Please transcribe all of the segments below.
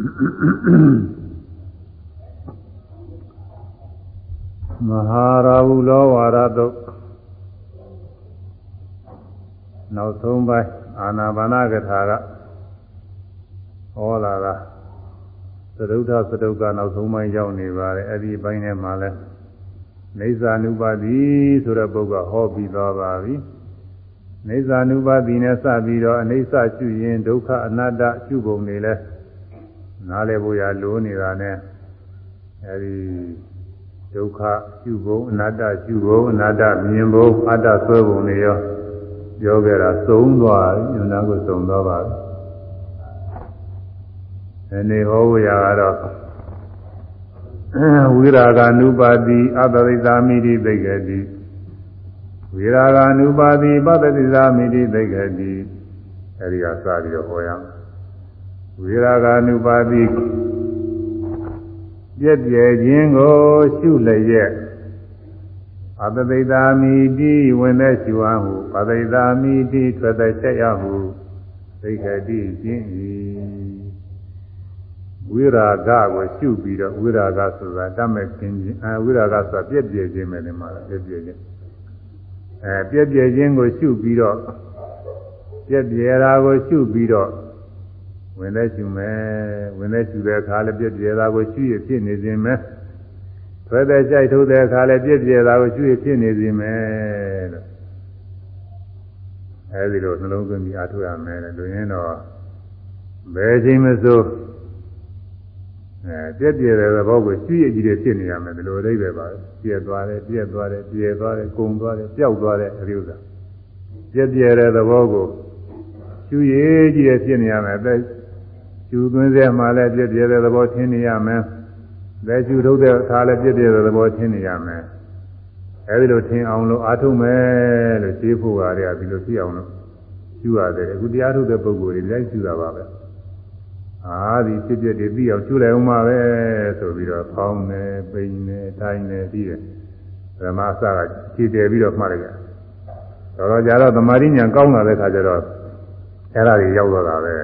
မဟာရာဟုလောဝါရတုတ်နောက်ဆုံးပိုင်းအာနာပါနကထာကဟောလာတာသရုဒ္ဓသတုကနောက်ဆုံးပိုင်းရောက်နေပါတယ်အဲ့ဒီပိုင်းထဲမှာလဲနေသာနုပါတိဆိုတဲ့ပုဂ္ဂိုလ်ဟောပြီးသွားပါပြီနေသာနုပါတိနဲ့စပြီးတော့အိဋ္ဌရှုရင်ဒုက္ခအနတ္တရှုပုံတွေလဲ နားလည်ဖို့ရလိုနေတာနဲ့အဲဒီဒုက္ခရှုပုံအနတ္တရှုပုံအနတ္တမြင်ပုံအတ္တဆွဲပုံတွေရောပြောခဲ့တာသုံးသွားညနာကိုသုံးသွားပါပြီဒီနေ့ဟောဝရကတော့ဝိရာဂ ानु ပါတိအတရိသာမိတိသိက္ခတိဝိရာဂ ानु ပါတိပတ္တိသာမိတိသိက္ခတိအဲဒီကစပြီးတော့ဟောရအောင် ဝိရာဂ ानु ပါတိပြည့်ပြည့်ခြင်းကိုရှုလျက်အတသိတာမိတိဝင်တဲ့ရှုအားဟုပသိတာမိတိထွက်တဲ့ဆက်ရဟုသိခတိခြင်း၏ဝိရာဂကိုရှုပြီးတော့ဝိရာဂဆိုတာတတ်မဲ့ခြင်းချင်းအဲဝိရာဂဆိုတာပြည့်ပြည့်ခြင်းပဲဒီမှာပြည့်ပြည့်ခြင်းအဲပြည့်ပြည့်ခြင်းကိုရှုပြီးတော့ပြည့်ပြည့်တာကိုရှုပြီးတော့ ဝင်တဲ့ရှုမယ်ဝင်တဲ့ရှုတဲ့အခါလည်းပြည့်ပြည့်တာကိုရှုရဖြစ်နေခြင်းပဲဆွဲတဲ့ကြိုက်ထုတ်တဲ့အခါလည်းပြည့်ပြည့်တာကိုရှုရဖြစ်နေခြင်းပဲလို့အဲဒီလိုနှလုံးသွင်းပြီးအားထုတ်ရမယ်လို့လူရင်းတော့ဘယ်ချိန်မစိုးအဲပြည့်ပြည့်တဲ့ဘောကိုရှုရကြည့်ရဖြစ်နေရမယ်ဒီလိုအဓိပ္ပာယ်ပါပြည့်သွားတယ်ပြည့်သွားတယ်ပြည့်သွားတယ်ကုံသွားတယ်ပျောက်သွားတယ်အဲဒီဥစ္စာပြည့်ပြည့်တဲ့သဘောကိုရှုရကြည့်ရဖြစ်နေရမယ်အဲ ရှုသွင်းစေမှလည်းပြည့်ပြည့်တဲ့သဘောထင်နေရမယ်လက်ရှုထုတ်တဲ့အခါလည်းပြည့်ပြည့်တဲ့သဘောထင်နေရမယ်အဲဒီလိုထင်အောင်လို့အားထုတ်မယ်လို့ရှင်းဖို့ကတည်းကဒီလိုဖြစ်အောင်လို့ရှုရတယ်အခုတရားထုတ်တဲ့ပုဂ္ဂိုလ်တွေလည်းရှုတာပါပဲအာဒီဖြစ်ဖြစ်တွေပြီးအောင်ရှုလိုက်အောင်ပါပဲဆိုပြီးတော့ဖောင်းနေပိန်နေတိုင်းနေပြီးတယ်ဓမ္မအစကခြေတယ်ပြီးတော့မှတ်လိုက်ရတော်တော်ကြတော့သမာဓိဉာဏ်ကောင်းလာတဲ့ခါကျတော့အဲ့ဒါတွေရောက်တော့တာပဲ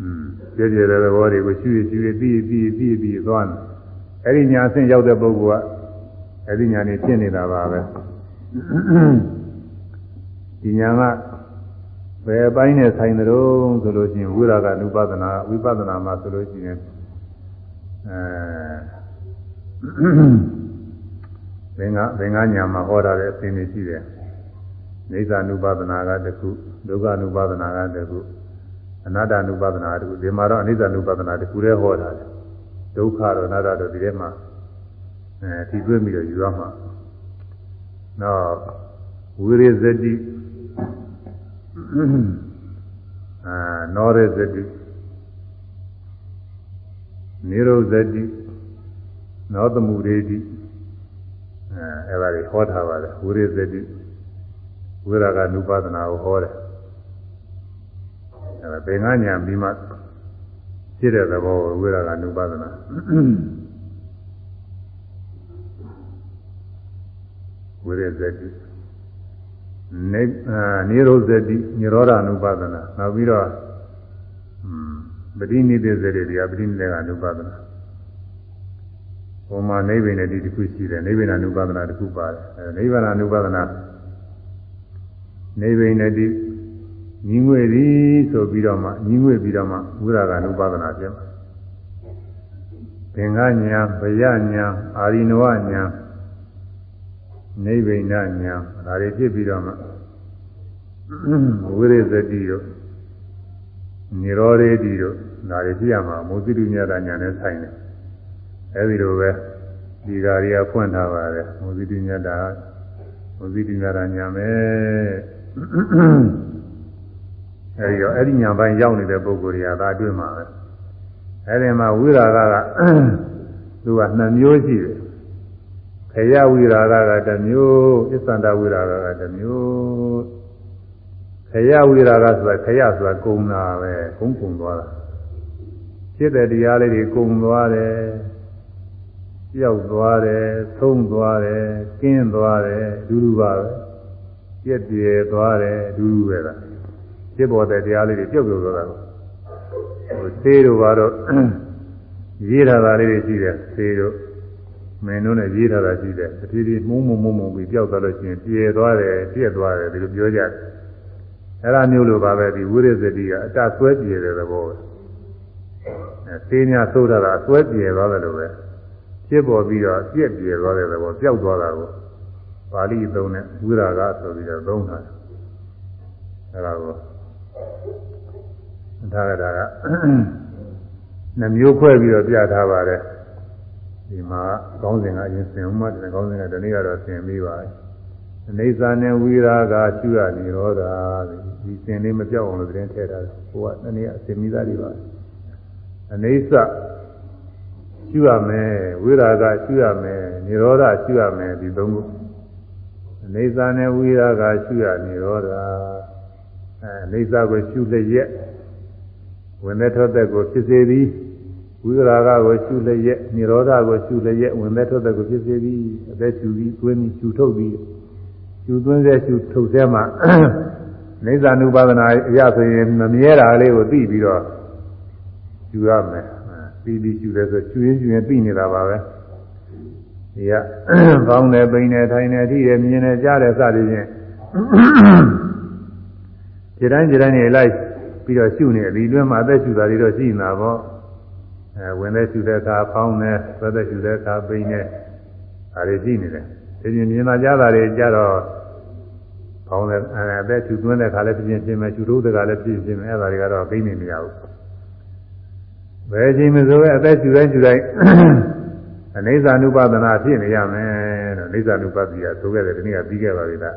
อืม ပြည့်ပြည့်တဲ့သဘောတွေကိုရှုရရှုရပြီးပြီးပြီးပြီးသွားတယ်အဲ့ဒီညာအဆင့်ရောက်တဲ့ပုဂ္ဂိုလ်ကအဲ့ဒီညာနေဖြစ်နေတာပါပဲဒီညာကဘယ်ပိုင်းနဲ့ဆိုင်တယ်လို့ဆိုလို့ရှိရင်ဝိရာဂနုပဒနာဝိပဿနာမှာဆိုလို့ရှိရင်အဲဘင်္ဂဘင်္ဂညာမှာဟောတာတဲ့အစဉ်တွေရှိတယ်နေသ ानु ပဒနာကတခုဒုက္ခ ानु ပဒနာကတခု အနတ္တ ानु ပဒနာတခုဒီမှာတော့အနိစ္စ ानु ပဒနာတခုတည်းဟောတာတယ်ဒုက္ခတော့အနတ္တတော့ဒီထဲမှာအဲထီသွင်းပြီးတော့ယူရမှာနောက်ဝိရိဇတိအာနောရဇတိနိရောဇတိနောသမှုရေတိအဲအဲ့ဒါတွေဟောထားပါတယ်ဝိရိဇတိဝိရာဂနုပါဒနာကိုဟောတယ် အဲဒါဘင်္ဂညာပြီးမှဖြစ်တဲ့သဘောကိုဝိရာဂနုပါဒနာဝိရိဇတိနေနိရောဇတိနိရောဓ ानु ပါဒနာနောက်ပြီးတော့ပဋိနိဒေဇတိတရားပဋိနိဒေကအနုပါဒနာဟိုမှာနိဗ္ဗာန်တည်းတစ်ခုရှိတယ်နိဗ္ဗာန်အနုပါဒနာတစ်ခုပါတယ်အဲနိဗ္ဗာန်အနုပါဒနာနိဗ္ဗာန်တည်း ညီငွေသည်ဆိုပြီးတော့မှညီငွေပြီးတော့မှဝိရာဂ ानु ပါဒနာဖြစ်မှာသင်္ကညာဗယညာအာရိနဝညာနိဗ္ဗိဏညာဒါတွေဖြစ်ပြီးတော့မှဝိရဇတိတို့နိရောဓေတိတို့ဒါတွေဖြစ်ရမှာမုသိတုညတာညာနဲ့ဆိုင်တယ်အဲဒီလိုပဲဒီဃာရီကဖွင့်ထားပါတယ်မုသိတုညတာမုသိတုညတာညာမယ် အဲဒီတော့အဲ့ဒီညာပိုင်းရောက်နေတဲ့ပုဂ္ဂိုလ်တွေကဒါတွေ့မှာပဲအဲဒီမှာဝိရာဂကသူကနှစ်မျိုးရှိတယ်ခရဝိရာဂကတစ်မျိုးအစ္ဆန္ဒဝိရာဂကတစ်မျိုးခရဝိရာဂဆိုတာခရဆိုတာကုံတာပဲကုန်းကုံသွားတာဖြစ်တဲ့တရားလေးတွေကုံသွားတယ်ပြောက်သွားတယ်သုံးသွားတယ်ကျင်းသွားတယ်ဒူးဒူးပါပဲပြက်ပြဲသွားတယ်ဒူးဒူးပဲလား ဖြစ်ပေါ်တဲ့တရားလေးတွေပြုတ်ပြုတ်သွားတာဟိုသေးတို့ကတော့ရေးထားတာလေးတွေရှိတယ်သေးတို့မင်းတို့နဲ့ရေးထားတာရှိတယ်တတိတိမှုံမှုံမှုံမှုံပြီးပျောက်သွားလို့ရှိရင်ပြေသွားတယ်ပြက်သွားတယ်ဒီလိုပြောကြတယ်အဲ့ဒါမျိုးလိုပါပဲဒီဝိရဇတိကအတဆွဲပြေတဲ့သဘောပဲအဲသေးများသိုးတာကဆွဲပြေသွားတယ်လို့ပဲဖြစ်ပေါ်ပြီးတော့ပြက်ပြေသွားတဲ့သဘောပျောက်သွားတာကိုပါဠိသုံးတဲ့ဝိရာဂဆိုပြီးတော့သုံးတာအဲ့ဒါကို ဒါကဒါကနှမျိုးခွဲပြီးတော့ပြထားပါတယ်ဒီမှာကောင်းစဉ်ကအရင်ဆင်မှတ်တယ်ကောင်းစဉ်ကဒီနေ့ကတော့ဆင်ပြီးပါတယ်အနေစာနဲ့ဝိရာကရှုရနေရောတာဒီဆင်လေးမပြောက်အောင်လို့တင်ထည့်ထားတယ်ဟိုကဒီနေ့အဆင်မိသားတွေပါအနေစာရှုရမယ်ဝိရာကရှုရမယ်နေရောဓရှုရမယ်ဒီသုံးခုအနေစာနဲ့ဝိရာကရှုရနေရောတာ အဲအနေစာကိုကျွလျက်ဝင်တဲ့ထွက်တဲ့ကိုဖြစ်စေသည်ဝိရာဂကိုရှုလျက်និရောဓကိုရှုလျက်ဝင်တဲ့ထွက်တဲ့ကိုဖြစ်စေသည်အသက်ရှုပြီးသွင်းပြီးရှုထုတ်ပြီးရှုသွင်းစေရှုထုတ်စေမှနေသ ानु ပါဒနာအရဆိုရင်မမြဲတာလေးကိုသိပြီးတော့ရှုရမယ်ပြီးပြီးရှုတယ်ဆိုရှုရင်းရှုရင်သိနေတာပါပဲဒီကကောင်းတယ်ပိန်တယ်ထိုင်တယ်ထိတယ်မြင်တယ်ကြားတယ်စသည်ဖြင့် ဒီတိုင်းဒီတိုင်းနေလိုက်ပြီးတော့ရှုနေဒီတွင်းမှာအသက်ရှုတာတွေတော့ရှိနေတာပေါ့အဲဝင်တဲ့ရှုတဲ့အခါဖောင်းတယ်သက်သက်ရှုတဲ့အခါပိန်တယ်ဒါတွေရှိနေတယ်ဒီပြင်မြင်လာကြတာတွေကြတော့ဖောင်းတယ်အဲအသက်ရှုသွင်းတဲ့အခါလည်းပြင်းပြင်းမယ်ရှုထုတ်တဲ့အခါလည်းပြင်းပြင်းမယ်အဲဒါတွေကတော့ပိန်နေမရဘူးဘယ်ချိန်မှဆိုရဲအသက်ရှုတိုင်းရှုတိုင်းအနေစာနုပါဒနာဖြစ်နေရမယ်တော့အနေစာနုပါတိကဆိုခဲ့တယ်ဒီနေ့ကပြီးခဲ့ပါပြီလား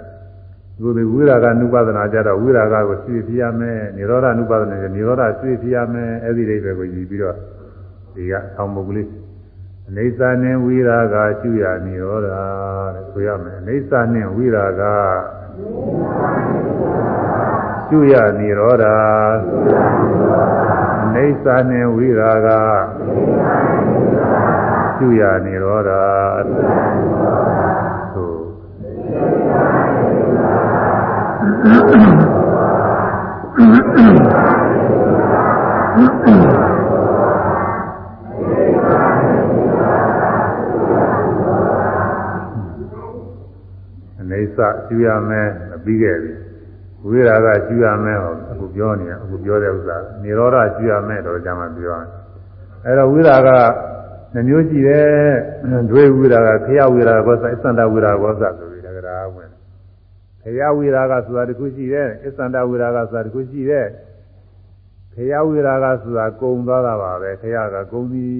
သူတွေဝိရာကနုပါဒနာကြတော့ဝိရာကကိုသိဖြစ်ရမယ်နိရောဓနုပါဒနာကနိရောဓသိဖြစ်ရမယ်အဲ့ဒီအိဗယ်ကိုယူပြီးတော့ဒီကဆောင်းပုဂ္ဂလိအနေစာနဲ့ဝိရာကကျူရနိရောဓတဲ့ဆိုရမယ်အနေစာနဲ့ဝိရာကကျူရနိရောဓအနေစာနဲ့ဝိရာကကျူရနိရောဓ အနေစကျူရမယ်မပြီးခဲ့ပြီဝိရာကကျူရမယ်ဟောအခုပြောနေအခုပြောတဲ့ဥစ္စာនិရောဓကျူရမယ်တော့ကြာမှပြောရအဲ့တော့ဝိရာကနှမျိုးကြည့်တယ်ဒွေဝိရာကခရဝိရာကောသအစ္ဆန္ဒဝိရာကောသဆိုပြီးတကရာဝင် ခရဝိရာကဆိုတာတခုရှိတယ်အစ္ဆန္ဒဝိရာကဆိုတာတခုရှိတယ်ခရဝိရာကဆိုတာကုံသွားတာပါပဲခရကကုံသည်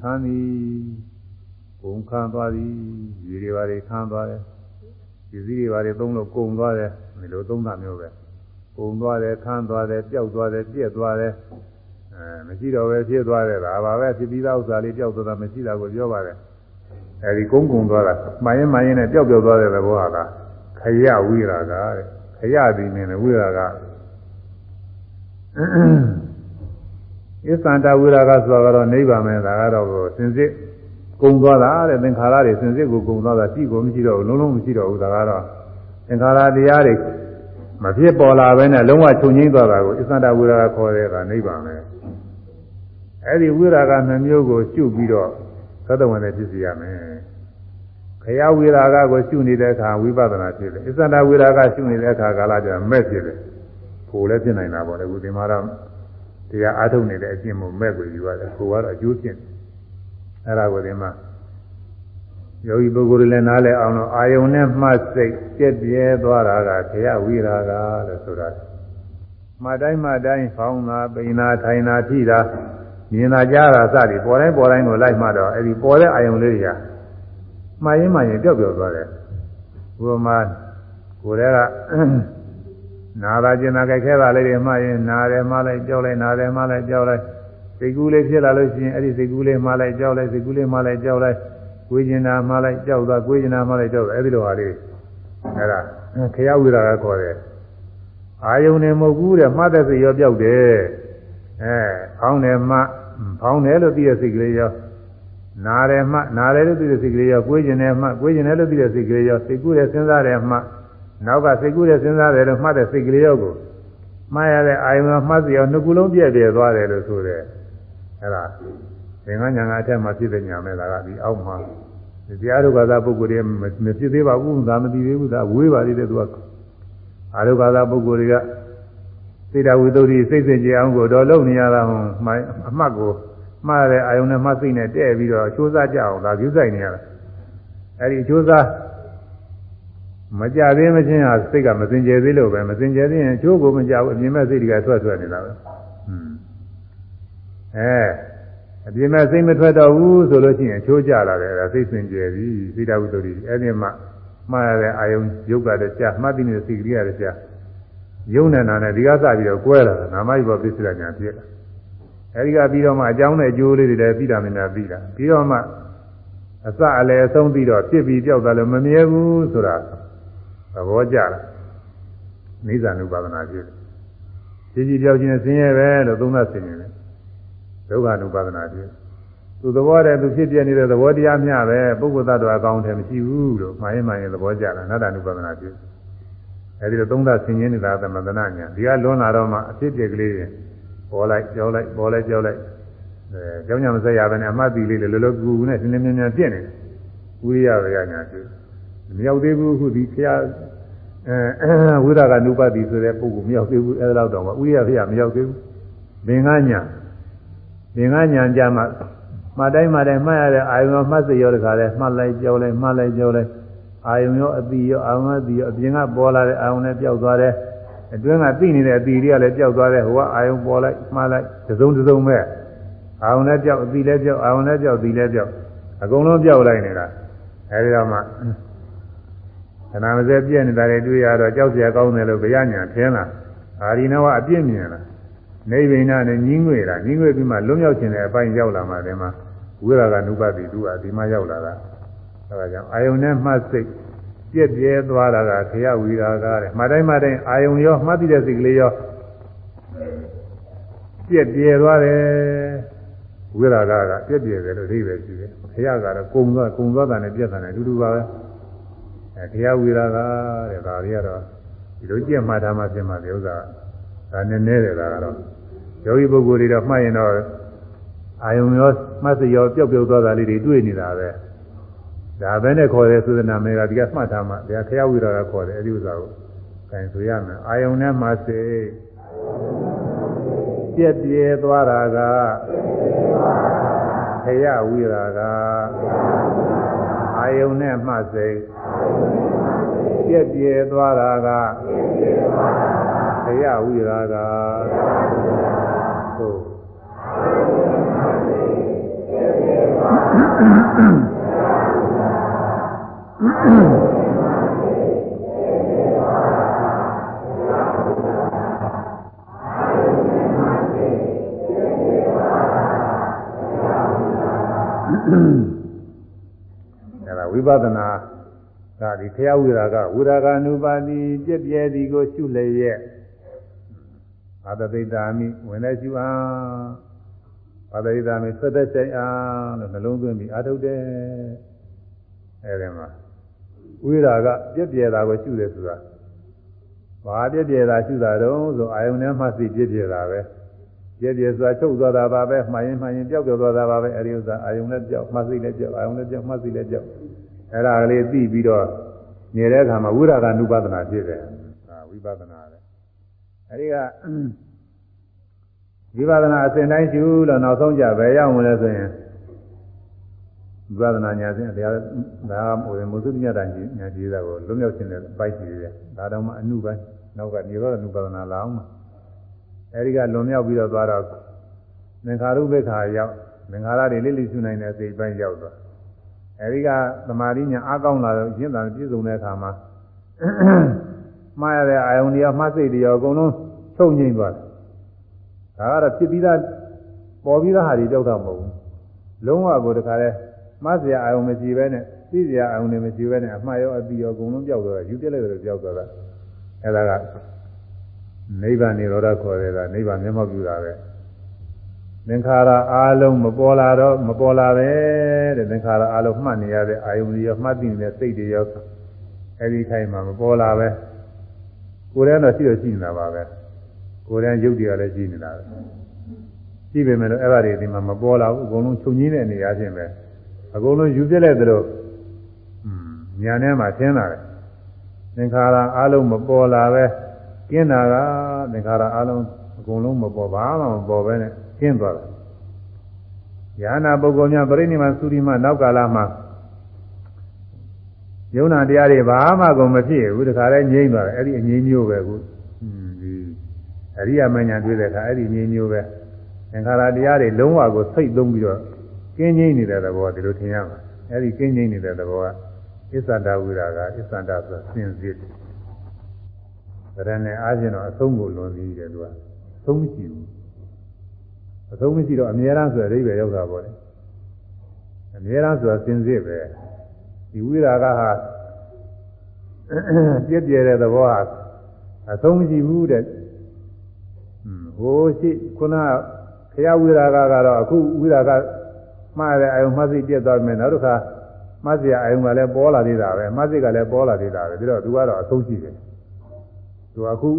သမ်းသည်ကုံခံသွားသည်ဒီတွေပါတွေခံသွားတယ်ပစ္စည်းတွေဘာတွေသုံးလို့ကုန်သွားတယ်ဒီလိုသုံးတာမျိုးပဲကုန်သွားတယ်ခန်းသွားတယ်ပျောက်သွားတယ်ပြက်သွားတယ်အဲမရှိတော့ပဲဖြစ်သွားတယ်ဒါပါပဲဖြစ်ပြီးသားဥစ္စာလေးပျောက်သွားတာမရှိတာကိုပြောပါတယ်အဲဒီကုန်းကုံသွားတာမှန်ရင်မှန်ရင်နဲ့ပျောက်ပျောက်သွားတဲ့သဘောဟာက ခရဝိရာကတဲ့ခရသည်နဲ့ဝိရာကဣသန္တဝိရာကဆိုတော့နိဗ္ဗာန်ပဲဒါကတော့စင်စစ်ကုံသွားတာတဲ့သင်္ခါရတွေစင်စစ်ကိုကုံသွားတာရှိကိုမရှိတော့ဘူးလုံးလုံးမရှိတော့ဘူးဒါကတော့သင်္ခါရတရားတွေမဖြစ်ပေါ်လာဘဲနဲ့လုံးဝချုပ်ငိမ့်သွားတာကိုအစ္ဆန္ဒဝိရာကခေါ်တဲ့ကနိဗ္ဗာန်ပဲအဲ့ဒီဝိရာကနှမျိုးကိုရှုပြီးတော့သတ္တဝန်နဲ့ဖြစ်စီရမယ် ခရဝိရာကကိုရှုနေတဲ့အခါဝိပဿနာဖြစ်တယ်အစ္ဆန္ဒဝိရာကရှုနေတဲ့အခါကာလကျမဲ့ဖြစ်တယ်ကိုယ်လည်းဖြစ်နိုင်တာပေါ့လေအခုဒီမှာတော့တရားအားထုတ်နေတဲ့အကျင့်မို့မဲ့ကိုယူရတယ်ကိုယ်ကတော့အကျိုးဖြစ်တယ်အဲ့ဒါကိုဒီမှာယောဂီပုဂ္ဂိုလ်တွေလည်းနားလည်အောင်လို့အာယုန်နဲ့မှတ်စိတ်ပြည့်ပြဲသွားတာကခရဝိရာကလို့ဆိုတာမှတ်တိုင်းမှတ်တိုင်းဖောင်းတာပိန်တာထိုင်တာထိတာမြင်တာကြားတာစသည်ပေါ်တိုင်းပေါ်တိုင်းကိုလိုက်မှတော့အဲ့ဒီပေါ်တဲ့အာယုန်လေးတွေက မှားရင်မှရင်ပျောက်ပျောက်သွားတယ်ဘုရားကိုယ်တည်းကနာတာကျင်တာကြိုက်ခဲတာလေးတွေမှရင်နာတယ်မှလိုက်ကြောက်လိုက်နာတယ်မှလိုက်ကြောက်လိုက်စိတ်ကူးလေးဖြစ်လာလို့ရှိရင်အဲ့ဒီစိတ်ကူးလေးမှားလိုက်ကြောက်လိုက်စိတ်ကူးလေးမှားလိုက်ကြောက်လိုက်ကိုယ်ကျင်တာမှားလိုက်ကြောက်တာကိုယ်ကျင်တာမှားလိုက်ကြောက်တယ်အဲ့ဒီလိုဟာလေးအဲ့ဒါခရဝိရာကခေါ်တယ်အာယုန်နေမဟုတ်ဘူးတဲ့မှတ်တဲ့စိတ်ရောပြောက်တယ်အဲဖောင်းတယ်မှဖောင်းတယ်လို့သိတဲ့စိတ်ကလေးရော နားတယ်မှနားတယ်လို့သိတဲ့စိတ်ကလေးရောကိုယ်ကျင်တယ်မှကိုယ်ကျင်တယ်လို့သိတဲ့စိတ်ကလေးရောစိတ်ကူးတယ်စဉ်းစားတယ်မှနောက်ကစိတ်ကူးတယ်စဉ်းစားတယ်လို့မှတ်တဲ့စိတ်ကလေးရောကိုမှားရတဲ့အာယုံကမှတ်စီအောင်နှစ်ခုလုံးပြည့်ပြည့်သွားတယ်လို့ဆိုတယ်အဲ့ဒါသင်္ကညာကအထက်မှာဖြစ်တဲ့ညာမဲ့ဒါကဒီအောက်မှာတရားဒုက္ခသာပုဂ္ဂိုလ်တွေမဖြစ်သေးပါဘူးဒါမသိသေးဘူးဒါဝေးပါသေးတယ်သူကအာဒုက္ခသာပုဂ္ဂိုလ်တွေကစိတ်ဓာဝိတ္တုစိတ်စိတ်ကြအောင်ကိုတော့လုံနေရတာဟိုအမှတ်ကို မှားတဲ့အာယုံနဲ့မှတ်စိတ်နဲ့တဲ့ပြီးတော့အချိုးစားကြအောင်ဒါကျူးဆိုင်နေရတာအဲ့ဒီအချိုးစားမကြသေးမချင်းဟာစိတ်ကမစင်ကြယ်သေးလို့ပဲမစင်ကြယ်သေးရင်အချိုးကိုမကြဘူးအမြင်မဲ့စိတ်တွေကထွက်ထွက်နေတာပဲဟွန်းအဲအပြင်မဲ့စိတ်မထွက်တော့ဘူးဆိုလို့ရှိရင်အချိုးကြလာတယ်အဲစိတ်စင်ကြယ်ပြီစိတ်တဝိတ္တုအဲ့ဒီမှာမှားရတဲ့အာယုံရုပ်ကတည်းကမှတ်သိနေတဲ့စိတ်ကလေးကတည်းကယုံနေတာနဲ့ဒီကစပြီးတော့ကွဲလာတာနာမယုဘပစ္စယညာဖြစ်လာ အဲဒီကပြီးတော့မှအကြောင်းနဲ့အကျိုးလေးတွေလည်းပြီးတာမင်းများပြီးတာပြီးတော့မှအစအလယ်အဆုံးပြီးတော့ဖြစ်ပြီးပြောက်သွားလို့မမြဲဘူးဆိုတာသဘောကျတာနိစ္စ ानु ပါဒနာဖြစ်တယ်ကြီးကြီးပြောက်ခြင်းဆင်းရဲပဲလို့သုံးသပ်ဆင်နေတယ်ဒုက္ခ ानु ပါဒနာဖြစ်သူသဘောတည်းသူဖြစ်ပြနေတဲ့သဘောတရားမျှပဲပုဂ္ဂိုလ်သတ္တဝါအကောင်းတယ်မရှိဘူးလို့မှားရင်မှန်ရင်သဘောကျတာအနတ္တ ानु ပါဒနာဖြစ်အဲဒီလိုသုံးသပ်ဆင်ခြင်းနေတာသမန္တနာညာဒီကလွန်လာတော့မှအဖြစ်ပြက်ကလေး ပေါ်လိုက်ကြောက်လိုက်ပေါ်လိုက်ကြောက်လိုက်အဲကြောင်းညာမဆက်ရဘဲနဲ့အမှတ်တီလေးလည်းလောလောကူကူနဲ့ရှင်းလင်းမြင်မြင်ပြင့်နေတယ်ဝိရိယဝေရညာကျမရောက်သေးဘူးအခုဒီဖျားအဲဝိရကနုပတိဆိုတဲ့ပုဂ္ဂိုလ်မရောက်သေးဘူးအဲဒါတော့တော့ဝိရိယဖျားမရောက်သေးဘူးဘင်္ဂညာဘင်္ဂညာကြမှာမတိုင်းမတိုင်းမှတ်ရတဲ့အာယုံမှတ်စေရောတခါလဲမှတ်လိုက်ကြောက်လိုက်မှတ်လိုက်ကြောက်လိုက်အာယုံရောအတိရောအာယုံအတိရောအပြင်ကပေါ်လာတဲ့အာယုံနဲ့ပျောက်သွားတယ် အတွင်းကသိနေတဲ့အတီတွေကလည်းပျောက်သွားတဲ့ဟိုကအာယုံပေါ်လိုက်မှားလိုက်ဒစုံဒစုံပဲအာယုံလည်းပျောက်အတီလည်းပျောက်အာယုံလည်းပျောက်အတီလည်းပျောက်အကုန်လုံးပျောက်လိုက်နေတာအဲဒီတော့မှခဏမစဲပြည့်နေတာတွေတွေ့ရတော့ကြောက်စရာကောင်းတယ်လို့ဗျာညာထင်းလာအာရီနဝအပြည့်မြင်လာနိဗ္ဗိဏနဲ့ညီးငွေတာညီးငွေပြီးမှလွတ်မြောက်ခြင်းတဲ့အပိုင်းရောက်လာမှဒီမှာဝိရာကနုပတိဒုအဒီမှာရောက်လာတာအဲဒါကြောင့်အာယုန်နဲ့မှတ်စိတ် ပြည့်ပြဲသွားတာကခရဝီရာကတဲ့မှတိုင်းမှတိုင်းအာယုံရောမှတ်သိတဲ့စိတ်ကလေးရောပြည့်ပြဲသွားတယ်ဝိရာကကပြည့်ပြဲတယ်လို့အဓိပ္ပာယ်ရှိတယ်ခရကတော့ကုံသွားကုံသွားတာနဲ့ပြည့်တာနဲ့အတူတူပါပဲအဲခရဝီရာကတဲ့ဒါတွေကတော့ဒီလိုကြည့်မှထားမှဖြစ်မှဒီဥစ္စာဒါနည်းနည်းတယ်ဒါကတော့ယောဂီပုဂ္ဂိုလ်တွေတော့မှတ်ရင်တော့အာယုံရောမှတ်စရောပျောက်ပျောက်သွားတာလေးတွေတွေ့နေတာပဲ ဒါပဲနဲ့ခေါ်တဲ့သုဒနာမေကဒီကမှတ်ထားမှဒါခရဝိရာကခေါ်တယ်အဲဒီဥစ္စာကိုခိုင်ဆိုရမယ်အာယုန်နဲ့မှစေပြည့်ပြည့်သွားတာကခရဝိရာကအာယုန်နဲ့မှစေပြည့်ပြည့်သွားတာကခရဝိရာက အဲ့ဒါဝိပဿနာကဒီခရဝိရာကဝိရာဂ ानु ပါတိပြည့်ပြဲသည်ကိုရှုလျက်အာတသိတာမိဝင်လဲရှုအားအာတသိတာမိသက်သက်ဆိုင်အားလို့နှလုံးသွင်းပြီးအာထုတ်တယ်အဲဒီမှာ ဝိရာကပြည့်ပြဲတာကိုရှုတယ်ဆိုတာဘာပြည့်ပြဲတာရှုတာတုံးဆိုအာယုန်ထဲမှာသိပြည့်ပြဲတာပဲပြည့်ပြဲဆိုတာချုပ်သွားတာပါပဲမှန်ရင်မှန်ရင်ပျောက်ပျောက်သွားတာပါပဲအဲဒီဥစ္စာအာယုန်လည်းပျောက်မှသိလည်းပျောက်အာယုန်လည်းပျောက်မှသိလည်းပျောက်အဲဒါကလေးသိပြီးတော့နေတဲ့အခါမှာဝိရာကနုပဒနာဖြစ်တယ်ဟာဝိပဿနာပဲအဲဒီကဝိပဿနာအစဉ်တိုင်းရှုလို့နောက်ဆုံးကြပဲရောက်ဝင်လဲဆိုရင် ဝိပဿနာညာစဉ်တရားဒါဟိုမုသုညတညာကြီးတာကိုလွတ်မြောက်ခြင်းနဲ့ပိုက်ကြည့်တယ်ဒါတော့မှအနုပိုင်းနောက်ကនិရောဓနုပါဒနာလာအောင်မှာအဲဒီကလွန်မြောက်ပြီးတော့သွားတော့သင်္ခါရုပ္ပခါရောက်သင်္ခါရတွေလိလိရှုနိုင်တဲ့စိတ်ပိုင်းရောက်သွားအဲဒီကသမာဓိညာအားကောင်းလာတော့ရှင်းတာပြည့်စုံတဲ့အခါမှာမှားရတဲ့အာယုန်တွေရောမှားစိတ်တွေရောအကုန်လုံးချုပ်ငိမ့်သွားတယ်ဒါကတော့ဖြစ်ပြီးသားပေါ်ပြီးသားဟာတွေကြောက်တာမဟုတ်ဘူးလုံးဝကိုတခါလဲ မှားစရာအာယုံမရှိပဲနဲ့သိစရာအာယုံတွေမရှိပဲနဲ့အမှားရောအပြီးရောအကုန်လုံးပြောက်သွားတာယူပြလိုက်တယ်ပြောက်သွားတာအဲဒါကနိဗ္ဗာန်និရောဓခေါ်တယ်ကနိဗ္ဗာန်မျက်မှောက်ပြုတာပဲသင်္ခါရအာလုံးမပေါ်လာတော့မပေါ်လာပဲတဲ့သင်္ခါရအာလုံးမှတ်နေရတဲ့အာယုံတွေရောမှတ်သိနေတဲ့စိတ်တွေရောအဲဒီခိုင်မှာမပေါ်လာပဲကိုယ်တည်းတော့ရှိတော့ရှိနေတာပါပဲကိုယ်တည်းရုပ်တရားလည်းရှိနေတာပဲရှိပေမဲ့လို့အဲ့ဒါတွေဒီမှာမပေါ်လာဘူးအကုန်လုံးချုပ်ငင်းတဲ့နေရာချင်းပဲ အကုန်လုံးယူပြလိုက်သလိုညာထဲမှာသင်လာတယ်သင်္ခါရအလုံးမပေါ်လာပဲကျင်းတာကသင်္ခါရအလုံးအကုန်လုံးမပေါ်ဘာမှမပေါ်ပဲနဲ့ကျင်းသွားတယ်ယ ahanan ပုဂ္ဂိုလ်များပြိဋိနိဗ္ဗာန်သုရိမနောက်ကာလမှာယုံနာတရားတွေဘာမှကုန်မဖြစ်ဘူးတခါလဲငြိမ့်သွားတယ်အဲ့ဒီအငြိမ့်မျိုးပဲခုဒီအရိယာမညာတွေ့တဲ့အခါအဲ့ဒီငြိမ့်မျိုးပဲသင်္ခါရတရားတွေလုံးဝကိုစိတ်သုံးပြီးတော့ ကင်းငြိမ့်နေတဲ့သဘောဒီလိုထင်ရမှာအဲ့ဒီကင်းငြိမ့်နေတဲ့သဘောကအစ္ဆန္ဒဝိရာကအစ္ဆန္ဒဆိုစင်စစ်တယ်ဒါနဲ့အားဖြင့်တော့အဆုံးကိုလွန်ပြီးတယ်သူကသုံးမရှိဘူးအဆုံးမရှိတော့အမြဲတမ်းဆိုတဲ့အဓိပ္ပာယ်ရောက်တာပေါ့လေအမြဲတမ်းဆိုတာစင်စစ်ပဲဒီဝိရာဂဟာပြည့်ပြည့်တဲ့သဘောဟာအဆုံးမရှိဘူးတဲ့ဟိုရှိခုနခရဝိရာဂကတော့အခုဝိရာဂ မှားတဲ့အယုံမှတ်စိတ်ပြတ်သွားမယ်နောက်တစ်ခါမှတ်စရာအယုံကလည်းပေါ်လာသေးတာပဲမှတ်စိတ်ကလည်းပေါ်လာသေးတာပဲပြီးတော့သူကတော့အဆုံးရှိတယ်သူအခု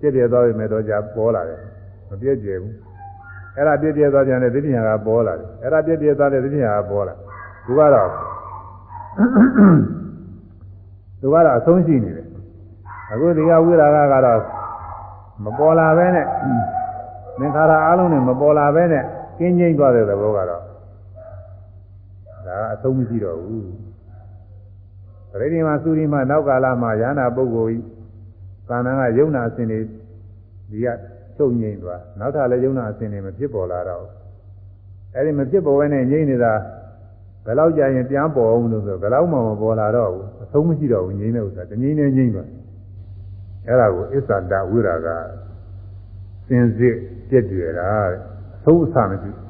ပြည့်ပြည့်သွားပြီမဲ့တော့じゃပေါ်လာတယ်မပြည့်ပြည့်ဘူးအဲ့ဒါပြည့်ပြည့်သွားပြန်တဲ့သတိညာကပေါ်လာတယ်အဲ့ဒါပြည့်ပြည့်သွားတဲ့သတိညာကပေါ်လာသူကတော့သူကတော့အဆုံးရှိနေတယ်အခုဒီကဝိရာဂကတော့မပေါ်လာပဲနဲ့သင်္ခါရအလုံးနဲ့မပေါ်လာပဲနဲ့ကင်းငြိမ့်သွားတဲ့သဘောကတော့ ဒါကအဆုံးမရှိတော့ဘူးပရိဒီမာသုရိမနောက်ကာလမှာယန္တာပုဂ္ဂိုလ်ဤကာဏကယုံနာအစဉ်တွေဒီကချုပ်ငြိမ့်သွားနောက်ထပ်လည်းယုံနာအစဉ်တွေမဖြစ်ပေါ်လာတော့အဲဒီမဖြစ်ပေါ်ဘဲနဲ့ငြိမ့်နေတာဘယ်လောက်ကြာရင်ပြန်ပေါ်အောင်လို့ဆိုဘယ်လောက်မှမပေါ်လာတော့ဘူးအဆုံးမရှိတော့ဘူးငြိမ့်တဲ့ဥစ္စာတငြိမ့်နေငြိမ့်သွားအဲ့ဒါကိုအစ္ဆဒဝိရာကစင်စစ်ပြည့်တယ်လားအဆုံးအစမရှိအ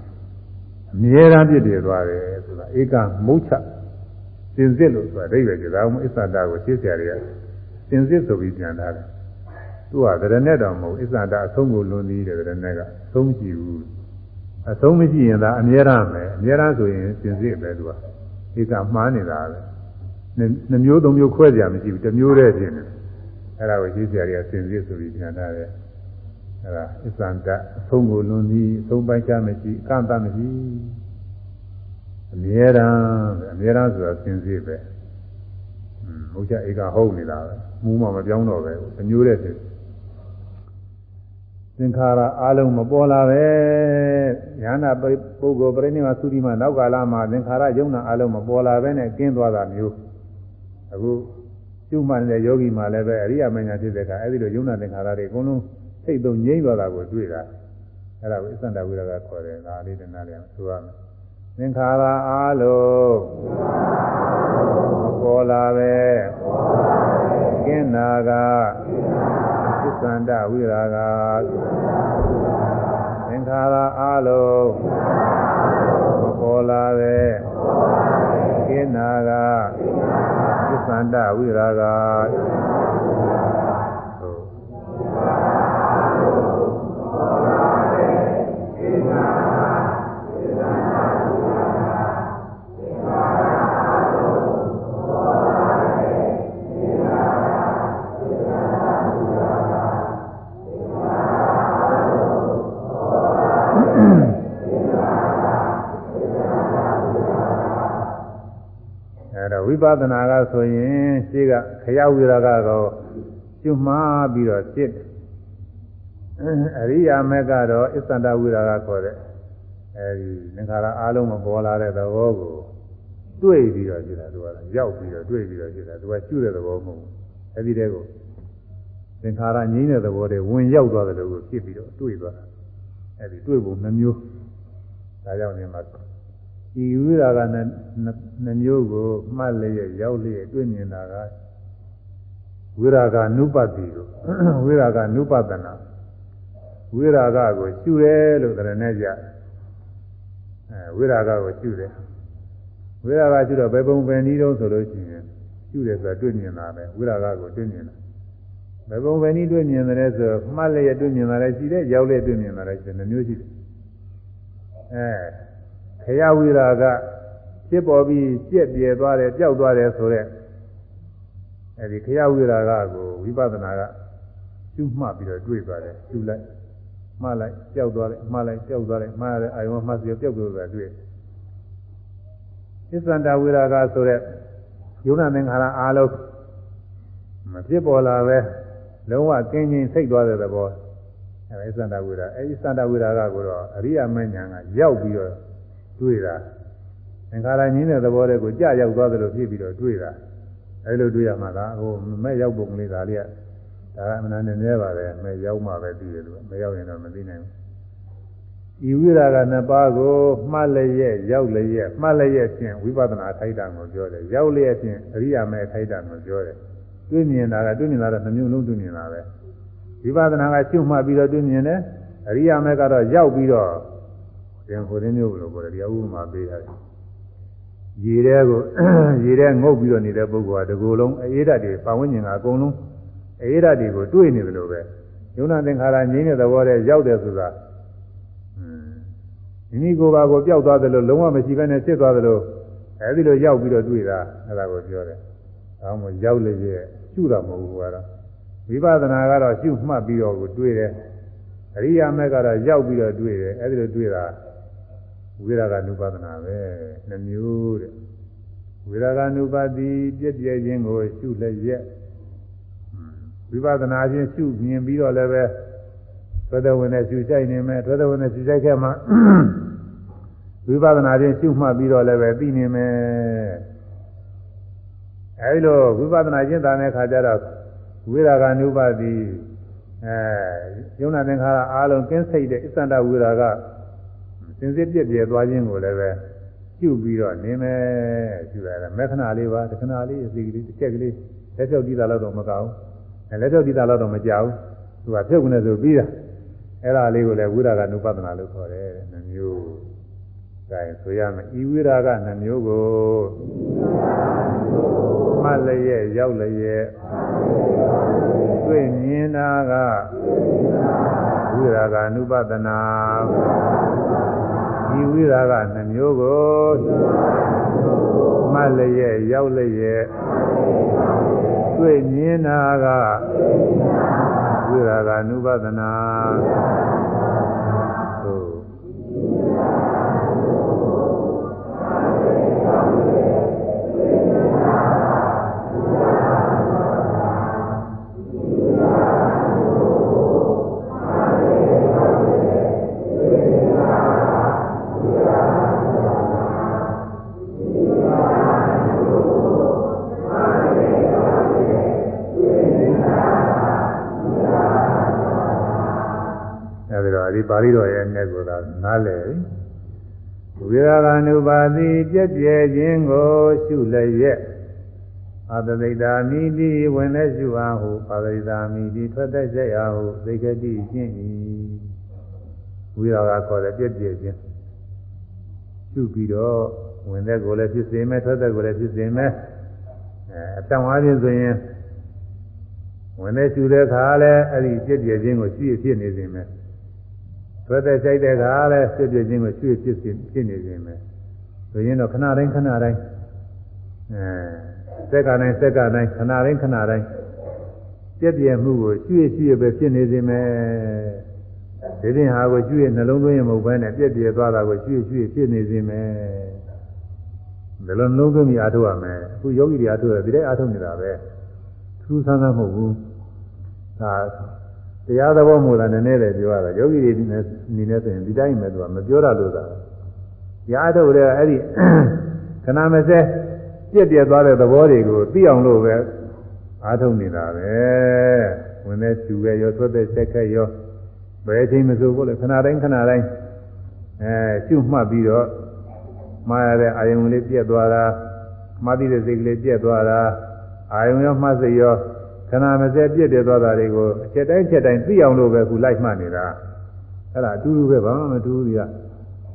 မြဲတမ်းပြည့်တယ်သွားတယ်ဆိုတာဧကမုတ်ချစင်စစ်လို့ဆိုတာအဓိပ္ပာယ်ကြဒါမှမဟုတ်အစ္ဆဒကိုရှင်းစရာတွေကစင်စစ်ဆိုပြီးပြန်လာတယ်သူကဒရနဲ့တောင်မဟုတ်အစ္ဆဒအဆုံးကိုလွန်သေးတယ်ဒရနဲ့ကအဆုံးမရှိဘူးအဆုံးမရှိရင်ဒါအမြဲတမ်းပဲအမြဲတမ်းဆိုရင်စင်စစ်ပဲသူကဧကမှားနေတာပဲနှမျိုးသုံးမျိုးခွဲကြမရှိဘူးတစ်မျိုးတည်းဖြစ်နေတယ်အဲ့ဒါကိုရှင်းစရာတွေကစင်စစ်ဆိုပြီးပြန်လာတယ် အဲ့ဒါအစ္ဆန္ဒအဆုံးကိုလွန်သည်အဆုံးပိုင်းချမရှိအကန့်အသတ်မရှိအမြဲတမ်းအမြဲတမ်းဆိုတာစင်စစ်ပဲဟွန်းဘုရားဧကဟုတ်နေတာပဲမူးမှမပြောင်းတော့ပဲအမျိုးတဲ့ဖြစ်သင်္ခါရအလုံးမပေါ်လာပဲညာနာပုဂ္ဂိုလ်ပြိဋိမာသုတိမနောက်ကာလမှာသင်္ခါရယုံနာအလုံးမပေါ်လာပဲနဲ့ကျင်းသွားတာမျိုးအခုကျွမှန်တဲ့ယောဂီမှလည်းပဲအရိယာမညာဖြစ်တဲ့အခါအဲဒီလိုယုံနာသင်္ခါရတွေအကုန်လုံး စိတ်သုံးငြိမ့်သွားတာကိုတွေ့တာအဲ့ဒါကိုအစ္ဆန္ဒဝိရကခေါ်တယ်ဒါလေးတနာလေးဆိုရမယ်သင်္ခါရအားလုံးပေါ်လာပဲကျင်းနာကသစ္ဆန္ဒဝိရာကသင်္ခါရအားလုံးပေါ်လာပဲကျင်းနာကသစ္ဆန္ဒဝိရာက ပဿနာကဆိုရင်ရှိကခရဝိရကတော့ကျွမှားပြီးတော့ဖြစ်တယ်အရိယာမက်ကတော့အစ္ဆန္ဒဝိရကခေါ်တဲ့အဲဒီသင်္ခါရအားလုံးမပေါ်လာတဲ့သဘောကိုတွေ့ပြီးတော့ဖြစ်တာသူကရောက်ပြီးတော့တွေ့ပြီးတော့ဖြစ်တာသူကရှုတဲ့သဘောမဟုတ်ဘူးအဲဒီတည်းကိုသင်္ခါရငြိမ်းတဲ့သဘောတွေဝင်ရောက်သွားတယ်လို့ဖြစ်ပြီးတော့တွေ့သွားတာအဲဒီတွေ့ပုံနှမျိုးဒါကြောင့်နေမှာ ဒီဝိရာကနှမျိုးကိုမှတ်လျက်ရောက်လျက်တွေ့မြင်တာကဝိရာကနုပတ္တိကိုဝိရာကနုပတနာဝိရာကကိုရှုတယ်လို့တရနဲ့ကြအဲဝိရာကကိုရှုတယ်ဝိရာကရှုတော့ဘယ်ပုံပဲနည်းတုံးဆိုလို့ရှိရင်ရှုတယ်ဆိုတာတွေ့မြင်တာပဲဝိရာကကိုတွေ့မြင်တာဘယ်ပုံပဲနည်းတွေ့မြင်တယ်ဆိုမှတ်လျက်တွေ့မြင်တာလည်းရှိတယ်ရောက်လျက်တွေ့မြင်တာလည်းရှိတယ်မျိုးရှိတယ်အဲ ခရဝိရာကဖြစ်ပေါ်ပြီးပြက်ပြဲသွားတယ်ပျောက်သွားတယ်ဆိုတော့အဲဒီခရဝိရာကကိုဝိပဿနာကရှုမှတ်ပြီးတော့တွေ့သွားတယ်ရှုလိုက်မှားလိုက်ကြောက်သွားလိုက်မှားလိုက်ကြောက်သွားလိုက်မှားရတဲ့အာယုံမှတ်စီကြောက်သွားတာတွေ့သစ္ဆန္တဝိရာဂဆိုတဲ့ယုံနာသင်္ခါရအားလုံးမဖြစ်ပေါ်လာပဲလုံးဝကင်းချင်းစိတ်သွားတဲ့သဘောအဲဒီသန္တာဝိရာအဲဒီသန္တာဝိရာကကိုတော့အရိယာမဉ္ဇဏ်ကရောက်ပြီးတော့ တွေ့တာသင်္ခါရငြင်းတဲ့သဘောတွေကိုကြာရောက်သွားတယ်လို့ဖြစ်ပြီးတော့တွေ့တာအဲဒီလိုတွေ့ရမှာကဟိုမဲ့ရောက်ပုံလေးဒါလေးကဒါကအမှန်နဲ့နည်းပါတယ်မဲ့ရောက်မှပဲသိတယ်လို့မရောက်ရင်တော့မသိနိုင်ဘူးဤဝိရာကနှစ်ပါးကိုမှတ်လျက်ရောက်လျက်မှတ်လျက်ဖြင့်ဝိပဿနာထိုက်တာကိုပြောတယ်ရောက်လျက်ဖြင့်အရိယာမဲထိုက်တာကိုပြောတယ်တွေ့မြင်တာကတွေ့မြင်တာတော့နှမျိုးလုံးတွေ့မြင်တာပဲဝိပဿနာကရှုမှတ်ပြီးတော့တွေ့မြင်တယ်အရိယာမဲကတော့ရောက်ပြီးတော့ ပြန်ဟိုရင်းမျိုးလို့ပြောတယ်ဒီအဥပမာပေးရတယ်ရေထဲကိုရေထဲငုတ်ပြီးတော့နေတဲ့ပုဂ္ဂိုလ်ကဒီကိုယ်လုံးအေးဓာတ်တွေပတ်ဝန်းကျင်ကအကုန်လုံးအေးဓာတ်တွေကိုတွေ့နေတယ်လို့ပဲယုံနာသင်္ခါရငြိမ်းတဲ့သဘောတည်းရောက်တယ်ဆိုတာမိမိကိုယ်ပါကိုပျောက်သွားတယ်လို့လုံးဝမရှိဘဲနဲ့ဖြစ်သွားတယ်လို့အဲဒီလိုရောက်ပြီးတော့တွေ့တာအဲဒါကိုပြောတယ်။ဒါမှမဟုတ်ရောက်လေရဲ့ရှုတာမဟုတ်ဘူးကတော့ဝိပဿနာကတော့ရှုမှတ်ပြီးတော့ကိုတွေ့တယ်။အရိယာမေကတော့ရောက်ပြီးတော့တွေ့တယ်အဲဒီလိုတွေ့တာ ဝိရာဂ ानु ပါဒနာပဲနှမျိုးတဲ့ဝိရာဂ ानु ပါတိပြည့်ပြည့်ခြင်းကိုရှုလက်ရက်ဝိပဿနာချင်းရှုမြင်ပြီးတော့လည်းပဲသွေးတော်ဝင်နဲ့ရှုကြိုက်နေမယ်သွေးတော်ဝင်နဲ့ရှုကြိုက်ခဲ့မှဝိပဿနာချင်းရှုမှတ်ပြီးတော့လည်းပဲသိနေမယ်အဲဒီလိုဝိပဿနာချင်းတာတဲ့ခါကျတော့ဝိရာဂ ानु ပါတိအဲယုံနာသင်္ခါရအားလုံးကင်းစိတ်တဲ့အစ္ဆန္ဒဝိရာဂ စင်စစ်ပြည့်ပြည့်သွားခြင်းကိုလည်းပဲကျုပ်ပြီးတော့နေမယ်ကျူရတယ်မက္ခဏာလေးပါတခဏလေးအစီကလေးတစ်ချက်ကလေးလက်ဖြုတ်တည်တာတော့မကောင်းဘူးလက်ဖြုတ်တည်တာတော့မကြောက်ဘူးသူကဖြုတ်ကနေဆိုပြီးတာအဲ့ဒါလေးကိုလည်းဝိရာဂနုပဒနာလို့ခေါ်တယ်နှမျိုးဒါရင်ဆိုရမယ်ဤဝိရာဂနှမျိုးကိုမှတ်လျက်ရောက်လျက်တွေ့မြင်တာကဝိရာဂနုပဒနာ ဒီဝိရာဂနှမျိုးကိုမှတ်လျက်ရောက်လျက်တွေ့မြင်တာကဝိရာဂ ानु ပဒနာ ဒီပါဠိတော်ရဲ့အ내ကိုသာနားလည်ဝိရာဂ ानु ပါတိပြည့်ပြည့်ခြင်းကိုရှုလျက်အာတသိတာမိတိဝင်တဲ့ရှုအားဟုအာတသိတာမိတိထွက်တဲ့ကြရဟုသိကတိရှင်း၏ဝိရာဂခေါ်တဲ့ပြည့်ပြည့်ခြင်းရှုပြီးတော့ဝင်တဲ့ကိုလည်းဖြစ်စေမယ်ထွက်တဲ့ကိုလည်းဖြစ်စေမယ်အဲအတန်ဝါခြင်းဆိုရင်ဝင်တဲ့ရှုတဲ့ခါလည်းအဲ့ဒီပြည့်ပြည့်ခြင်းကိုရှိဖြစ်နေစေမယ် သွဲတဲ့ကြိုက်တဲ့ကလည်းဖြစ်ဖြစ်ချင်းကိုရွှေ့ဖြစ်ဖြစ်နေခြင်းပဲဆိုရင်တော့ခဏတိုင်းခဏတိုင်းအဲစက္ကတိုင်းစက္ကတိုင်းခဏတိုင်းခဏတိုင်းပြည့်ပြည့်မှုကိုရွှေ့ရွှေ့ပဲဖြစ်နေခြင်းပဲဒီပြင်ဟာကိုရွှေ့နှလုံးသွင်းရမဟုတ်ဘဲနဲ့ပြည့်ပြည့်သွားတာကိုရွှေ့ရွှေ့ဖြစ်နေခြင်းပဲဘယ်လိုနှလုံးသွင်းပြီးအားထုတ်ရမလဲအခုယောဂီတွေအားထုတ်ရဒီတိုင်းအားထုတ်နေတာပဲထူးဆန်းဆန်းမဟုတ်ဘူးဒါ တရားသဘောမူတာနည်းနည်းလေးပြောရတာယောဂီတွေနေနေဆိုရင်ဒီတိုင်းပဲသူကမပြောရလို့သာရားထုတ်တဲ့အဲ့ဒီခဏမစဲပြည့်ပြည့်သွားတဲ့သဘောတွေကိုသိအောင်လို့ပဲအားထုတ်နေတာပဲဝင်တဲ့ကျူပဲရောသွက်တဲ့ဆက်ခက်ရောဘယ်ချိန်မဆိုဘူးလေခဏတိုင်းခဏတိုင်းအဲကျุမှတ်ပြီးတော့မှားရတဲ့အာယုံလေးပြည့်သွားတာမှားသိတဲ့စိတ်ကလေးပြည့်သွားတာအာယုံရောမှတ်စိတ်ရော ခဏမစဲပြည့်တယ်သွားတာတွေကိုအချက်တိုင်းချက်တိုင်းသိအောင်လို့ပဲခုလိုက်မှတ်နေတာအဲ့ဒါအတူတူပဲဘာမှမတူဘူးက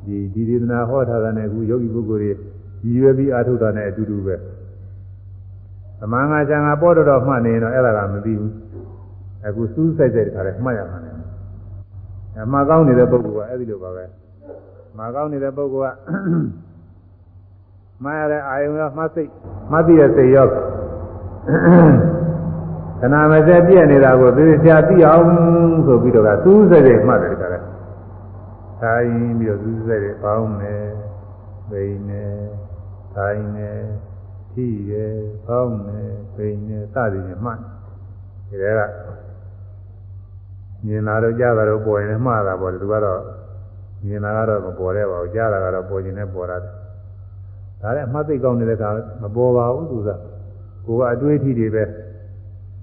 ဒီဒီဒေသနာဟောထားတာနဲ့အခုယောဂီပုဂ္ဂိုလ်တွေရည်ရွယ်ပြီးအာထုတာနဲ့အတူတူပဲသမန်ငါချံငါပေါ်တော်တော်မှတ်နေရင်တော့အဲ့ဒါကမသိဘူးအခုစူးစိုက်စိုက်တခါလဲမှတ်ရမှာလေအမှားကောင်းနေတဲ့ပုဂ္ဂိုလ်ကအဲ့ဒီလိုပါပဲမှားကောင်းနေတဲ့ပုဂ္ဂိုလ်ကမှားရတဲ့အာယုံရောမှတ်စိတ်မှတ်ပြီးတဲ့စိတ်ရော ခဏမစက်ပြည့်နေတာကိုသေချာသိအောင်ဆိုပြီးတော့ကသူးစက်တွေမှတ်တယ်ကြတယ်ထိုင်ပြီးတော့သူးစက်တွေပေါင်းတယ်ပိန်တယ်ထိုင်တယ်ထိတယ်ပေါင်းတယ်ပိန်တယ်စသည်ဖြင့်မှတ်ဒီထဲကမြင်လာတော့ကြားတာတော့ပေါ်ရင်မှားတာပေါ့သူကတော့မြင်လာကတော့မပေါ်တဲ့ပါဘူးကြားတာကတော့ပေါ်ခြင်းနဲ့ပေါ်တာဒါလည်းအမှတ်သိကောင်းနေတဲ့ခါမပေါ်ပါဘူးသူကကိုကအတွေးအထိတွေပဲ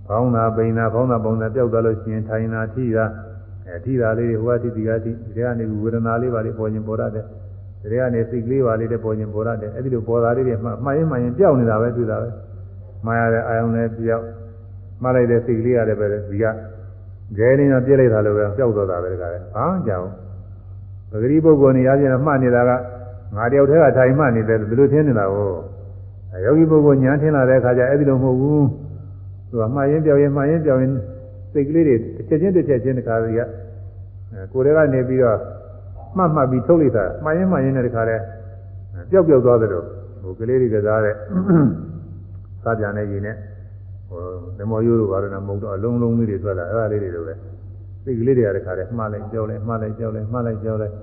ကောင်းတာပိန်တာကောင်းတာပုံစံပြောက်သွားလို့ရှိရင်ထိုင်တာထိတာအဲထိတာလေးဟိုကထိဒီကထိဒီကနေဝေဒနာလေးပါလေးပေါ်ခြင်းပေါ်ရတယ်ဒီကနေစိတ်ကလေးပါလေးတွေပေါ်ခြင်းပေါ်ရတယ်အဲ့ဒီလိုပေါ်တာလေးတွေမှမှရင်မှရင်ပြောက်နေတာပဲတွေ့တာပဲမှားရတဲ့အာယုံနဲ့ပြောက်မှားလိုက်တဲ့စိတ်ကလေးရတယ်ပဲဒီကဂဲနေတာပြည့်လိုက်တာလို့ပဲပျောက်သွားတာပဲတခါလဲဟာကြောင်ပဂရိပုဂ္ဂိုလ်နေရာချင်းမှတ်နေတာကငါတယောက်တည်းကထိုင်မှတ်နေတယ်ဘယ်လိုထင်နေတာကိုယောဂီပုဂ္ဂိုလ်ညာထင်လာတဲ့အခါကျအဲ့ဒီလိုမဟုတ်ဘူး သူကမှားရင်ပြောင်းရင်မှားရင်ပြောင်းရင်စိတ်ကလေးတွေတစ်ချက်ချင်းတစ်ချက်ချင်းတခါကြီးကကိုယ်တွေကနေပြီးတော့မှတ်မှတ်ပြီးထုတ်လိုက်တာမှားရင်မှားရင်နဲ့တခါလဲပျောက်ပျောက်သွားတယ်လို့ဟိုကလေးတွေကစားတဲ့စားပြန်တဲ့ရေနဲ့ဟိုဓမ္မရိုးတို့ဘာလို့လဲမဟုတ်တော့အလုံးလုံးလေးတွေထွက်လာအဲ့ဒါလေးတွေလိုပဲစိတ်ကလေးတွေကတခါလဲမှားလိုက်ကြောက်လိုက်မှားလိုက်ကြောက်လိုက်မှားလိုက်ကြောက်လိုက်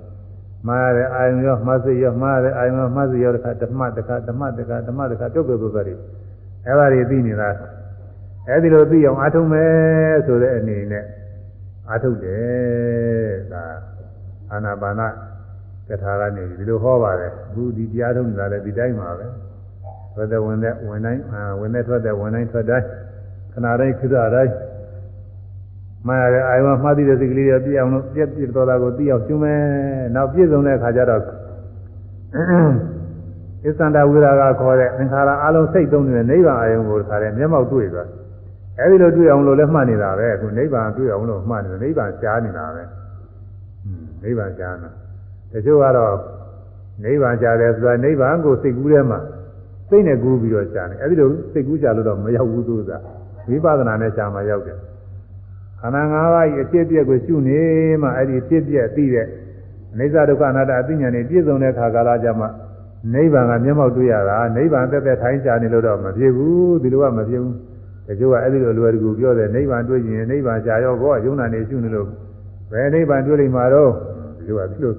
မှားရတဲ့အာယုံရောမှားစိတ်ရောမှားရတဲ့အာယုံရောမှားစိတ်ရောတခါဓမ္မတခါဓမ္မတခါဓမ္မတခါတုတ်ပြုတ်သွားတယ်အဲ့ဒါတွေသိနေတာ အဲ့ဒီလိုသိအောင်အားထုတ်မယ်ဆိုတဲ့အနေနဲ့အားထုတ်တယ်ဒါအာနာပါနကထာကနေဒီလိုဟောပါတယ်အခုဒီတရားထုတ်နေတာလည်းဒီတိုင်းပါပဲထွက်တဲ့ဝင်တဲ့ဝင်တိုင်းဝင်တဲ့ထွက်တဲ့ဝင်တိုင်းထွက်တိုင်းခဏတိုင်းခိတ္တတိုင်းမှားရတဲ့အာယုံမှားသိတဲ့စိတ်ကလေးတွေပြည့်အောင်လို့ပြည့်ပြည့်တော်တာကိုသိအောင်ကျွမယ်နောက်ပြည့်စုံတဲ့အခါကျတော့အစ္ဆန္ဒဝိရာကခေါ်တဲ့သင်္ခါရအလုံးစိတ်သုံးနေတဲ့နိဗ္ဗာန်အာယုံကိုခါတဲ့မျက်မှောက်တွေ့သွား အဲဒီလိုတွေ့အောင်လို့လည်းမှတ်နေတာပဲအခုနိဗ္ဗာန်တွေ့အောင်လို့မှတ်နေတယ်နိဗ္ဗာန်ရှားနေတာပဲနိဗ္ဗာန်ရှားနေတာတချို့ကတော့နိဗ္ဗာန်ရှားတယ်ဆိုတာနိဗ္ဗာန်ကိုစိတ်ကူးထဲမှာစိတ်နဲ့ကူးပြီးတော့ရှားနေအဲဒီလိုစိတ်ကူးရှားလို့တော့မရောက်ဘူးသူကဝိပဿနာနဲ့ရှားမှရောက်တယ်ခန္ဓာ၅ပါးရဲ့အဖြစ်အပျက်ကိုရှုနေမှအဲ့ဒီအဖြစ်အပျက်သိတဲ့အနိစ္စဒုက္ခအနတ္တအသိဉာဏ်နဲ့ပြည့်စုံတဲ့ခါကာလကြမှာနိဗ္ဗာန်ကမျက်မှောက်တွေ့ရတာနိဗ္ဗာန်တက်တက်ထိုင်းချနေလို့တော့မဖြစ်ဘူးဒီလိုကမဖြစ်ဘူး တချို့ကအဲ့ဒီလိုလွယ်တကူပြောတယ်နိဗ္ဗာန်တွေ့ရင်နိဗ္ဗာန်ကြာရောဘောယုံနာနေရှုနေလို့ဘယ်နိဗ္ဗာန်တွေ့လိမ့်မှာတော့ဒီလိုကဒီလို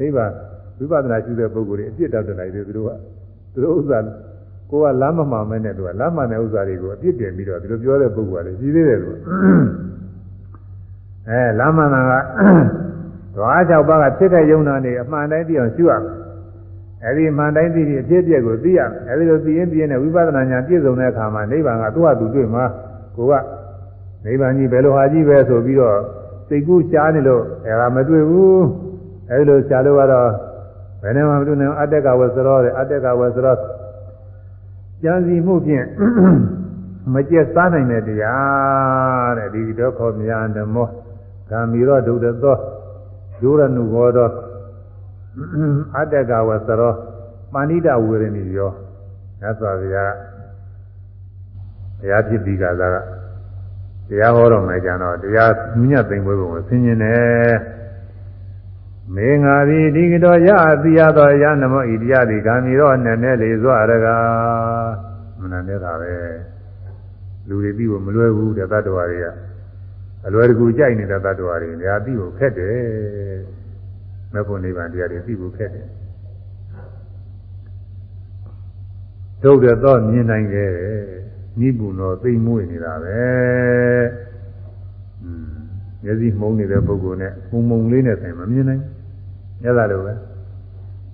နိဗ္ဗာန်ဝိပဿနာရှုတဲ့ပုဂ္ဂိုလ်တွေအပြစ်တောက်တယ်လိုက်တယ်သူတို့ကသူတို့ဥစ္စာကိုကလမ်းမမှန်မဲနဲ့သူကလမ်းမှန်တဲ့ဥစ္စာတွေကိုအပြစ်တင်ပြီးတော့ဒီလိုပြောတဲ့ပုဂ္ဂိုလ်ကလည်းကြီးသေးတယ်လို့အဲလမ်းမှန်တာကဓဝါ၆ပါးကဖြစ်တဲ့ယုံနာနေအမှန်တိုင်းသိအောင်ရှုရမယ် အဲဒီမှန်တိုင်းသိပြီးအဖြစ်အပျက်ကိုသိရမယ်အဲဒီလိုသိရင်သိရင်ဝိပဿနာဉာဏ်ပြည့်စုံတဲ့အခါမှာနိဗ္ဗာန်ကသူ့ဟာသူတွေ့မှာကိုကနိဗ္ဗာန်ကြီးဘယ်လိုဟာကြီးပဲဆိုပြီးတော့စိတ်ကူးရှားနေလို့အဲဒါမတွေ့ဘူးအဲဒီလိုရှားလို့ကတော့ဘယ်နဲ့မှမတွေ့နိုင်အတ္တကဝဆရောတဲ့အတ္တကဝဆရောကြံစီမှုဖြင့်မကျက်စားနိုင်တဲ့တရားတဲ့ဒီတော့ခေါ်မြန်ဓမ္မောဂာမီရောဒုဒ္ဒသောဒုရနုဘောသော အတ္တကဝသရောပါဏိတဝေရဏီရောသစ္စာဗျာတရားဖြစ်ပြီးကသာကတရားဟောတော်မယ်ကြတော့တရားမြတ်သိမ့်ပွဲပုံကိုဆင်ញင်တယ်မေငါသည်ဒီကတော်ရအတိယတော်ရနမောဣတရားဒီဂာမီရောနဲ့နဲ့လေစွာရကမနနေတာပဲလူတွေပြီးဖို့မလွယ်ဘူးတဲ့တတ္တဝါတွေကအလွယ်တကူကြိုက်နေတဲ့တတ္တဝါတွေညာပြီးဖို့ခက်တယ် မဖို့နိဗ္ဗာန်တရားတွေသိဖို့ခက်တယ်ဒုက္ခတော့မြင်နိုင်ခဲ့နိဗ္ဗုန်တော်သိမ့်မွေ့နေတာပဲอืมမျက်စိမှုံနေတဲ့ပုဂ္ဂိုလ်နဲ့မှုံမှုံလေးနဲ့ဆိုင်မမြင်နိုင်ရတာလို့ပဲ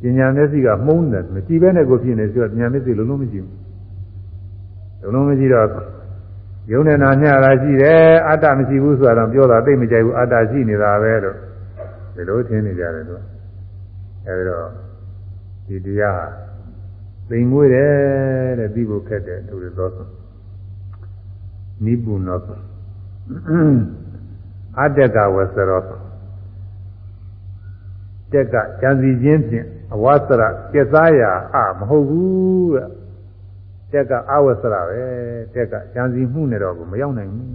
ပညာမျက်စိကမှုံတယ်မကြည့်ဘဲနဲ့ကိုဖြစ်နေဆိုတော့ပညာမျက်စိလုံးလုံးမကြည့်ဘူးလုံးလုံးမကြည့်တော့ယုံနဲ့နာမျှတာရှိတယ်အတ္တမရှိဘူးဆိုတော့ပြောတာသိမကြိုက်ဘူးအတ္တရှိနေတာပဲလို့ ဒီလိုထင်နေကြတယ်သူအဲဒီတော့ဒီတရားသိမ်မွေးတယ်တဲ့ပြီးဖို့ခက်တယ်သူတွေတော့နိဗ္ဗုဏောအတ္တကဝဆရောတက်ကကြံစီခြင်းဖြင့်အဝဆရကျက်သားရာအမဟုတ်ဘူးတဲ့တက်ကအဝဆရပဲတက်ကကြံစီမှုနဲ့တော့မရောက်နိုင်ဘူး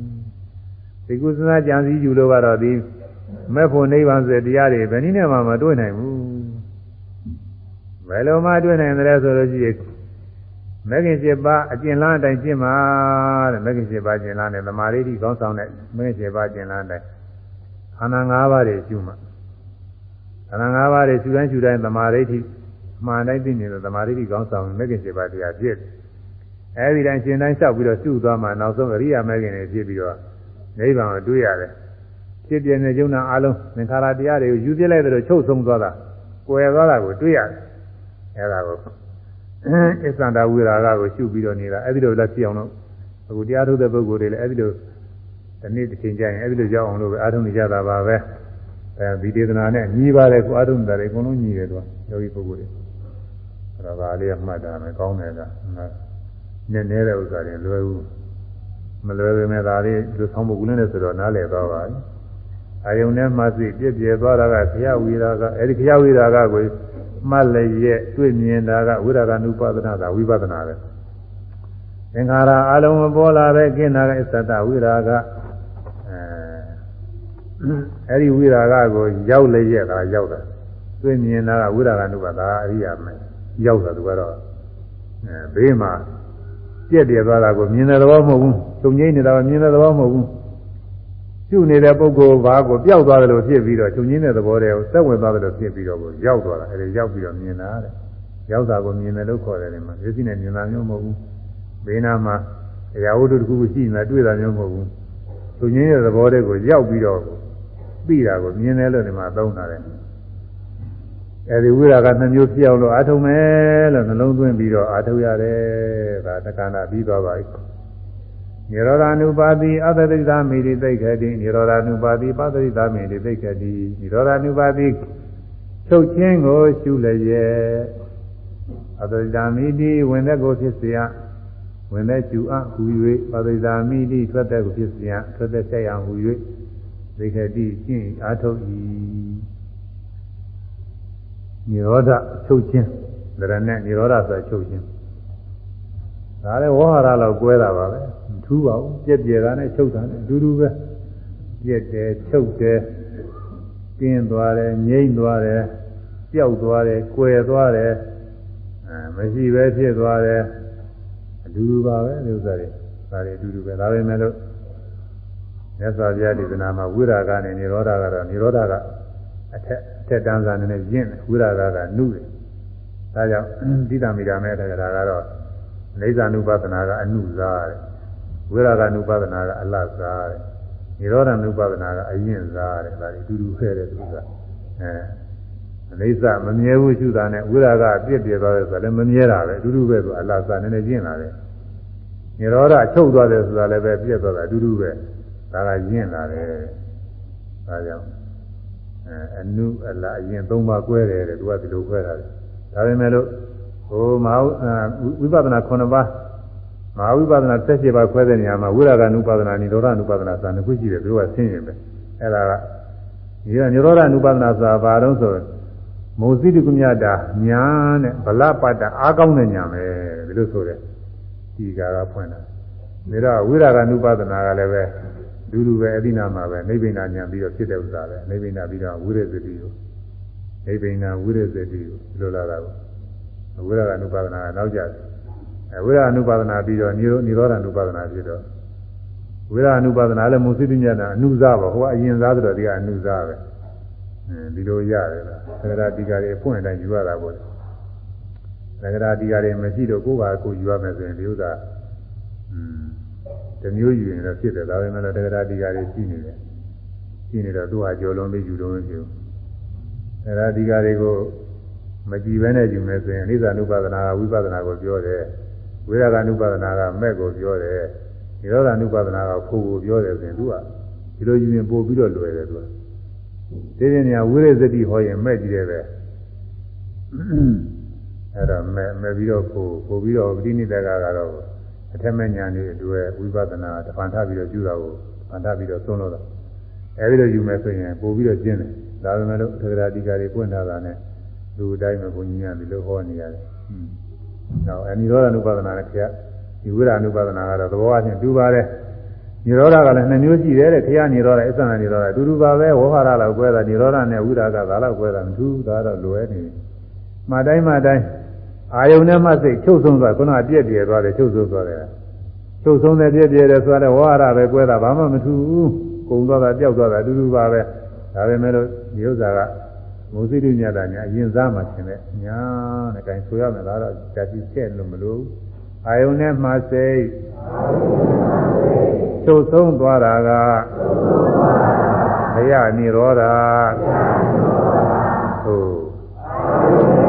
ဒီကုသနာကြံစီယူလို့ကတော့ဒီ မဲ့ဖို့နိဗ္ဗာန်ဆိုတရားတွေဘယ်နည်းနဲ့မှမတွေ့နိုင်ဘူးဘယ်လိုမှတွေ့နိုင်တယ်ဆိုလို့ရှိရင်မဂ္ဂင်7ပါးအကျဉ်းလားအတိုင်းကျင့်ပါတဲ့မဂ္ဂင်7ပါးကျင့်လားနဲ့သမာဓိတိကောင်းဆောင်တဲ့မဂ္ဂင်7ပါးကျင့်လားအတိုင်းခန္ဓာ၅ပါးတွေကျူမှာခန္ဓာ၅ပါးတွေကျူတိုင်းကျူတိုင်းသမာဓိတိမှန်တိုင်းသိနေတဲ့သမာဓိတိကောင်းဆောင်မဂ္ဂင်7ပါးတရားဖြစ်တယ်အဲဒီတိုင်းရှင်တိုင်းလျှောက်ပြီးတော့ကျူသွားမှနောက်ဆုံးအရိယာမဂ္ဂင်တွေဖြစ်ပြီးတော့နိဗ္ဗာန်ကိုတွေ့ရတယ် ဖြစ်ပြနေကြုံတာအလုံးသင်္ခါရတရားတွေကိုယူပြလိုက်တဲ့ချုပ်ဆုံးသွားတာကိုယ်ရသွားတာကိုတွေ့ရတယ်အဲဒါကိုအစ္ဆန္ဒဝိရာဂကိုရှုပြီးတော့နေတာအဲ့ဒီလိုလက်ဖြစ်အောင်လို့အခုတရားထုတ်တဲ့ပုဂ္ဂိုလ်တွေလည်းအဲ့ဒီလိုဒီနေ့တစ်ချိန်ကျရင်အဲ့ဒီလိုကြောက်အောင်လို့ပဲအားထုတ်နေကြတာပါပဲအဲဒီဒေသနာနဲ့ညီးပါတယ်ကိုအားထုတ်နေတာတွေအကုန်လုံးညီးတယ်သူကယောဂီပုဂ္ဂိုလ်တွေအဲ့ဒါပါလေးကမှတ်တာမယ်ကောင်းတယ်ကနည်းနည်းတဲ့ဥစ္စာတွေလွယ်ဘူးမလွယ်ပေမဲ့ဒါလေးလူဆောင်ပုဂ္ဂိုလ်နဲ့ဆိုတော့နားလည်သွားပါပြီ အာယုန်နဲ့မှသိပြည့်ပြည့်သွားတာကခရဝိရာဂအဲ့ဒီခရဝိရာဂကိုမှတ်လည်းရဲ့တွေ့မြင်တာကဝိရာဂ ानु ပါဒနာကဝိပဿနာပဲသင်္ခါရအလုံးမပေါ်လာပဲကိနာကအစ္စတဝိရာဂအဲအဲဒီဝိရာဂကိုရောက်လည်းရဲ့တာရောက်တာတွေ့မြင်တာကဝိရာဂ ानु ပါဒါအရိယာမယ်ရောက်တာသူကတော့အဲဘေးမှာပြက်ပြက်သွားတာကိုမြင်တဲ့သဘောမဟုတ်ဘူးသုံငိမ့်နေတာကမြင်တဲ့သဘောမဟုတ်ဘူး ကျุနေတဲ့ပုဂ္ဂိုလ်ဘာကိုပျောက်သွားတယ်လို့ဖြစ်ပြီးတော့ချုပ်ငင်းတဲ့သဘောတည်းကိုသက်ဝင်သွားတယ်လို့ဖြစ်ပြီးတော့ကိုရောက်သွားတာအဲဒီရောက်ပြီးတော့မြင်တာတဲ့ရောက်တာကိုမြင်တယ်လို့ခေါ်တယ်လေမှာမျက်စိနဲ့မြင်တာမျိုးမဟုတ်ဘူးဘေးနားမှာအရာဝတ္ထုတစ်ခုခုရှိနေတာတွေ့တာမျိုးမဟုတ်ဘူးချုပ်ငင်းတဲ့သဘောတည်းကိုရောက်ပြီးတော့ပြီးတာကိုမြင်တယ်လို့ဒီမှာသုံးတာတယ်အဲဒီဝိရာကနှမျိုးဖြစ်အောင်လို့အာထုံမယ်လို့နှလုံးသွင်းပြီးတော့အာထုရတယ်ဒါတက္ကနာပြီးသွားပါပြီ နိရောဓ ानु ပါတိအတ္တရိသမိတိသိခတိနိရောဓ ानु ပါတိပတ္တိသမိတိသိခတိနိရောဓ ानु ပါတိချုပ်ခြင်းကိုရှုလျက်အတ္တရိသမိတိဝင်သက်ကိုဖြစ်စေရဝင်သက်ရှုအပ်ဟူ၍ပတ္တိသမိတိထွက်သက်ကိုဖြစ်စေရထွက်သက်ဆက်ရဟူ၍သိခတိရှင်းအားထုတ်၏နိရောဓချုပ်ခြင်းဒါရနဲ့နိရောဓဆိုချုပ်ခြင်းဒါလည်းဝေါဟာရလောက်ကွဲတာပါပဲ ထူးပါဘူးပြက်ပြယ်တာနဲ့ချုပ်တာနဲ့အတူတူပဲပြက်တယ်ချုပ်တယ်ကျင်းသွားတယ်ငြိမ့်သွားတယ်ပျောက်သွားတယ်ကွယ်သွားတယ်အဲမရှိပဲဖြစ်သွားတယ်အတူတူပါပဲဒီဥစ္စာတွေဒါတွေအတူတူပဲဒါပဲမဲ့လို့မြတ်စွာဘုရားဒေသနာမှာဝိရာဂနဲ့និရောဓကတော့និရောဓကအထက်အထက်တန်းစာနဲ့ရင့်တယ်ဝိရာဂကနုတယ်ဒါကြောင့်သီတမိတာမဲ့တက္ကရာကတော့အိဇာနုပဒနာကအနုစားတဲ့ ဝိရာဂနုပဒနာကအလစားတဲ့និရောဓနုပဒနာကအရင်စားတဲ့ဒါဒီတူတူဖဲတဲ့သူကအဲအိဇာမမြဲဘူးရှုတာနဲ့ဝိရာဂအပြစ်ပြေသွားတယ်ဆိုလည်းမမြဲတာပဲအတူတူပဲဆိုအလစားနည်းနည်းကျင့်လာတယ်និရောဓချုပ်သွားတယ်ဆိုတာလည်းပဲပြည့်သွားတာအတူတူပဲဒါကကျင့်လာတယ်ဒါကြောင့်အဲအနုအလအရင်၃ပါး꿰တယ်တဲ့သူကဒီလို꿰တာတယ်ဒါပေမဲ့လို့ဟိုမဟာဝိပဿနာ9ပါး မဟာဝိပဿနာ17ပါးခွဲတဲ့နေရာမှာဝိရာဂ ानु ပါဒနာနိရောဓ ानु ပါဒနာစာနှစ်ခုရှိတယ်သူကဆင်းရင်ပဲအဲ့ဒါကဒီကနိရောဓ ानु ပါဒနာစာဘာတော့ဆိုမောဇိတုကမြတာညာနဲ့ဗလပတ္တအားကောင်းတဲ့ညာပဲဒီလိုဆိုတဲ့ဒီကာကဖွင့်တာဒါတော့ဝိရာဂ ानु ပါဒနာကလည်းပဲဒူးဒူးပဲအဋ္ဌိနာမှာပဲနိဗ္ဗိဏညာပြီးတော့ဖြစ်တဲ့ဥစ္စာပဲနိဗ္ဗိဏပြီးတော့ဝိရဇတိကိုနိဗ္ဗိဏဝိရဇတိကိုလိုလာတာကိုဝိရကအနုပါဒနာကနောက်ကျတယ်အဲ ဝိရအနုပါဒနာပြီးတော့နိရောနိရောဓအနုပါဒနာဖြစ်တော့ဝိရအနုပါဒနာလည်းမုသိတိမြတ်တာအနုစားပါဟိုကအရင်စားဆိုတော့ဒီကအနုစားပဲအဲဒီလိုရတယ်လားသက္ကရာတိကာတွေအဖွင့်အတိုင်းယူရတာပေါ့သက္ကရာတိကာတွေမရှိတော့ကိုယ်ပါကိုယူရမယ်ဆိုရင်ဒီဥစ္စာอืมတမျိုးယူရင်တော့ဖြစ်တယ်ဒါပေမဲ့လည်းသက္ကရာတိကာတွေရှိနေတယ်ရှိနေတော့သူ့ဟာကြော်လုံးလေးယူလုံးမရှိဘူးသက္ကရာတိကာတွေကိုမကြည်ပဲနဲ့ယူမယ်ဆိုရင်အိသ ानु ပါဒနာကဝိပဿနာကိုပြောတယ် ဝိရက ानु ပါဒနာကမဲ့ကိုပြောတယ်និရောဓ ानु ပါဒနာကဖို့ကိုပြောတယ်ဆိုရင်သူကဒီလိုယူရင်ပို့ပြီးတော့လွယ်တယ်သူကဒီနေ့နေရာဝိရဇတိဟောရင်မဲ့ကြည့်တယ်ပဲအဲ့တော့မဲ့မဲ့ပြီးတော့ဖို့ပို့ပြီးတော့ပဋိနိဒကကတော့အထက်မဲ့ညာနေအတွက်ဝိပဿနာတဖန်ထပြီးတော့ယူတာကိုဖန်ထပြီးတော့သုံးလို့တော့အဲဒီလိုယူမယ်ဆိုရင်ပို့ပြီးတော့ကျင်းတယ်ဒါပေမဲ့လို့ထေရဓာတိကာတွေပွင့်လာတာနဲ့လူအတိုင်းပဲဘုန်းကြီးကဒီလိုဟောနေရတယ်။ နောက်အနိရောဓ ानु ပါဒနာနဲ့ခရဒီဝိရ ानु ပါဒနာကတော့သဘောအချင်းတူပါတယ်။နိရောဓကလည်းနှစ်မျိုးရှိတယ်တဲ့ခရနိရောဓအစ္ဆနာနိရောဓအတူတူပါပဲဝေါဟာရလောက်ကွဲတာနိရောဓနဲ့ဝိရာကသာလောက်ကွဲတာမထူးဒါတော့လွယ်နေ။မှတိုင်းမှတိုင်းအာယုန်နဲ့မှစိတ်ချုပ်ဆုံးသွားခုနကပြည့်ပြည့်သွားတယ်ချုပ်ဆုံးသွားတယ်ချုပ်ဆုံးတယ်ပြည့်ပြည့်တယ်ဆိုတော့ဝါရပဲကွဲတာဘာမှမထူဘူးကုံသွားတာပျောက်သွားတာအတူတူပါပဲဒါပေမဲ့လို့ဒီဥစ္စာက မုသိတုညတာညာအရင်စားမှရှင်တဲ့ညာနဲ့ကင်ဆိုရမယ်လားတော့ကြာကြည့်ချက်လို့မလို့အာယုန်နဲ့မှစိတ်ချုပ်ဆုံးသွားတာကဘယနိရောဓဟုတ်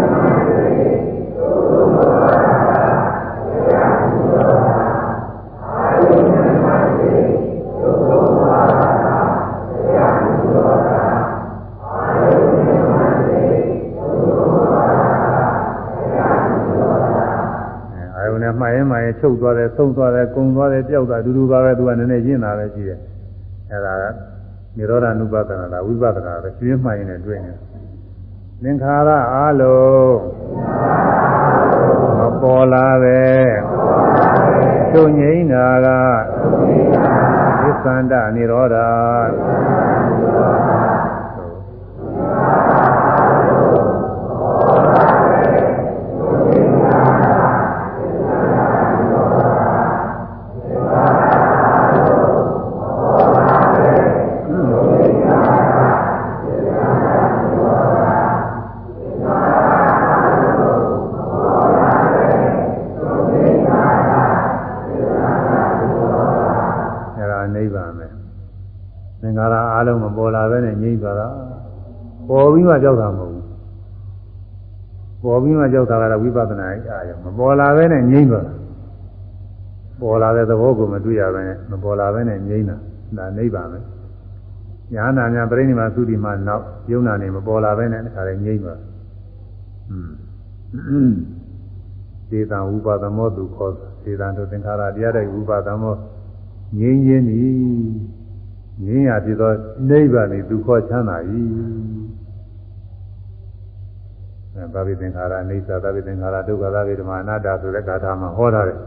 မှရင်မှရင် ချုပ်သွားတယ်သုံးသွားတယ်ကုံသွားတယ်ပျောက်သွားအတူတူပါပဲသူကနည်းနည်းရင်းတာပဲရှိတယ်အဲဒါကနိရောဓ ानु ပဒနာလားဝိပဿနာပဲကျွေးမှရင်နဲ့တွေ့နေသင်္ခါရအားလုံးမပေါ်လာပဲချုပ်ငိမ့်တာကသစ္ဆန္ဒနိရောဓ ပေါ်ပြီးမှကြောက်တာမဟုတ်ဘူးပေါ်ပြီးမှကြောက်တာကတော့ဝိပဿနာအာရုံမပေါ်လာပဲနဲ့ငြိမ့်သွားတာပေါ်လာတဲ့သဘောကိုမတွေ့ရပဲနဲ့မပေါ်လာပဲနဲ့ငြိမ့်တာဒါနိဗ္ဗာန်ပဲညာနာများပြိဋိမာသုတိမနောက်ယုံနာနေမပေါ်လာပဲနဲ့တခါလေငြိမ့်သွားอืมဒေသဝုပါဒမောသူခေါ်ဒေသတို့သင်္ခါရတရားတဲ့ဝုပါဒမောငြိမ့်ရင်းဤ ငြိမ့်ရဖြစ်သောနိဗ္ဗာန်ကိုသူခေါ်ချမ်းသာ၏သာဝိသင်္ခါရအိဋ္ဌသာဝိသင်္ခါရဒုက္ခသာဝိဓမ္မအနတ္တဆိုတဲ့ဂါထာမှာဟောထားတယ်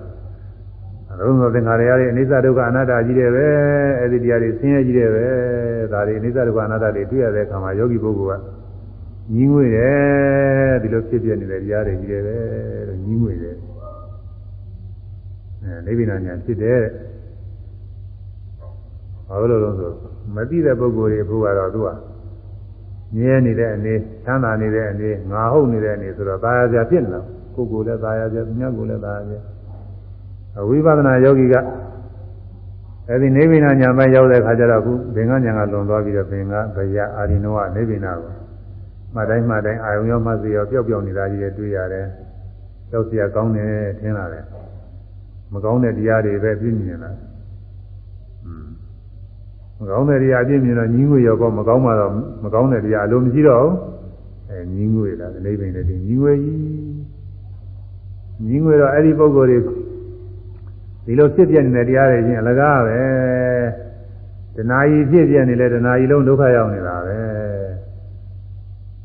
။အလုံးစုံသင်္ခါရရရဲ့အိဋ္ဌဒုက္ခအနတ္တကြီးတယ်ပဲ။အဲဒီတရားတွေဆင်းရဲကြီးတယ်ပဲ။ဒါတွေအိဋ္ဌဒုက္ခအနတ္တတွေတွေ့ရတဲ့အခါမှာယောဂီပုဂ္ဂိုလ်ကညီးငွေတယ်ဒီလိုဖြစ်ပြနေတဲ့တရားတွေကြီးတယ်ပဲလို့ညီးငွေတယ်။အဲနိဗ္ဗာန်ညာဖြစ်တယ်။ ဘာလို့လဲဆိုမသိတဲ့ပုဂ္ဂိုလ်တွေဘုရားတော့သူကမြဲနေတဲ့အနေချမ်းသာနေတဲ့အနေငါဟုတ်နေတဲ့အနေဆိုတော့သာယာစရာဖြစ်နေတော့ကိုယ်ကိုယ်လည်းသာယာစရာမြတ်ကိုယ်လည်းသာယာစရာဝိပဿနာယောဂီကအဲဒီနိဗ္ဗာန်ညာမဲ့ရောက်တဲ့ခါကျတော့ခုဘင်္ဂညာကလွန်သွားပြီးတော့ဘင်္ဂဗယအာရိနောကနိဗ္ဗာန်ကိုမှတ်တိုင်းမှတ်တိုင်းအာယုံရောမှတ်စီရောပျောက်ပျောက်နေတာကြီးတွေတွေ့ရတယ်။ကြောက်စရာကောင်းတယ်ထင်လာတယ်။မကောင်းတဲ့တရားတွေပဲပြည့်မြင်လာတယ် မကောင်းတဲ့တရားအပြည့်မြင်တော့ညီးငွေရောပေါ့မကောင်းမှတော့မကောင်းတဲ့တရားအလိုမရှိတော့အဲညီးငွေလားအိဗိန်နဲ့ဒီညီးငွေကြီးညီးငွေတော့အဲ့ဒီပုံကိုယ်တွေဒီလိုဖြစ်ပြနေတဲ့တရားတွေချင်းအလကားပဲတဏှာကြီးဖြစ်ပြနေလဲတဏှာကြီးလုံးဒုက္ခရောက်နေတာပဲ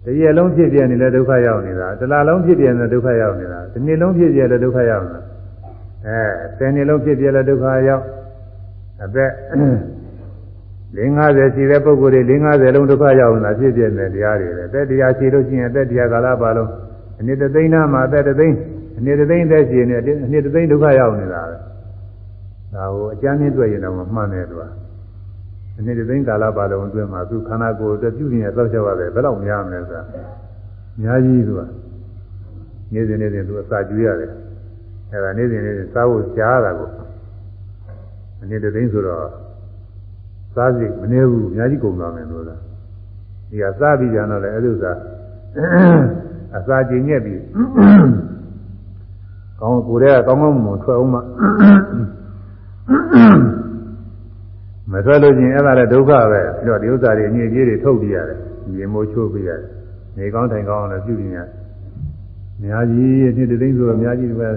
တရည်လုံးဖြစ်ပြနေလဲဒုက္ခရောက်နေတာတလားလုံးဖြစ်ပြနေဒုက္ခရောက်နေတာဒီနေ့လုံးဖြစ်ပြလဲဒုက္ခရောက်နေတာအဲဆယ်နှစ်လုံးဖြစ်ပြလဲဒုက္ခရောက်အသက် 50ရှိတဲ့ပုဂ္ဂိုလ်တွေ50လုံးဒုက္ခရောက်လာဖြစ်ဖြစ်နေတရားတွေပဲတက်တရားရှိလို့ရှိရင်တက်တရားကာလပါလုံးအနည်းတသိန်းနာမှာတက်တသိန်းအနည်းတသိန်းတက်ရှိနေအနည်းတသိန်းဒုက္ခရောက်နေတာပဲဒါကိုအကျမ်းင်းတွေ့ရင်တော့မှန်တယ်သူကအနည်းတသိန်းကာလပါလုံးအတွင်းမှာသူခန္ဓာကိုယ်အတွက်ပြုနေတော့ချက်ရတယ်ဘယ်တော့များမလဲဆိုတာအများကြီးသူကနေ့စဉ်နေ့စဉ်သူအစာကျွေးရတယ်အဲဒါနေ့စဉ်နေ့စဉ်စားဖို့ကြားတာကိုအနည်းတသိန်းဆိုတော့ စားစိတ်မနေဘူးအများကြီးကုန်သွားမယ်လို့လားဒီကစားပြီးကြတော့လေအဲ့လိုစားအစာကျင်ညက်ပြီးကောင်းကိုယ်တည်းကကောင်းကောင်းမွန်ထွက်အောင်မှမထွက်လို့ချင်းအဲ့ဒါလည်းဒုက္ခပဲပြီးတော့ဒီဥစ္စာတွေအညစ်အကြေးတွေထုတ်ပြရတယ်ရေမိုးချိုးပြရတယ်နေကောင်းထိုင်ကောင်းလည်းပြုပြင်ရအများကြီးအနှစ်သိန်းဆိုတော့အများကြီးပဲ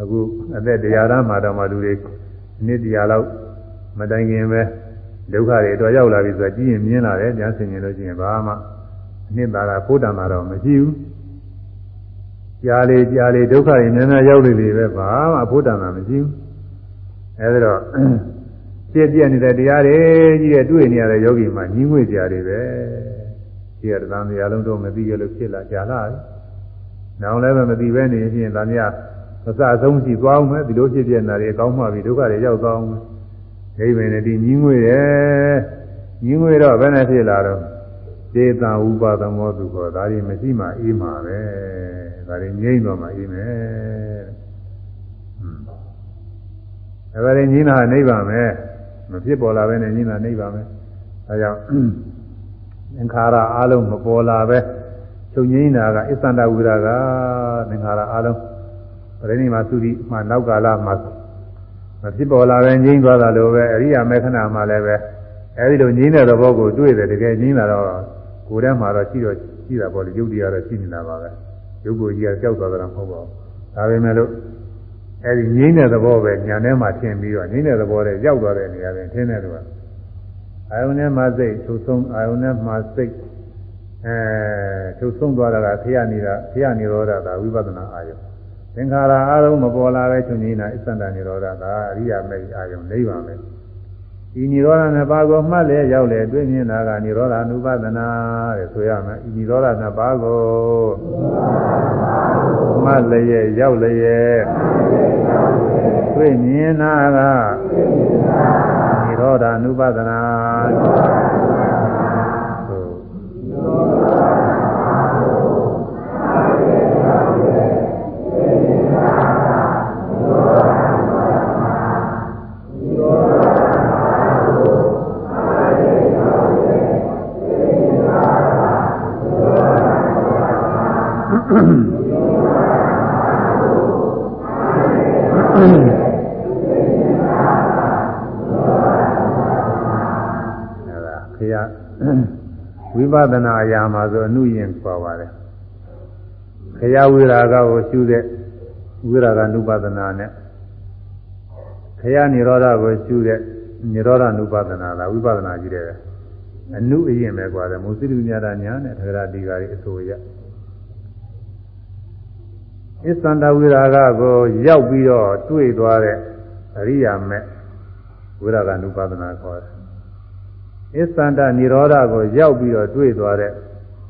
အခုအသက်တရားသားမှာတော့မှလူတွေနှစ်တရားလောက်မတိုင်ခင်ပဲ ဒုက္ခတွေတော့ရောက်လာပြီဆိုတော့ကြည့်ရင်မြင်လာတယ်ညာဆင်ရင်လို့ရှိရင်ဘာမှအနှစ်သာရဖိုးတန်တာတော့မရှိဘူးကြားလေကြားလေဒုက္ခတွေများများရောက်နေပြီပဲဘာမှဖိုးတန်တာမရှိဘူးအဲဒီတော့ပြည့်ပြည့်နေတဲ့တရားတွေကြီးတဲ့တွေ့နေရတဲ့ယောဂီမှာညီးငွေကြတွေပဲဒီကတန်တရားလုံးတော့မသိရလို့ဖြစ်လာကြာလာတယ်နောင်လည်းပဲမသိပဲနေရင်ဒါများအစအဆုံးရှိသွားအောင်မယ်ဒီလိုဖြစ်ပြနေတာတွေအကောင်းမှပြီဒုက္ခတွေရောက်သွားအောင်မ ယ်ဒိဗ္ဗေနဲ့ဒီညီးငွေတယ်ညီးငွေတော့ဘယ်နဲ့ဖြစ်လာတော့စေတံဥပါဒမောသူခေါ်ဒါတွေမရှိမှအေးမှာပဲဒါတွေငြိမ့်တော့မှအေးမယ်အဲဒါတွေငြိမ့်တာနိဗ္ဗာန်ပဲမဖြစ်ပေါ်လာပဲနဲ့ငြိမ့်တာနိဗ္ဗာန်ပဲအဲကြောင့်သင်္ခါရအလုံးမပေါ်လာပဲချုပ်ငြိမ်းတာကအစ္ဆန္ဒဝိရာကသင်္ခါရအလုံးပရိနိဗ္ဗာန်သုတိမှနောက်ကာလမှာ မဖြစ်ပေါ်လာပဲငြိမ်းသွားတာလို့ပဲအရိယာမေခဏမှာလည်းပဲအဲဒီလိုငြိမ်းတဲ့သဘောကိုတွေ့တယ်တကယ်ငြိမ်းတာတော့ကိုယ်ထဲမှာတော့ရှိတော့ရှိတာပေါ့လေယုတ်တရားတော့ရှိနေတာပါပဲယုတ်ကိုကြီးကကြောက်သွားတာမဟုတ်ပါဘူးဒါပေမဲ့လို့အဲဒီငြိမ်းတဲ့သဘောပဲညာထဲမှာထင်ပြီးတော့ငြိမ်းတဲ့သဘောတွေရောက်သွားတဲ့နေရာတွေထင်တဲ့သူကအာယုန်နဲ့မှစိတ်သုဆုံးအာယုန်နဲ့မှစိတ်အဲသုဆုံးသွားတာကခရနေတာခရនិရောဓတာဝိပဿနာအာယုန် သင်္ခါရအာရုံမပေါ်လာပဲချုပ်ငြိမ်းတာအစ္ဆန္ဒနိရောဓသာအရိယာမေအာယုံ၄ပါးပဲဒီနိရောဓနှစ်ပါးကိုမှတ်လဲရောက်လဲတွေ့မြင်တာကနိရောဓ అను ပဒနာတဲ့ဆိုရမယ်ဒီနိရောဓနှစ်ပါးကိုမှတ်လဲရောက်လဲတွေ့မြင်တာကနိရောဓ అను ပဒနာ အရာမှာဆိုအနုယင်ခေါ်ပါတယ်ခရဝိရာဂကိုရှုတဲ့ဝိရာဂ ानु ပဒနာနဲ့ခရនិရောဓကိုရှုတဲ့និရောဓ ानु ပဒနာလားဝိပဿနာကြီးတဲ့အနုအရင်ပဲကွာတယ်မုစိတုမြတ်ညာနဲ့သရတိကာရီအဆိုရအစ္ဆန္ဒဝိရာဂကိုရောက်ပြီးတော့တွေ့သွားတဲ့အရိယာမဲ့ဝိရာဂ ानु ပဒနာခေါ်တယ် အစ္စန္ဒနိရောဓကိုရောက်ပြီးတော့တွေ့သွားတဲ့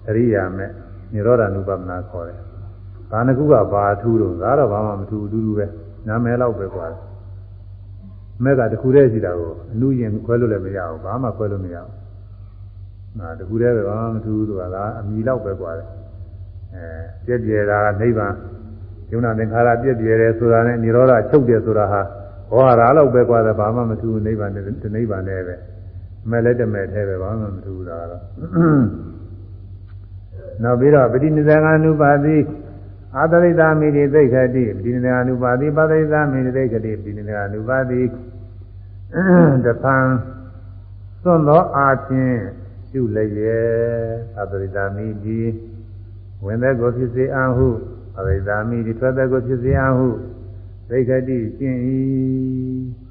အရိယာမဲ့နိရောဓ ानु ပမနာခေါ်တယ်။ဒါနကုကဘာထူးလို့ဒါတော့ဘာမှမထူးအတူတူပဲနာမည်လောက်ပဲကွာ။မဲ့ကတခုတည်းရှိတာကိုအနုရင်ခွဲလို့လည်းမရဘူးဘာမှခွဲလို့မရဘူး။ဟာတခုတည်းပဲဘာမှမထူးဆိုတာကအမီလောက်ပဲကွာတယ်။အဲပြည့်ပြည့်တာကနိဗ္ဗာန်ယုံနာသင်္ခါရပြည့်ပြည့်တယ်ဆိုတာနဲ့နိရောဓချုပ်တယ်ဆိုတာဟာဟောရတာလောက်ပဲကွာတယ်ဘာမှမထူးနိဗ္ဗာန်တနိဗ္ဗာန်လည်းပဲ။ မဲ့လက်တမဲ့ထဲပဲဘာမှမထူးတာတော့နောက်ပြီးတော့ပဋိနိဒကာနုပါတိအာတရိတာမိတိသိခတိပဋိနိဒကာနုပါတိပါတရိတာမိတိသိခတိပဋိနိဒကာနုပါတိတပံသွန်သောအာချင်းရှုလည်းရဲ့အာတရိတာမိတိဝင်တဲ့ကိုဖြစ်စေအဟုအာတရိတာမိတိထွက်တဲ့ကိုဖြစ်စေအဟုသိခတိရှင်း၏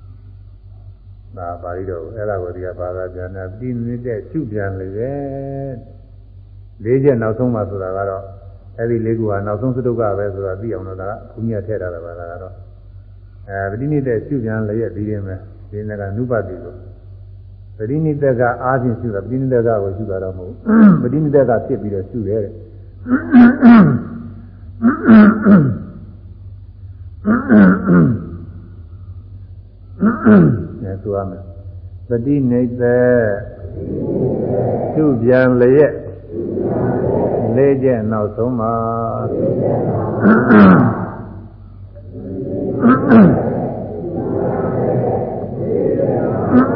ဒါပါဠိတော်အဲ့ဒါကိုဒီကဘာသာပြန်တာပြီးနေတဲ့ရှုပြန်လေပဲလေးချက်နောက်ဆုံးမှဆိုတာကတော့အဲ့ဒီလေးခုဟာနောက်ဆုံးသတုကပဲဆိုတာသိအောင်လို့ဒါကခုညထည့်ထားတာပါလားကတော့အဲပဋိနိတဲ့ရှုပြန်လေရဲ့ပြီးရင်ပဲဒီနေ့ကနုပတိကိုပဋိနိတက်ကအားဖြင့်ရှုတာပဋိနိတက်ကကိုရှုတာတော့မဟုတ်ဘူးပဋိနိတက်ကဖြစ်ပြီးတော့ရှုတယ်တဲ့ နဲ့ဆိုရမယ်သတိနေသက်သူ့ပြန်လျက်လေးချက်နောက်ဆုံးမှာ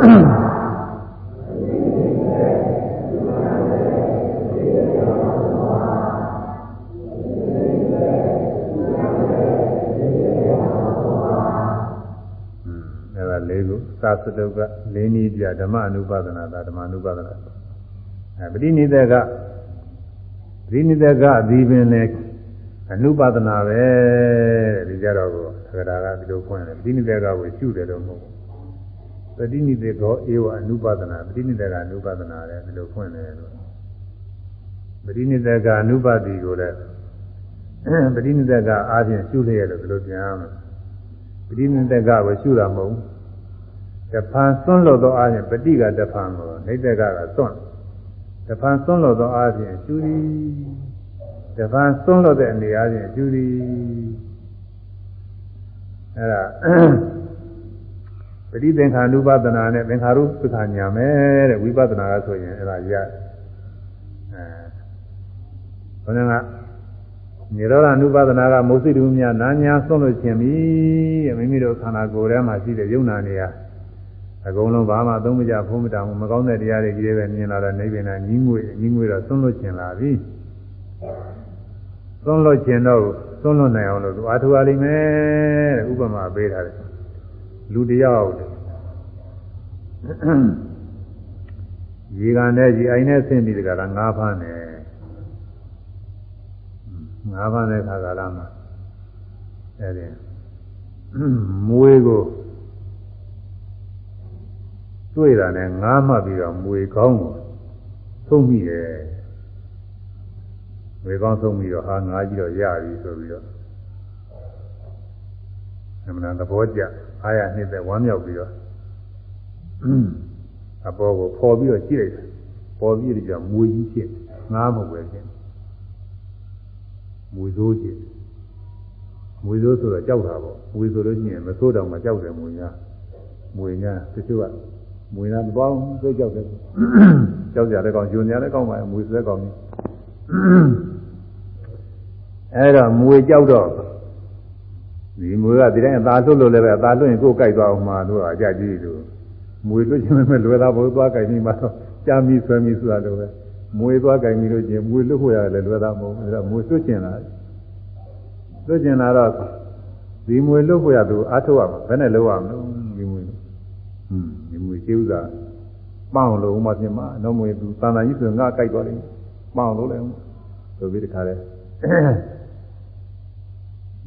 嗯。 သာသတုကလေးနည်းပြဓမ္မ ानु ပါဒနာသာဓမ္မ ानु ပါဒနာအဲပဋိနိဒကပဋိနိဒကဒီပင်လေအနုပါဒနာပဲဒီကြတော့ကိုသက္ကရာကဒီလိုဖွင့်တယ်ပဋိနိဒကကိုရှုတယ်လို့မဟုတ်ဘူးပဋိနိဒကောဧဝအနုပါဒနာပဋိနိဒကအနုပါဒနာလည်းဒီလိုဖွင့်တယ်လို့ပဋိနိဒကအနုပါတိကိုလည်းပဋိနိဒကအားဖြင့်ရှုလျက်လို့ဒီလိုပြန်ရမယ်ပဋိနိဒကကိုရှုတာမဟုတ်ဘူး တဖန်စွန့်လို့သောအားဖြင့်ပฏิကတဖန်ကိုနေတက်ကကစွန့်တဖန်စွန့်လို့သောအားဖြင့်ရှူသည်တပန်းသွန်းလို့တဲ့နေရာချင်းအကျူသည်အဲ့ဒါပရိသင်္ခာနုပဒနာနဲ့သင်္ခါရုပ္ပခာညာမယ်တဲ့ဝိပဿနာကဆိုရင်အဲ့ဒါရအဲဘုရားကနေရောဓနုပဒနာကမုစိတုမြနာညာသွန်းလို့ခြင်းပြီတဲ့မိမိတို့ခန္ဓာကိုယ်ထဲမှာရှိတဲ့ယုံနာနေရာ အကုန်လုံးဘာမှသုံးမကြဖုံးမတောင်မကောင်းတဲ့တရားတွေကြီးတွေပဲမြင်လာတဲ့နိဗ္ဗာန်ညီးငွေညီးငွေတော့သွန်းလို့ခြင်းလာပြီသွန်းလို့ခြင်းတော့သွန်းလို့နိုင်အောင်လို့သူအားထုတ်ရလိမ့်မယ်တဲ့ဥပမာပေးထားတယ်လူတယောက်ရေကန်နဲ့ရေအိုင်နဲ့ဆင်းပြီးတကလားငါးဖမ်းတယ်ငါးဖမ်းတဲ့ခါကလာမှာအဲဒီမွေးကို တွေ့တာနဲ့ငားမှပြီးတော့မွေကောင်းကိုသုံးမိတယ်မွေကောင်းသုံးပြီးတော့ဟာငားကြီးတော့ရပြီဆိုပြီးတော့အမှန်တဘောကြအားရနှစ်သက်ဝမ်းမြောက်ပြီးတော့အပေါ်ကိုပေါ်ပြီးတော့ကြည့်လိုက်တယ်ပေါ်ပြီးတော့မွေကြီးဖြစ်ငားမွယ်ဖြစ်မွေစိုးဖြစ်မွေစိုးဆိုတော့ကြောက်တာပေါ့မွေဆိုလို့ရှိရင်မဆိုးတော့မှကြောက်တယ်မွေညာမွေညာတချို့က မွေနာမပေါင်းသိကြောက်တယ်ကြောက်ကြတဲ့ကောင်ယွန်ကြတဲ့ကောင်ပါမွေဆွဲကောင်ကြီးအဲ့တော့မွေကြောက်တော့ဒီမွေကဒီတိုင်းအသာလွတ်လို့လည်းပဲအသာလွတ်ရင်ကိုယ်ကြိုက်သွားအောင်မှာသူကအကြကြီးသူမွေလွတ်ခြင်းမဲ့လွယ်တာဘိုးသွားကြိုက်နေမှာတော့ကြာမီဆွဲမီဆိုတာလိုပဲမွေသွားကြိုက်နေလို့ချင်းမွေလွတ်ဖို့ရတယ်လွယ်တာမဟုတ်ဘူးအဲ့တော့မွေလွတ်ကျင်လာလွတ်ကျင်လာတော့ဒီမွေလွတ်ဖို့ရသူအားထုတ်ရမှာဘယ်နဲ့လုပ်ရမလဲဒီမွေဟွန်းဒီမွေ ရှိဥစားပေါအောင်လို့ဥမဖြစ်မှာတော့မွေသူတန်တန်ကြီးဆိုငါကြိုက်သွားလိမ့်မယ်ပေါအောင်လို့လည်းဆိုပြီးတခါလဲ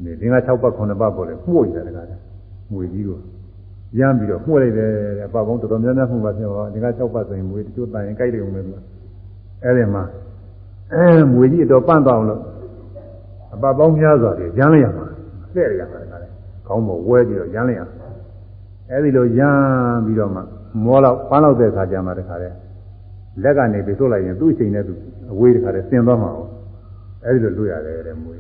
နေဒီက6ပတ်9ပတ်ပေါ်လေမှု့ရတယ်တခါလဲမွေကြီးကိုရမ်းပြီးတော့မှု့လိုက်တယ်တဲ့အပပေါင်းတော်တော်များများမှုပါဖြစ်ပါဒီက6ပတ်ဆိုရင်မွေတချို့တန်ရင်ကြိုက်တယ်ဦးမယ်သူအဲ့ဒီမှာအဲမွေကြီးအတော်ပန့်သွားအောင်လို့အပပေါင်းများစွာတွေရမ်းလိုက်ရမှာလှည့်ရရမှာတခါလဲခေါင်းပေါ်ဝဲပြီးတော့ရမ်းလိုက်ရအဲဒီလိုရမ်းပြီးတော့မှ မောတော့ပန်းတော့တဲ့ခါကျမှတခါလဲလက်ကနေပြီးသွတ်လိုက်ရင်သူ့အချိန်နဲ့သူအဝေးတခါလဲဆင်းသွားမှာပေါ့အဲဒီလိုလွတ်ရတယ်တဲ့မွေ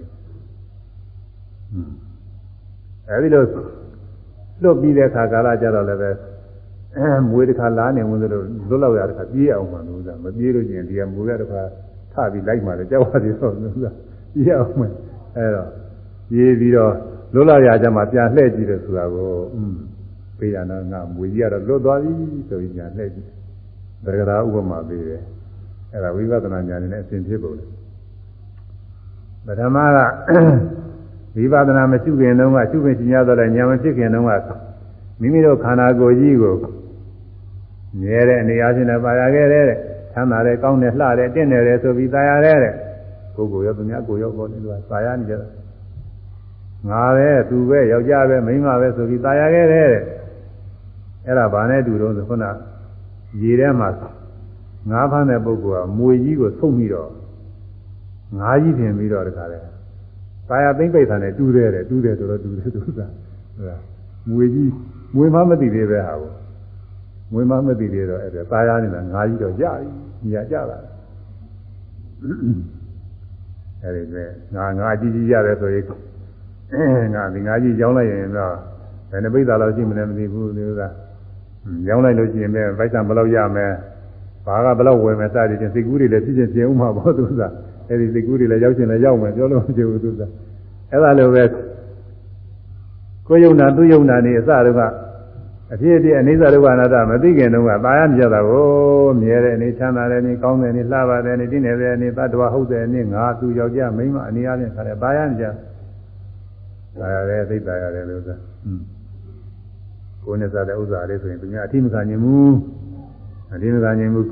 အဲဒီလိုလွတ်ပြီးတဲ့ခါကာလကြတော့လည်းပဲအဲမွေတစ်ခါလားနေဝင်သလိုလွတ်လောက်ရတဲ့ခါပြေးအောင်မှလို့ဆိုတာမပြေးလို့ကျင်ဒီကမွေရတစ်ခါထပြီးလိုက်မှလည်းကြောက်ရတယ်ဆိုလို့ဆိုတာပြေးအောင်မှအဲတော့ပြေးပြီးတော့လွတ်လောက်ရကြမှာပြန်လှည့်ကြည့်တယ်ဆိုတာကိုอืม ပေးရတော့ငါမွေကြီးကတော့လွတ်သွားပြီဆိုပြီးပြန်လှည့်ကြည့်ဗရဂရာဥပမာပေးတယ်အဲဒါဝိပဿနာဉာဏ်နဲ့အစဉ်ဖြစ်ပုံလေပထမကဝိပဿနာမရှိခင်တုန်းကရှုခွင့်ရှင်ရတော့လည်းဉာဏ်မဖြစ်ခင်တုန်းကမိမိတို့ခန္ဓာကိုယ်ကြီးကိုမြဲတဲ့အနေအားဖြင့်လည်းပါရခဲ့တဲ့ချမ်းသာတဲ့ကောင်းတဲ့လှတဲ့တင့်တယ်ဆိုပြီးသာရတဲ့ကိုယ်ကိုရောသူများကိုယ်ရောပေါ်နေလို့သာရနေကြတာငါပဲသူပဲယောက်ျားပဲမိန်းမပဲဆိုပြီးသာရခဲ့တဲ့ အဲ့ဒါဘာနဲ့တူတော့ဆိုခုနရေထဲမှာငါးဖမ်းတဲ့ပုဂ္ဂိုလ်ကမွေကြီးကိုဆုံးပြီးတော့ငါးကြီးပြင်ပြီးတော့တခါလဲသာယာသိမ့်ပိတ်တာနဲ့တူတယ်တဲ့တူတယ်ဆိုတော့တူတယ်သူကဟုတ်လားမွေကြီးမွေမမသိသေးပဲဟာကိုမွေမမသိသေးတော့အဲ့ဒါသာယာနေတာငါးကြီးတော့ကြပြီညာကြတာအဲ့ဒီကငါငါကြီးကြီးရတယ်ဆိုရင်ငါဒီငါကြီးကြောင်းလိုက်ရင်တော့ဘယ်နှပိတ်သာလောက်ရှိမလဲမသိဘူးသူက ရောင်းလိုက်လို့ရှိရင်ပဲဗိုက်ဆံဘယ်လောက်ရမယ်ဘာကဘယ်လောက်ဝယ်မယ်စသည်ဖြင့်စိတ်ကူးတွေလည်းပြည့်ပြည့်ပြည့်ဥမှာပေါ့သူစားအဲ့ဒီစိတ်ကူးတွေလည်းရောက်ရှင်လည်းရောက်မယ်ပြောလို့မဖြစ်ဘူးသူစားအဲ့ဒါလိုပဲကိုယ်ယုံနာသူယုံနာနေအစတုန်းကအဖြစ်အပျက်အနိစ္စဒုက္ခအနတ္တမသိခင်တုန်းကပါရမကြတာကိုမြဲတဲ့အနေချမ်းသာတဲ့အနေကောင်းတဲ့အနေလှပါတဲ့အနေတည်နေတဲ့အနေတ attva ဟုတ်တဲ့အနေငါသူယောက်ျားမိန်းမအနေအချင်းခါတယ်ပါရမကြပါရတယ်သိပါရတယ်လို့ဆိုတာอืม ကိုယ်နဲ့စားတဲ့ဥစ္စာလေးဆိုရင်သူများအထိမခံနိုင်ဘူးအထိမခံနိုင်ဘူး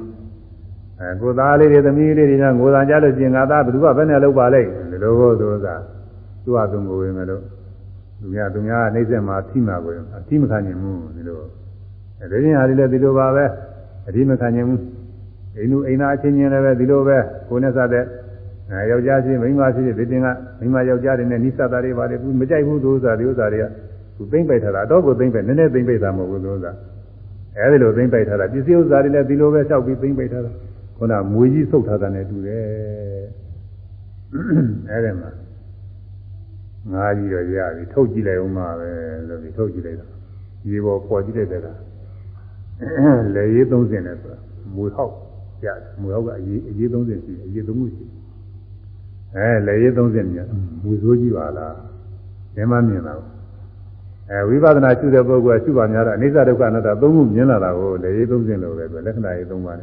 အဲကိုသားလေးတွေသမီးလေးတွေကငိုသားကြလို့ပြင်ငါသားဘယ်သူကဘယ်နဲ့လုပ်ပါလဲဒီလိုကိုသူကသူ့ဟာသူငိုဝင်မယ်လို့သူများသူများနှိမ့်ဆက်မှာအထိမှာကိုအထိမခံနိုင်ဘူးဒီလိုအဲဒီရင်ဟာဒီလည်းဒီလိုပါပဲအထိမခံနိုင်ဘူးအိမ်လူအိမ်သားအချင်းချင်းလည်းပဲဒီလိုပဲကိုယ်နဲ့စားတဲ့အဲယောက်ျားချင်းမိန်းမရှိတဲ့ဒီတင်ကမိန်းမယောက်ျားတွေနဲ့နိစ္စတာတွေပါတယ်ဘူးမကြိုက်ဘူးသူဥစ္စာဒီဥစ္စာတွေက သူသိမ့်ပိုက်ထားတာအတော့ကိုသိမ့်ပိုက်နည်းနည်းသိမ့်ပိုက်တာမဟုတ်ဘူးသူဥစ္စာအဲဒီလိုသိမ့်ပိုက်ထားတာပစ္စည်းဥစ္စာတွေလည်းဒီလိုပဲလျှောက်ပြီးသိမ့်ပိုက်ထားတာခုနမွေကြီးဆုပ်ထားတာနဲ့တူတယ်အဲ့ဒီမှာငါးကြီးတော့ရပြီထုတ်ကြည့်လိုက်ဦးမှာပဲဆိုပြီးထုတ်ကြည့်လိုက်တော့ရေပေါ်ပေါ်ကြည့်လိုက်တဲ့ကလေရေး30နဲ့ဆိုတာမူဟောက်ရမူဟောက်ကအရေးအရေး30ရှိအရေး3ခုရှိအဲလေရေး30ညမူဆိုးကြီးပါလားဘယ်မှမြင်လာဘူး အဲဝိပဿနာရှုတဲ့ပုဂ္ဂိုလ်ကရှုပါများတော့အနိစ္စဒုက္ခအနတ္တသုံးခုမြင်လာတာကိုလေရေး30လို့ပဲဆိုလက္ခဏာရေး3ပါး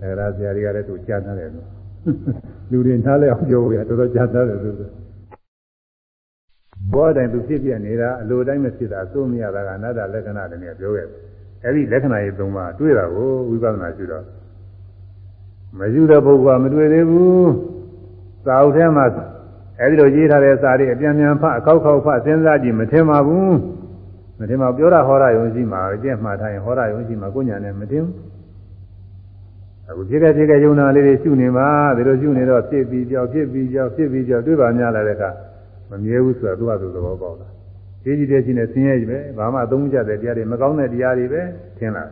နဲ့ဒါကြဆရာကြီးကလည်းသူကြားထားတယ်လို့လူတွေနားလဲအောင်ပြောရတော်တော်ကြားထားတယ်ဆိုတော့ဘောတိုင်းသူဖြစ်ပြနေတာအလိုတိုင်းမဖြစ်တာအစိုးမရတာကအနတ္တလက္ခဏာတွေနဲ့ပြောခဲ့တယ်အဲဒီလက္ခဏာရေး၃ပါးတွေ့တာကိုဝိပဿနာရှုတော့မယူတဲ့ပုဂ္ဂိုလ်ကမတွေ့သေးဘူးသာဝထဲမှာ အဲဒီလိုရေးထားတဲ့စာတွေအပြန်ပြန်ဖတ်အခောက်ခောက်ဖတ်စဉ်းစားကြည့်မထင်ပါဘူးမထင်ပါပြောတာဟောတာယုံရှိမှာကျင့်မှားထားရင်ဟောတာယုံရှိမှာကိုညာနဲ့မထင်ဘူးအခုဖြစ်ခဲ့ဖြစ်ခဲ့ယုံနာလေးတွေရှုနေပါဒီလိုရှုနေတော့ဖြစ်ပြီးကြောက်ဖြစ်ပြီးကြောက်ဖြစ်ပြီးကြောက်တွေ့ပါများလာတဲ့အခါမမြဲဘူးဆိုတာသူ့ဟာသူသဘောပေါက်တာကြီးကြီးတဲ့ချင်းနဲ့ဆင်းရဲကြီးပဲဘာမှအသုံးမကျတဲ့တရားတွေမကောင်းတဲ့တရားတွေပဲထင်လာ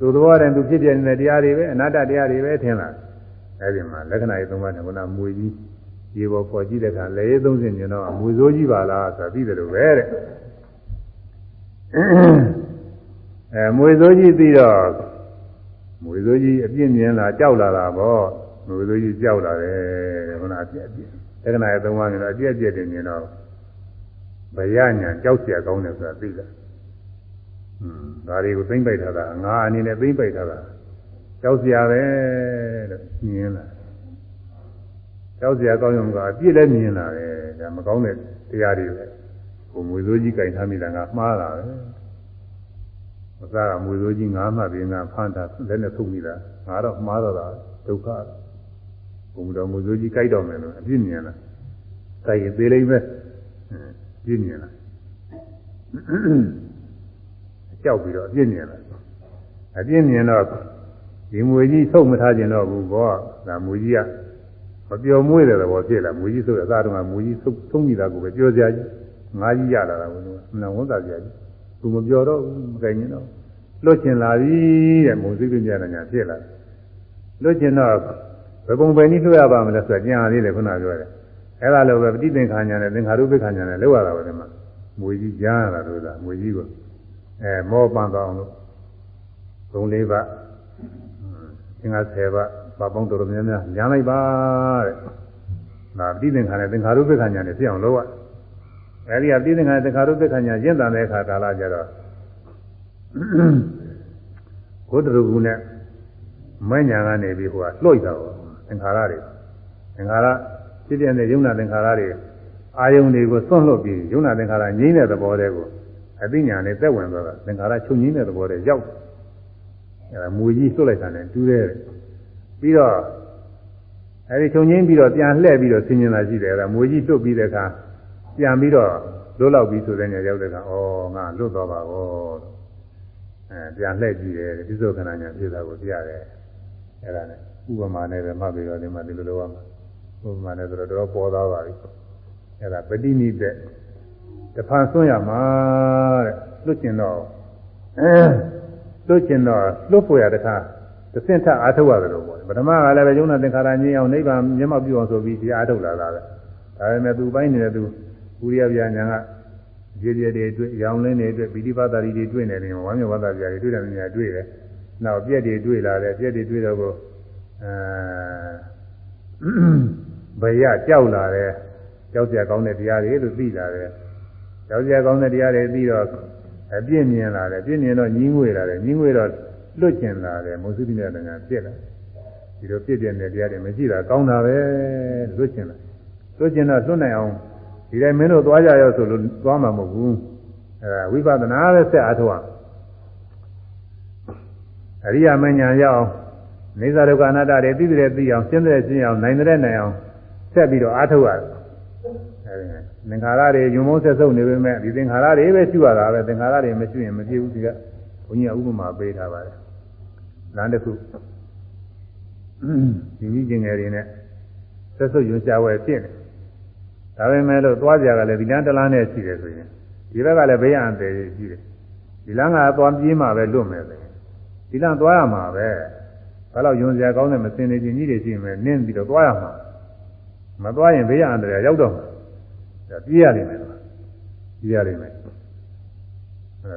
သူသဘောတည်းသူဖြစ်ပြနေတဲ့တရားတွေပဲအနတ္တတရားတွေပဲထင်လာအဲဒီမှာလက္ခဏာရေးသုံးပါးနဲ့ခုနမွေကြီး ရေပေါ်ပေါ်ကြည့်တဲ့အခါလေရေးသုံးစင်ကျင်တော့မွေစိုးကြီးပါလားဆိုတာသိတယ်လို့ပဲတဲ့အဲမွေစိုးကြီးသိတော့မွေစိုးကြီးအပြင်းမြင်လာကြောက်လာတာပေါ့မွေစိုးကြီးကြောက်လာတယ်တဲ့ခုနအပြည့်အပြည့်လက္ခဏာရေးသုံးပါးနဲ့အပြည့်အပြည့်တင်မြင်တော့ဗရညာကြောက်เสียကောင်းတယ်ဆိုတာသိတာอืมဒါတွေကိုသိမ့်ပိုက်ထားတာငါအနေနဲ့သိမ့်ပိုက်ထားတာကြောက်เสียပဲလို့မြင်လာ ကြောက်စရာကောင်းရုံကအပြည့်လည်းမြင်လာတယ်ဒါမကောင်းတဲ့တရားတွေပဲဟိုငွေစိုးကြီးကင်ထားမိတာကမှားတာပဲမစားကငွေစိုးကြီးငါးမှပြင်းကဖမ်းတာလက်နဲ့ထုတ်မိတာငါတော့မှားတော့တာဒုက္ခဘုံတော်ငွေစိုးကြီးကြိုက်တော့မယ်လို့အပြည့်မြင်လာကြိုက်ရင်သေးလိမ့်မယ်ပြည့်မြင်လာကြောက်ပြီးတော့အပြည့်မြင်လာအပြည့်မြင်တော့ဒီငွေကြီးထုတ်မထားခြင်းတော့ဘူးဘောဒါငွေကြီးက မပျော်မွေ့တဲ့သဘောဖြစ်လာမွေကြီးဆိုတဲ့အသားတုန်းကမွေကြီးသုံးသုံးမိတာကိုပဲပြောစရာကြီးငါးကြီးရလာတာဘုရားမနာဝန်သားစရာကြီးသူမပြောတော့မကင်ရင်တော့လွတ်ကျင်လာပြီတဲ့မုံစိတ်ပြညာညာဖြစ်လာလွတ်ကျင်တော့ဘယ်ပုံပဲနည်းလွှတ်ရပါမလဲဆိုတော့ကြံရသေးတယ်ခုနပြောတယ်အဲ့ဒါလိုပဲပฏิသင်္ခါညာနဲ့သင်္ခါရုပ္ပခါညာနဲ့လောက်ရတာပဲဒီမှာမွေကြီးကြားရတာလို့သာမွေကြီးကိုအဲမောပန်းကောင်းလို့ဘုံလေးပါသင်္ခါ10ပါ ဘာပေါင်းတော်တော်များများညာလိုက်ပါတဲ့ဒါပฏิသင်္ခါနဲ့သင်္ခါရုပ္ပခါညာနဲ့ဖြစ်အောင်လုပ်ရအဲဒီကပฏิသင်္ခါနဲ့သင်္ခါရုပ္ပခါညာကျင့်တန်တဲ့အခါကာလကျတော့ဘုဒ္ဓရုပ်နဲ့မဲ့ညာကနေပြီးဟိုကလွှိုက်တာပေါ့သင်္ခါရတွေသင်္ခါရဖြစ်ပြတဲ့ယုံနာသင်္ခါရတွေအာယုန်တွေကိုဆွန့်လွတ်ပြီးယုံနာသင်္ခါရငြိမ်းတဲ့သဘောတွေကိုအသိဉာဏ်နဲ့သက်ဝင်သွားတာသင်္ခါရချုပ်ငြိမ်းတဲ့သဘောတွေရောက်အဲဒါမူကြီးလွတ်လိုက်တာနဲ့တူးတယ် ပြီးတော့အဲဒီချုပ်ငြိမ်းပြီးတော့ပြန်လှည့်ပြီးတော့ဆင်းရင်လာရှိတယ်အဲဒါမူကြီးလွတ်ပြီးတဲ့အခါပြန်ပြီးတော့လွတ်လောက်ပြီးဆိုတဲ့ညရောက်တဲ့အခါဩငါလွတ်သွားပါဘောအဲပြန်လှည့်ကြည့်တယ်ဒီစုခဏညာပြတာကိုပြရတယ်အဲဒါနဲ့ဥပမာနဲ့ပဲမှတ်ပြီးတော့ဒီမှာဒီလိုလိုရမှာဥပမာနဲ့ဆိုတော့တော်ပေါ်သွားပါပြီအဲဒါပဋိနိတဲ့တဖန်ဆွံ့ရမှာတဲ့လွတ်ကျင်တော့အဲလွတ်ကျင်တော့လွတ်ဖို့ရတဲ့ခါ သစင်ထအားထုတ်ရတယ်လို့ပေါ့ပထမကလည်းပဲယုံနာသင်္ခါရငြိမ်းအောင်နိဗ္ဗာန်မျက်မှောက်ပြုအောင်ဆိုပြီးဒီအားထုတ်လာတာပဲဒါပေမဲ့သူပိုင်းနေတဲ့သူဥရိယဗျာညာကရေရေတွေတွေ့ရောင်လင်းတွေတွေ့ပိဋိပါဒရီတွေတွေ့နေတယ်ဝမ်းမြောက်ဝမ်းသာဗျာတွေတွေ့တယ်များတွေ့တယ်နောက်ပြက်တွေတွေ့လာတယ်ပြက်တွေတွေ့တော့ကိုအဲဘယကြောက်လာတယ်ကြောက်ကြကောင်းတဲ့တရားတွေလို့သိလာတယ်ကြောက်ကြကောင်းတဲ့တရားတွေပြီးတော့အပြည့်မြင်လာတယ်ပြည့်မြင်တော့ညီးငွေလာတယ်ညီးငွေတော့ လွတ်ကျင်လာတယ်မုသုတိနဲ့တဏှာပြည့်လာဒီလိုပြည့်ပြည့်တဲ့တရားတွေမရှိတာကောင်းတာပဲလွတ်ကျင်လာလွတ်ကျင်တော့လွတ်နိုင်အောင်ဒီတိုင်းမင်းတို့သွားကြရောဆိုလို့သွားမှာမဟုတ်ဘူးအဲဝိပဿနာပဲဆက်အားထုတ်အောင်အရိယာမဉ္ဇဏ်ရအောင်နေသာဒုက္ခအနတ္တတွေသိတဲ့သိအောင်ရှင်းတဲ့ရှင်းအောင်နိုင်တဲ့နိုင်အောင်ဆက်ပြီးတော့အားထုတ်ရတယ်အဲဒီသင်္ခါရတွေယုံမုန်းဆက်ဆုပ်နေပေမဲ့ဒီသင်္ခါရတွေပဲရှုရတာပဲသင်္ခါရတွေမရှိရင်မပြည့်ဘူးဒီကဘု န်းကြီးကဥပမာပေးထားပါတယ်လမ်းတစ်ခုဒီကြီးကျင်ငယ်တွေနဲ့ဆက်ဆုပ်ယွန်ရှားဝဲဖြစ်နေဒါပေမဲ့လို့သွားကြကလည်းဒီလမ်းတစ်လမ်းနဲ့ရှိတယ်ဆိုရင်ဒီဘက်ကလည်းဘေးရန်တယ်ရှိတယ်ဒီလမ်းကသွားပြေးမှပဲလွတ်မယ်ပဲဒီလမ်းသွားရမှာပဲဘယ်တော့ယွန်စရာကောင်းတဲ့မစင်နေခြင်းကြီးတွေရှိရင်နင်းပြီးတော့သွားရမှာမသွားရင်ဘေးရအန္တရာယ်ရောက်တော့မှာပြေးရလိမ့်မယ်ပြေးရလိမ့်မယ်အဲ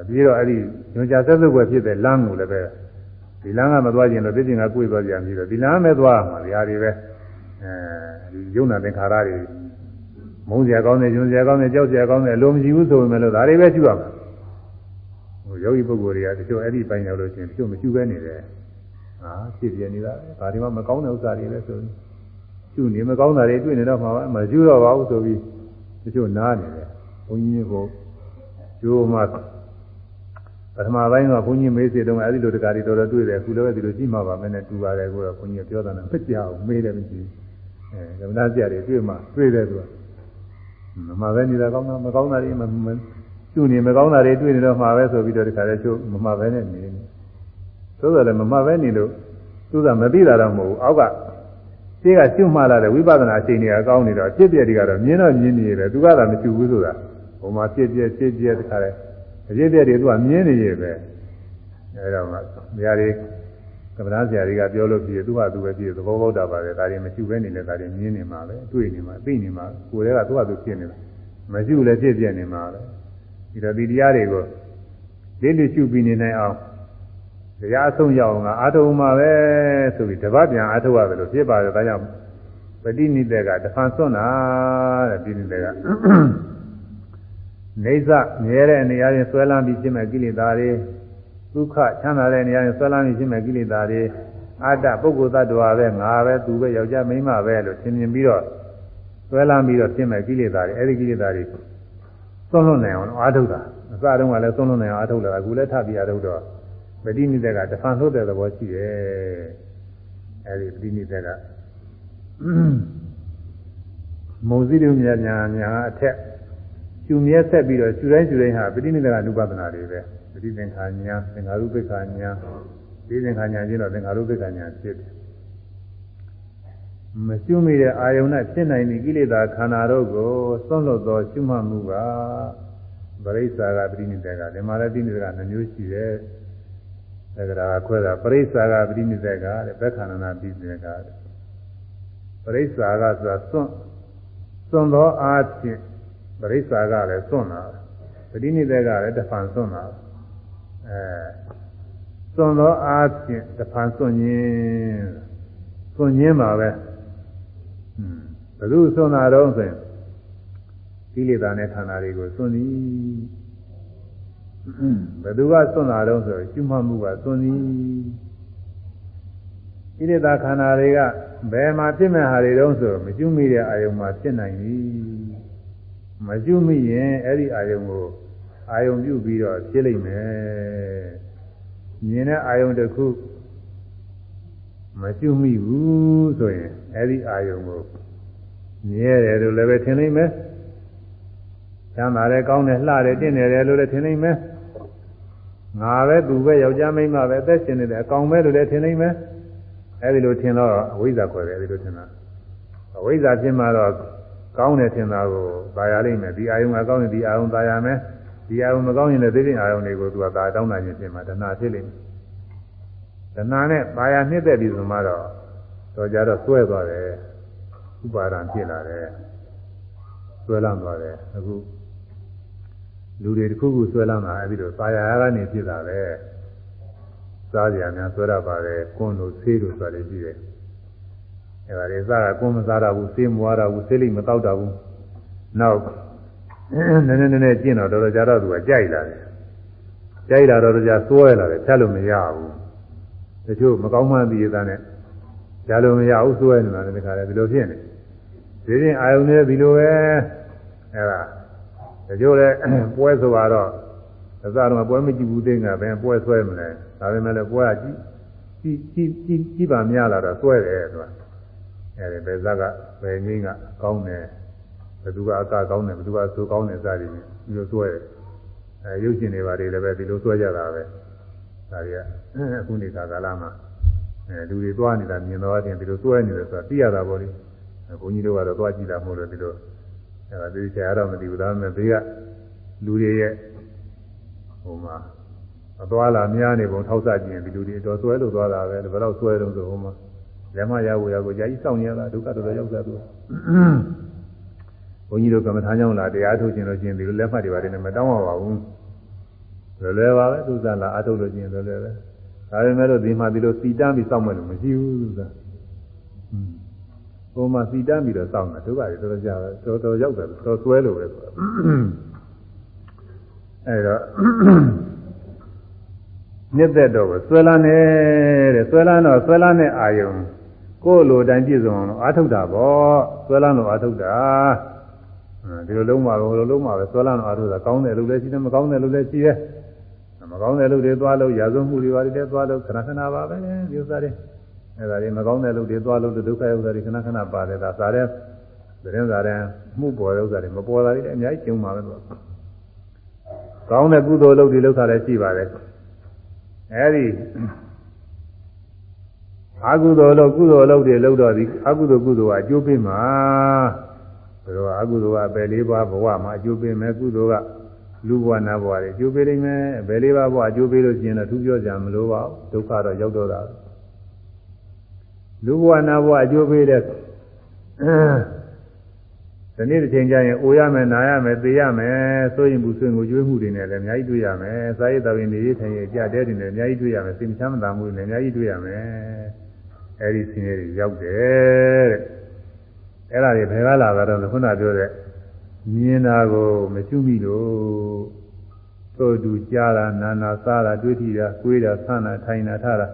ပြီးတော့အဲ့ဒီညွန်ကြဆက်စုပ်ွယ်ဖြစ်တဲ့လမ်းကိုလည်းပဲဒီလမ်းကမသွားခြင်းလို့သိချင်းကကိုယ်သွားကြံပြီးတော့ဒီလမ်းမဲ့သွားမှာဓာရီပဲအဲဒီယုံနာသင်္ခါရတွေမုန်းစရာကောင်းတယ်ညွန်စရာကောင်းတယ်ကြောက်စရာကောင်းတယ်အလိုမရှိဘူးဆိုပေမဲ့လို့ဒါတွေပဲရှိရမှာဟိုယောဂီပုဂ္ဂိုလ်တွေကတချို့အဲ့ဒီပိုင်းရောက်လို့ရှိရင်တချို့မရှိပဲနေတယ်ဟာဖြစ်ပြနေတာဒါတွေမှမကောင်းတဲ့ဥစ္စာတွေပဲဆိုရင်ကျุနေမကောင်းတာတွေတွေ့နေတော့မှမကျူတော့ပါဘူးဆိုပြီးတချို့နားနေတယ်ဘုန်းကြီးကိုကျိုးမှ ပထမပိုင်းကဘုန်းကြီးမေးစီတုန်းကအဲ့ဒီလိုတကားတွေတော်တော်တွေ့တယ်အခုလည်းဒီလိုရှိမှပါမယ်နဲ့တူပါတယ်ကိုတော့ဘုန်းကြီးပြောတာနဲ့မကြောက်မေးတယ်မရှိဘူးအဲကမ္ဘာတရားတွေတွေ့မှတွေ့တယ်သူကမမပဲနေတာကောင်းတာမကောင်းတာတွေမကျุနေမကောင်းတာတွေတွေ့နေတော့မှပဲဆိုပြီးတော့ဒီခါလေးချို့မမပဲနဲ့နေနေသို့တော်လည်းမမပဲနေလို့သူကမသိတာတော့မဟုတ်ဘူးအောက်ကရှင်းကကျွတ်မှလာတဲ့ဝိပဿနာအချိန်တွေကကောင်းနေတော့ဖြစ်ပြတွေကတော့မြင်တော့မြင်နေရတယ်သူကသာမရှိဘူးဆိုတာဟိုမှာဖြစ်ပြဖြစ်ပြတခါလဲ အဖြစ်ပြတွေသူကမြင်နေရဲ့ပဲအဲတော့မှနေရာတွေကမ္ဘာဆရာတွေကပြောလို့ပြီးသူကသူပဲပြီးသဘောပေါက်တာပါပဲဒါတွေမရှိဘဲနေလဲဒါတွေမြင်နေမှာပဲတွေ့နေမှာသိနေမှာကိုယ်တည်းကသူကသူဖြစ်နေတာမရှိလည်းဖြစ်ပြနေမှာပဲဒီတော့ဒီတရားတွေကိုလေးလေးရှုပြီးနေနိုင်အောင်တရားအဆုံးရအောင်ကအာထုံမှာပဲဆိုပြီးတပတ်ပြန်အာထုရတယ်လို့ဖြစ်ပါတယ်ဒါကြောင့်ပဋိနိဒေကတဖန်စွန့်တာတဲ့ပဋိနိဒေက နေသမြဲတဲ့နေရာရင်ဆွဲလန်းပြီးဖြစ်မဲ့ကိလေသာတွေဒုက္ခချမ်းသာတဲ့နေရာရင်ဆွဲလန်းပြီးဖြစ်မဲ့ကိလေသာတွေအတ္တပုဂ္ဂိုလ်သတ္တဝါပဲငါပဲသူပဲယောက်ျားမိန်းမပဲလို့သင်မြင်ပြီးတော့ဆွဲလန်းပြီးတော့ဖြစ်မဲ့ကိလေသာတွေအဲဒီကိလေသာတွေသွန်းလွတ်နိုင်အောင်အာထုတ်တာအစတုန်းကလည်းသွန်းလွတ်နိုင်အောင်အာထုတ်လာအခုလည်းထပ်ပြီးအာထုတ်တော့ပဋိနိဒကတဖန်ထုတ်တဲ့သဘောရှိတယ်အဲဒီပဋိနိဒကမုံစည်းတို့မြတ်ညာညာအထက် ကျူမြဲဆက်ပြီးတော့ကျူတိုင်းကျူတိုင်းဟာပဋိနိဒကနုပဒနာတွေပဲပဋိသင်္ခာညာသင်္ခါရုပ္ပခာညာဒီသင်္ခာညာချင်းတော့သင်္ခါရုပ္ပခာညာဖြစ်တယ်မကျွမိတဲ့အာယုန်နဲ့ဖြစ်နိုင်သည့်ကိလေသာခန္ဓာတို့ကိုသွန့်လွတ်သောကျွမှတ်မှုကပရိစ္ဆာကပဋိနိဒကဒီမှာလည်းပဋိနိဒကနှမျိုးရှိတယ်သက္ကရာခွဲတာပရိစ္ဆာကပရိနိသက်ကတဲ့ဘက္ခဏနာပိစိကတဲ့ပရိစ္ဆာကဆိုတာစွန့်စွန့်သောအားဖြင့် ပရိစ္ဆာကလည်းစွန့်တာပရိနိသက်ကလည်းတဖန်စွန့်တာအဲစွန့်သောအားဖြင့်တဖန်စွန့်ခြင်းစွန့်ခြင်းပါပဲဘယ်လိုစွန့်တာတော့ဆိုရင်ကိလေသာနဲ့ခန္ဓာတွေကိုစွန့်သည်ဘယ်သူကစွန့်တာတော့ဆိုရှုမှတ်မှုကစွန့်သည်ဣရိတာခန္ဓာတွေကဘယ်မှာဖြစ်မဲ့ဟာတွေတုံးဆိုမကျွမိတဲ့အာယုံမှာဖြစ်နိုင်ပြီ မကျွမိရင်အဲ့ဒီအာယုံကိုအာယုံပြုပြီးတော့ဖြစ်လိမ့်မယ်မြင်တဲ့အာယုံတစ်ခုမကျွမိဘူးဆိုရင်အဲ့ဒီအာယုံကိုမြဲတယ်လို့လည်းပဲထင်လိမ့်မယ်ချမ်းသာတယ်ကောင်းတယ်လှတယ်တင့်တယ်လို့လည်းထင်လိမ့်မယ်ငါပဲသူပဲယောက်ျားမိန်းမပဲအသက်ရှင်နေတယ်အကောင်ပဲလို့လည်းထင်နိုင်မယ်အဲဒီလိုထင်တော့အဝိဇ္ဇာခေါ်တယ်အဲဒီလိုထင်တာအဝိဇ္ဇာဖြစ်မှတော့ ကောင်းတယ်ထင်တာကိုသာယာလိမ့်မယ်ဒီအာယုံကကောင်းရင်ဒီအာယုံသာယာမယ်ဒီအာယုံမကောင်းရင်လည်းသိတဲ့အာယုံတွေကိုသူကသာတောင်းတာချင်းဖြစ်မှာတဏှာဖြစ်လိမ့်မယ်တဏှာနဲ့သာယာနှစ်သက်ပြီးဆိုမှတော့တော့ကြတော့ဆွဲသွားတယ်ဥပါဒံဖြစ်လာတယ်ဆွဲလန်းသွားတယ်အခုလူတွေတစ်ခုခုဆွဲလာတာအဲဒီလိုသာယာကနေဖြစ်တာပဲစားကြရများဆွဲရပါတယ်ကွန်းလို့ဆေးလို့ဆိုတာရှိတယ် အဲဒါတွေစားတာကွန်းမစားတော့ဘူးဆေးမွားတော့ဘူးဆေးလိမတောက်တော့ဘူးနောက်နည်းနည်းနည်းနည်းကျင့်တော့တော်တော်ကြာတော့သူကကြိုက်လာတယ်ကြိုက်လာတော့ကြာဆွဲလာတယ်ဖြတ်လို့မရဘူးတချို့မကောင်းမှန်းသိရတဲ့နဲ့ကြာလို့မရဘူးဆွဲနေတာလည်းဒီခါလည်းဒီလိုဖြစ်နေဒီရင်အာယုန်နဲ့ဒီလိုပဲအဲဒါတချို့လည်းပွဲဆိုတော့အစတော့ပွဲမကြည့်ဘူးသိငါပဲပွဲဆွဲမလဲဒါပေမဲ့လည်းပွဲကကြည့်ကြည့်ကြည့်ကြည့်ပါများလာတော့ဆွဲတယ်သူက အဲဒီဘယ်ဇက်ကဘယ်ငင်းကကောင်းတယ်ဘယ်သူကအကကောင်းတယ်ဘယ်သူကဆိုကောင်းတယ်စသည်ဖြင့်ဒီလိုဆွဲတယ်အဲရုပ်ရှင်တွေပါတွေလည်းပဲဒီလိုဆွဲကြတာပဲဒါတွေကအခုနေတာကာလမှာအဲလူတွေသွားနေတာမြင်တော့အချင်းဒီလိုဆွဲနေတယ်ဆိုတာသိရတာပေါ့လေဘုန်းကြီးတို့ကတော့သွားကြည့်တာမဟုတ်လို့ဒီလိုအဲဒါသိချင်ရတော့မသိဘူးဒါပေမဲ့ဘေးကလူတွေရဲ့ဟိုမှာအသွားလာများနေပုံထောက်ဆကြည့်ရင်ဒီလူတွေတော့ဆွဲလို့သွားတာပဲဘယ်တော့ဆွဲတော့ဆိုဟိုမှာ လက်မရဝရကိုကြာကြီးစောင့်နေရတာဒုက္ခတော်တော်ရောက်တာသူဘုန်းကြီးတို့ကမ္မထာကြောင့်လာတရားထုတ်ခြင်းလို့ချင်းဒီလိုလက်မှတ်တွေပါတယ်မတောင်းပါဘူးလွယ်လွယ်ပါပဲသူစားလာအထုတ်လို့ချင်းလွယ်လွယ်ပဲဒါပေမဲ့လို့ဒီမှာဒီလိုစီတန်းပြီးစောင့်မယ်လို့မရှိဘူးသူစားဟိုမှာစီတန်းပြီးတော့စောင့်တယ်ဒုက္ခတွေတော်တော်ကြာတယ်တော်တော်ရောက်တယ်တော်ဆွဲလို့ပဲဆိုတာအဲတော့မြစ်သက်တော့ဆွဲလာနေတဲ့ဆွဲလာတော့ဆွဲလာတဲ့အာယုံ ကိုယ်လိုတိုင်းပြည့်စုံအောင်အာထုတ်တာပေါ့ဆွဲလာလို့အာထုတ်တာဒီလိုလုံးမှာပဲဟိုလိုလုံးမှာပဲဆွဲလာလို့အာထုတ်တာကောင်းတယ်လို့လည်းရှိတယ်မကောင်းတယ်လို့လည်းရှိတယ်မကောင်းတဲ့လူတွေသွားလို့ရာဇဝမှုတွေပါတယ်သွားလို့ခဏခဏပါပဲဒီဥစ္စာတွေအဲဒါတွေမကောင်းတဲ့လူတွေသွားလို့ဒုက္ခဥစ္စာတွေခဏခဏပါတယ်ဒါစားတဲ့သတင်းစာတဲ့မှုပေါ်တဲ့ဥစ္စာတွေမပေါ်တာတွေအများကြီးကျုံပါပဲလို့ကောင်းတဲ့ကုသိုလ်လုပ်တွေလုပ်တာလည်းရှိပါတယ်အဲဒီ အကုသိုလ်လုပ်ကုသိုလ်လုပ်တွေလုပ်တော့ဒီအကုသိုလ်ကုသိုလ်ကအကျိုးပေးမှာဘယ်လိုအကုသိုလ်ကပဲလေးပါးဘဝမှာအကျိုးပေးမယ်ကုသိုလ်ကလူဘဝနာဘဝတွေအကျိုးပေးနိုင်မယ်ဘယ်လေးပါးဘဝအကျိုးပေးလို့ရှိရင်တော့သူပြောကြမလို့ပါဒုက္ခတော့ရောက်တော့တာလူဘဝနာဘဝအကျိုးပေးတဲ့ဒီနေ့တစ်ချိန်ကျရင်အိုရမယ်နာရမယ်သိရမယ်ဆိုရင်ဘူးဆွေငိုကြွေးမှုတွေနဲ့လည်းအများကြီးတွေ့ရမယ်စာရေးတော်ရင်နေထိုင်ရကြတဲ့တွေနဲ့အများကြီးတွေ့ရမယ်စိတ်မချမ်းမသာမှုတွေနဲ့အများကြီးတွေ့ရမယ် အဲဒီဆင်းရဲတွေရောက်တယ်တဲ့အဲ့ဒါတွေဘယ်ကလာတာတော့ခုနပြောတဲ့မြင်တာကိုမကျွမိလို့သို့တူကြားတာနာနာစားတာတွေ့ထိတာကိုယ်တာဆန်းတာထိုင်တာထားတာ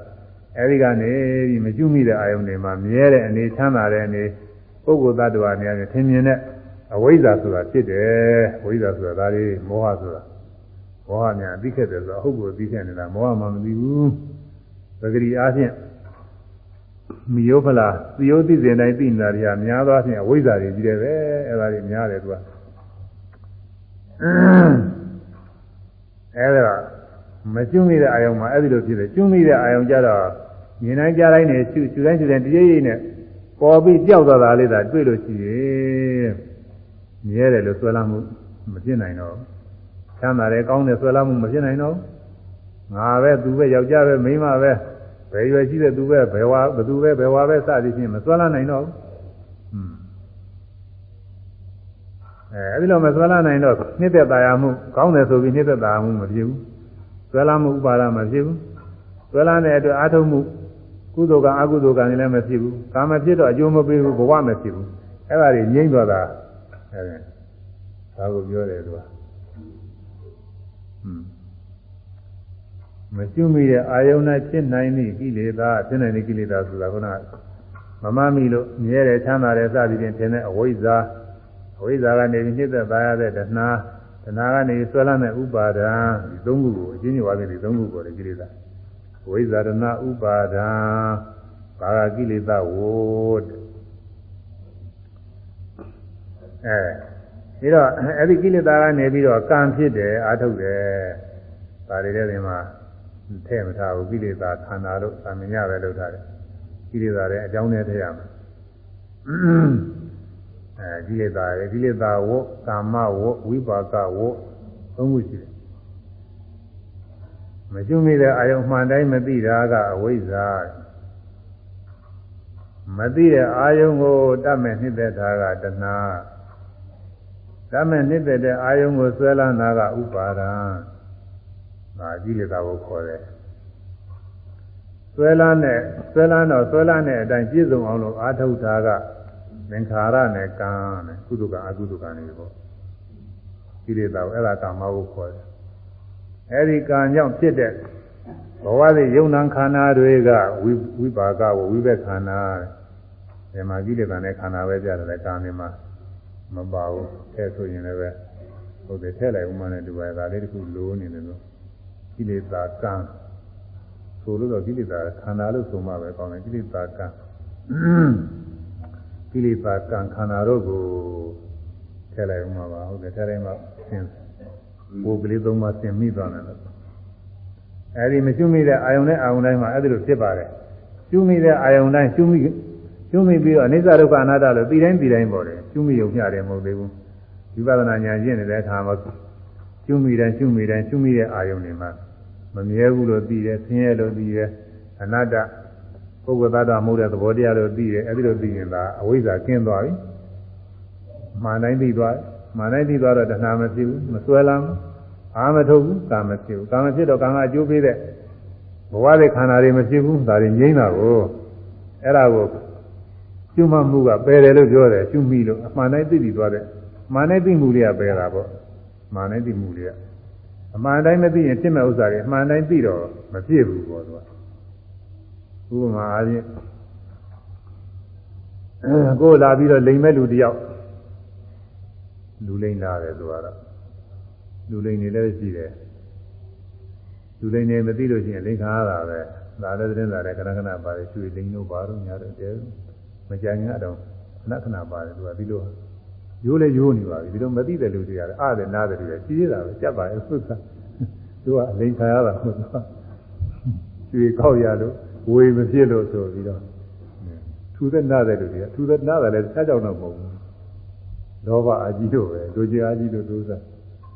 အဲဒီကနေပြီးမကျွမိတဲ့အာယုန်တွေမှာမြဲတဲ့အနေချမ်းသာတဲ့အနေပုဂ္ဂိုလ်သတ္တဝါများနဲ့ထင်မြင်တဲ့အဝိဇ္ဇာဆိုတာဖြစ်တယ်အဝိဇ္ဇာဆိုတာဒါလေးမောဟဆိုတာမောဟများသိခဲ့တယ်ဆိုတော့ဟုတ်ကိုသိခဲ့နေတာမောဟမှမသိဘူးပဂတိအားဖြင့် မိယောဖလားသီယောသိစဉ်တိုင်းသိနေတာတွေကများသောအားဖြင့်အဝိဇ္ဇာတွေကြီးတယ်ပဲအဲဒါတွေများတယ်သူကအဲဒါမကျွမိတဲ့အာယုံမှာအဲ့ဒီလိုဖြစ်တယ်ကျွမိတဲ့အာယုံကြတော့မြင်တိုင်းကြားတိုင်းနဲ့ရှုရှုတိုင်းရှုတိုင်းတရေရိနဲ့ပေါ်ပြီးကြောက်သွားတာလေးသာတွေ့လို့ရှိရင်မြဲတယ်လို့ဆွဲလာမှုမဖြစ်နိုင်တော့ချမ်းသာတယ်ကောင်းတယ်ဆွဲလာမှုမဖြစ်နိုင်တော့ငါပဲသူပဲယောက်ျားပဲမိန်းမပဲ ဘယ်ရွယ်ရှိတဲ့သူပဲဘယ်ဝါဘသူပဲဘယ်ဝါပဲစသည်ဖြင့်မဆွဲလာနိုင်တော့ဘူးအဲအဲဒီလိုမဆွဲလာနိုင်တော့နှစ်သက်သာရမှုကောင်းတယ်ဆိုပြီးနှစ်သက်သာမှုမဖြစ်ဘူးဆွဲလာမှုဥပါဒမဖြစ်ဘူးဆွဲလာတဲ့အတွက်အာထုံမှုကုသိုလ်ကအကုသိုလ်ကလည်းမဖြစ်ဘူးကာမဖြစ်တော့အကျိုးမပေးဘူးဘဝမဖြစ်ဘူးအဲ့ဒါတွေငြိမ့်သွားတာအဲဒါကိုပြောတယ်သူကอืม မကျွမိတဲ့အာယုန်နဲ့ဖြစ်နိုင်သည့်ကိလေသာဖြစ်နိုင်တဲ့ကိလေသာဆိုတာကမမမီလို့မြဲတယ်ချမ်းသာတယ်စသည်ဖြင့်ထင်တဲ့အဝိဇ္ဇာအဝိဇ္ဇာကနေပြီးနှိမ့်သက်သားရတဲ့တဏှာတဏှာကနေဆွဲလန်းတဲ့ဥပါဒံဒီသုံးခုကိုအချင်းချင်းဝါတဲ့ဒီသုံးခုကိုလည်းကိလေသာဝိဇ္ဇာရဏဥပါဒံဘာဂကိလေသာဝိတအဲပြီးတော့အဲ့ဒီကိလေသာကနေပြီးတော့ကံဖြစ်တယ်အာထုတ်တယ်ဒါတွေတဲ့ဒီမှာ ထဲ့မထားဘူးကိလေသာခန္ဓာလို့သာမညပဲလုပ်ထားတယ်ကိလေသာတွေအကြောင်းနဲ့ထည့်ရမှာအဲကိလေသာရဲ့ကိလေသာဝကာမဝဝိပါကဝသုံးခုရှိတယ်မကျွမိတဲ့အာယုံမှန်တိုင်းမသိတာကအဝိဇ္ဇာမသိတဲ့အာယုံကိုတတ်မဲ့နှစ်သက်တာကတဏှာတတ်မဲ့နှစ်သက်တဲ့အာယုံကိုဆွဲလန်းတာကဥပါဒံ ဒါကိလေသာကိုခေါ်တယ်ဆွဲလန်းတဲ့ဆွဲလန်းတော့ဆွဲလန်းတဲ့အတိုင်းပြည့်စုံအောင်လို့အာထုတ်တာကသင်္ခါရနဲ့ကံနဲ့ကုသကအကုသကံတွေပေါ့ကိလေသာကိုအဲ့ဒါကာမကိုခေါ်တယ်အဲ့ဒီကံကြောင့်ဖြစ်တဲ့ဘဝရဲ့ယုံနာခန္ဓာတွေကဝိပါကဝဝိဘက်ခန္ဓာဒီမှာကိလေသာနဲ့ခန္ဓာပဲကြတယ်ကံတွေမှာမပါဘူးထဲဆိုရင်လည်းပဲဟုတ်တယ်ထဲလိုက်ဥမာနဲ့ဒီပါဒါလေးတခုလိုနေတယ်လို့ ကိလေသာကံဆိုလို့တော့ကိလေသာခန္ဓာလို့ဆိုမှပဲကောင်းတယ်ကိလေသာကံကိလေသာကံခန္ဓာတို့ကိုထဲလိုက်ဥမာပါဟုတ်တယ်ထဲလိုက်မှသင်ပုဂ္ဂလိသုံးပါးသင်မိသွားတယ်လို့အဲဒီမကျွမိတဲ့အာယုန်နဲ့အာယုန်တိုင်းမှာအဲ့ဒီလိုဖြစ်ပါတယ်ကျွမိတဲ့အာယုန်တိုင်းကျွမိကျွမိပြီးတော့အနိစ္စဒုက္ခအနတ္တလို့ပြီးတိုင်းပြီးတိုင်းပေါ်တယ်ကျွမိရုံမျှတယ်မဟုတ်သေးဘူးဝိပဿနာဉာဏ်ရှင်းနေတဲ့အခါမှာကျွမိတိုင်းကျွမိတိုင်းကျွမိတဲ့အာယုန်တွေမှာ မမြဲဘူးလို့သိတယ်ဆင်းရဲလို့သိတယ်အနတ္တပုပုဂ္ဂိုလ်သားတော်မှုတဲ့သဘောတရားတို့သိတယ်အဲဒီလိုသိရင်ဒါအဝိဇ္ဇာကျင်းသွားပြီမှန်တိုင်းသိသွားတယ်မှန်တိုင်းသိသွားတော့တဏှာမဖြစ်ဘူးမစွဲလမ်းအာမထုတ်ဘူးကာမဖြစ်ဘူးကာမဖြစ်တော့ကာမအကျိုးပေးတဲ့ဘဝတဲ့ခန္ဓာတွေမဖြစ်ဘူးဒါတွေငြိမ်းတာကိုအဲ့ဒါကိုကျွမမှုကပယ်တယ်လို့ပြောတယ်ကျွမိလို့အမှန်တိုင်းသိပြီးသွားတယ်မှန်တိုင်းသိမှုတွေကပယ်တာပေါ့မှန်တိုင်းသိမှုတွေက အမှန်တိုင်းမသိရင်ဖြစ်မဲ့ဥစ္စာတွေအမှန်တိုင်းသိတော့မဖြစ်ဘူးပေါ့သူကဥပမာအားဖြင့်ကိုယ်လာပြီးတော့လိမ်မဲ့လူတယောက်လူလိမ်လာတယ်သူကတော့လူလိမ်နေလည်းရှိတယ်လူလိမ်နေမသိလို့ရှိရင်လိမ်ခါရတာပဲဒါလည်းသတင်းစာလည်းခဏခဏပါတယ်ရွှေလိမ်တို့ဘာလို့ညာတော့တဲမကြင်ရတော့ခဏခဏပါတယ်သူကဒီလို ရိုးလဲရိုးနေပါပြီဒီလိုမသိတဲ့လူတွေရတယ်အားတယ်နားတယ်တွေရှိသေးတာပဲကြက်ပါရဲ့ဟုတ်ကသူကအလိမ်ခါရတာဟုတ်တော့ရွှေကောက်ရလို့ဝေမဖြစ်လို့ဆိုပြီးတော့ထူသက်နာတဲ့လူတွေကထူသက်နာတယ်လည်းဆက်ကြောက်တော့မဟုတ်ဘူးလောဘအာကြီးတို့ပဲလူကြီးအာကြီးတို့ဒုစရ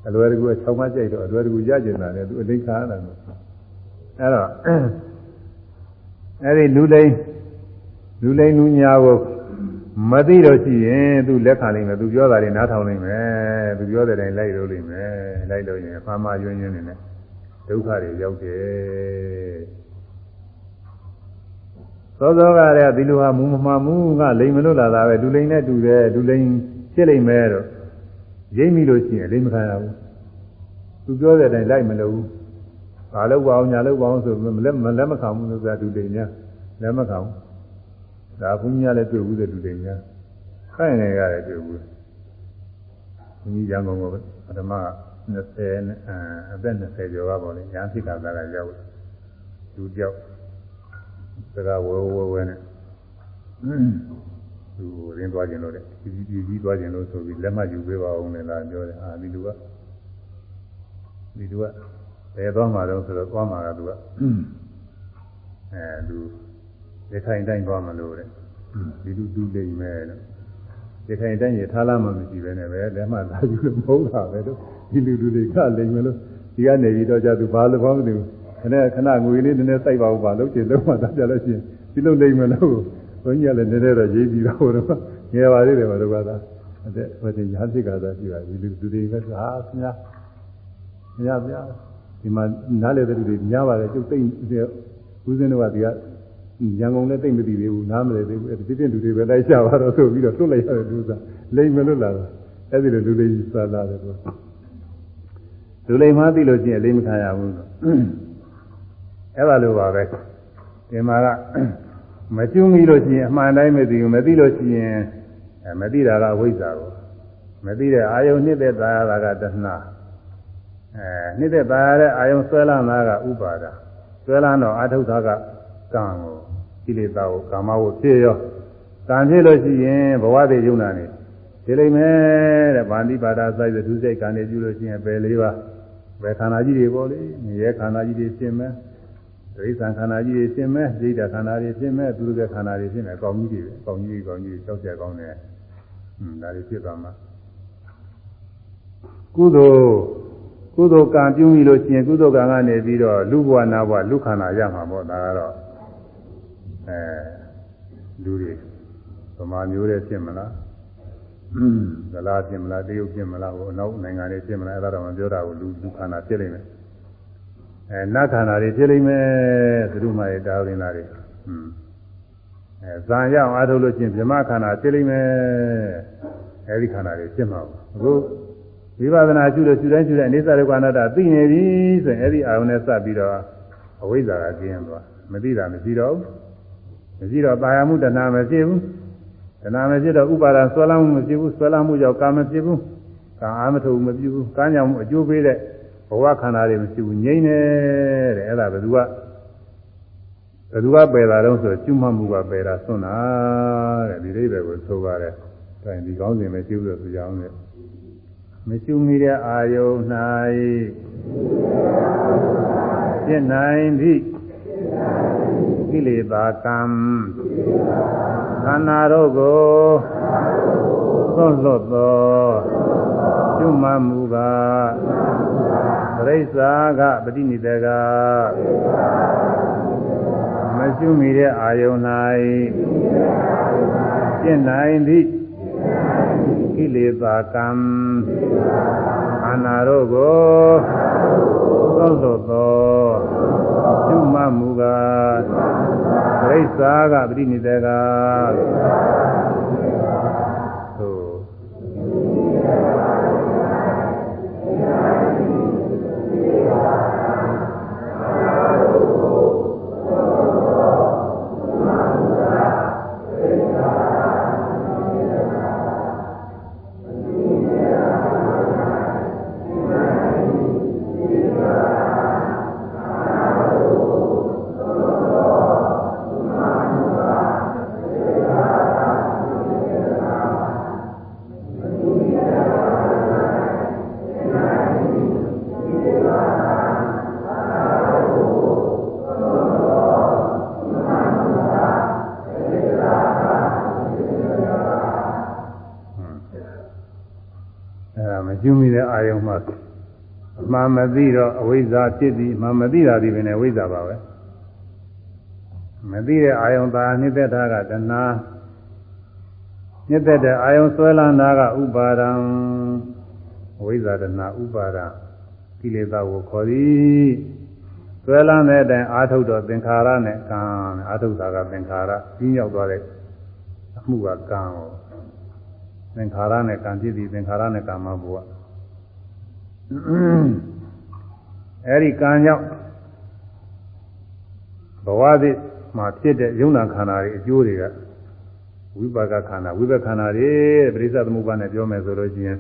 အလွယ်တကူချောင်းမကြိုက်တော့အလွယ်တကူရကျင်တာလေသူအလိခါရတာလို့အဲ့တော့အဲ့ဒီလူလိန်လူလိန်လူညာကို မသိတော့ရှိရင်သူလက်ခံနိုင်မယ်သူပြောတာတွေနားထောင်နိုင်မယ်သူပြောတဲ့တိုင်းလိုက်လို့လိမ့်မယ်လိုက်လို့ရင်ဖာမယွင်းယွင်းနေနဲ့ဒုက္ခတွေရောက်တယ်သောသောကတည်းကဒီလိုဟာမူမမှန်မှုကလိမ်မလို့လာတာပဲလူလိန်နဲ့တူတယ်လူလိန်ဖြစ်လိမ့်မယ်တော့ရိပ်မိလို့ရှိရင်လိမ့်မခံရဘူးသူပြောတဲ့အတိုင်းလိုက်မလို့ဘူးဘာလို့ပါအောင်ညာလို့ပါအောင်ဆိုမလက်မလက်မခံဘူးလို့ဆိုတာလူလိန်များလက်မခံဘူး ဒါဘုန်းကြီးကလည်းတွေ့ဘူးတဲ့လူလိန်များခိုင်းနေရတယ်တွေ့ဘူးဘုန်းကြီးရန်ကုန်ကပထမ20နဲ့အသက်20ကျော်ကပေါ့လေညာဖြစ်တာကရောက်လူတယောက်စကားဝဲဝဲဝဲနဲ့သူရင်းသွားခြင်းလို့တဲ့ဒီဒီကြီးသွားခြင်းလို့ဆိုပြီးလက်မှတ်ယူပေးပါအောင်လေလားပြောတယ်အာဒီလူကဒီလူကဘယ်သွားမှာတော့ဆိုတော့သွားမှာကသူကအဲသူ ရခိုင်တိုင်းသွားမလို့တဲ့ဒီလူသူလိမ့်မယ်လို့ရခိုင်တိုင်းရထားလာမှမရှိပဲနဲ့ပဲလက်မှတ်သာယူလို့မဟုတ်တာပဲလို့ဒီလူလူတွေကလိမ့်မယ်လို့ဒီကနေပြီးတော့ကြသူဘာလို့ဘာမသိဘူးခဏခဏငွေလေးနည်းနည်းစိုက်ပါဦးပါလို့ကျင်လုံးမှသာကြလို့ရှိရင်ဒီလိုလိမ့်မယ်လို့ဘုန်းကြီးကလည်းနည်းနည်းတော့ရေးပြီးတော့တော့ငယ်ပါသေးတယ်မလို့ကသာတဲ့ဟိုတင်ညာဖြစ်ကသာရှိပါပြီလူလူတွေကဟာခင်ဗျာခင်ဗျာဗျာဒီမှာနားလေတဲ့လူတွေများပါတယ်ကျုပ်သိဦးစင်းတို့ကဒီက ရန်ကုန်လည်းသိမသိသေးဘူးနားမလဲသေးဘူးအဲဒီပြင်းလူတွေပဲလိုက်ကြပါတော့ဆိုပြီးတော့တွတ်လိုက်ရတယ်သူကလိမ့်မလွတ်လာတော့အဲ့ဒီလိုလူလေးကြီးသွားလာတယ်သူလူလိမ့်မှသိလို့ချင်းလိမ့်မခံရဘူးအဲ့ဒါလိုပါပဲဒီမှာကမကျွမိလို့ရှိရင်အမှန်တိုင်းမသိဘူးမသိလို့ရှိရင်မသိတာကအဝိဇ္ဇာကိုမသိတဲ့အာယုန်နှစ်သက်သာရတာကတဏှာအဲနှစ်သက်သာရတဲ့အာယုန်ဆွဲလန်းတာကဥပါဒဆွဲလန်းတော့အာထုတာက ကံကိုကိလေသာကိုကာမကိုဖြစ်ရောကံဖြစ်လို့ရှိရင်ဘဝတည်ယုံနာနေဒီလိမ့်မယ်တဲ့ဗန္တိပါဒစိုက်တဲ့ဒုစိတ်ကံတွေပြုလို့ရှိရင်ပယ်လေးပါဘယ်ခန္ဓာကြီးတွေပေါ့လေမြေရဲ့ခန္ဓာကြီးတွေရှင်းမယ်ဒိဋ္ဌံခန္ဓာကြီးတွေရှင်းမယ်ဒိဋ္ဌခန္ဓာတွေရှင်းမယ်သူတို့ရဲ့ခန္ဓာတွေရှင်းမယ်ကောင်းကြီးတွေကောင်းကြီးကောင်းကြီးကြောက်ကြကောင်းတယ်ဟွန်းဒါတွေဖြစ်သွားမှာကုသိုလ်ကုသိုလ်ကံပြုမိလို့ရှိရင်ကုသိုလ်ကံကနေပြီးတော့လူဘဝနာဘဝလူခန္ဓာရမှာပေါ့ဒါကတော့ အဲလူတွေဗမာမျိုးတွေဖြစ်မလားဇလားဖြစ်မလားတရုတ်ဖြစ်မလားဟိုနောက်နိုင်ငံတွေဖြစ်မလားအဲ့ဒါတော့မပြောတာဘူးလူလူခန္ဓာဖြစ်လိမ့်မယ်အဲနတ်ခန္ဓာတွေဖြစ်လိမ့်မယ်သရုမာရဲ့တာဝိနာတွေဟွန်းအဲဇံရအောင်အားထုတ်လို့ချင်းဗြဟ္မခန္ဓာဖြစ်လိမ့်မယ်အဲဒီခန္ဓာတွေဖြစ်မှာပေါ့အခုဝိပဿနာရှုလို့ရှုတိုင်းရှုတိုင်းအိသရုက္ခဏတ္တသိနေပြီဆိုရင်အဲဒီအာယုန်နဲ့စပ်ပြီးတော့အဝိဇ္ဇာကကျင်းသွားမသိတာမရှိတော့ဘူး မရှိတော့တာယာမှုတဏှာမရှိဘူးတဏှာမရှိတော့ဥပါဒဆွဲလမ်းမှုမရှိဘူးဆွဲလမ်းမှုကြောင့်ကာမမရှိဘူးကာအာမထုတ်မပြုဘူးကာညောင်မှုအကျိုးပေးတဲ့ဘဝခန္ဓာတွေမရှိဘူးငြိမ့်နေတဲ့အဲ့ဒါဘယ်သူကဘယ်သူကပယ်တာတော့ဆိုကျွမှတ်မှုကပယ်တာဆွမ်းတာတဲ့ဒီလေးပဲကိုဆိုပါတယ်။ဒါရင်ဒီကောင်းစဉ်ပဲကျုပ်လို့ဆိုကြအောင်လေ။မကျွမိတဲ့အာယုန်၌ပြည့်နိုင်သည့် ကိလေသာကံခန္ဓာတို့ကိုသွန့်လွတ်သောကျွမှတ်မှုကပရိစ္ဆာကပฏิနိဒေကမရှုမိတဲ့အာယုန်၌ကျင့်နိုင်သည့်ကိလေသာကံ အနာရောကိုသောသောသောရှုမှမူကားပြိဿာကပရိနိဒေက သိတော့အဝိဇ္ဇာဖြစ်ပြီးအမှန်မသိတာဒီပင်လည်းဝိဇ္ဇာပါပဲမသိတဲ့အာယုံသာနှိမ့်သက်တာကတဏှာနှိမ့်သက်တဲ့အာယုံဆွဲလန်းတာကဥပါဒံဝိဇ္ဇာတဏှာဥပါဒကိလေသာကိုခေါ်သည်ဆွဲလန်းတဲ့အတိုင်းအာထုတ်တော့သင်္ခါရနဲ့ကံအာထုတ်တာကသင်္ခါရကြီးရောက်သွားတဲ့အမှုကကံကိုသင်္ခါရနဲ့ကံဖြစ်ပြီးသင်္ခါရနဲ့ကာမဘဝ အဲဒီကံကြောင့်ဘဝသစ်မှာဖြစ်တဲ့ယုံနာခန္ဓာတွေအကျိုးတွေကဝိပါကခန္ဓာဝိပခန္ဓာတွေပရိစ္ဆေသမုပ္ပါနဲ့ပြောမယ်ဆိုလို့ရှိရင်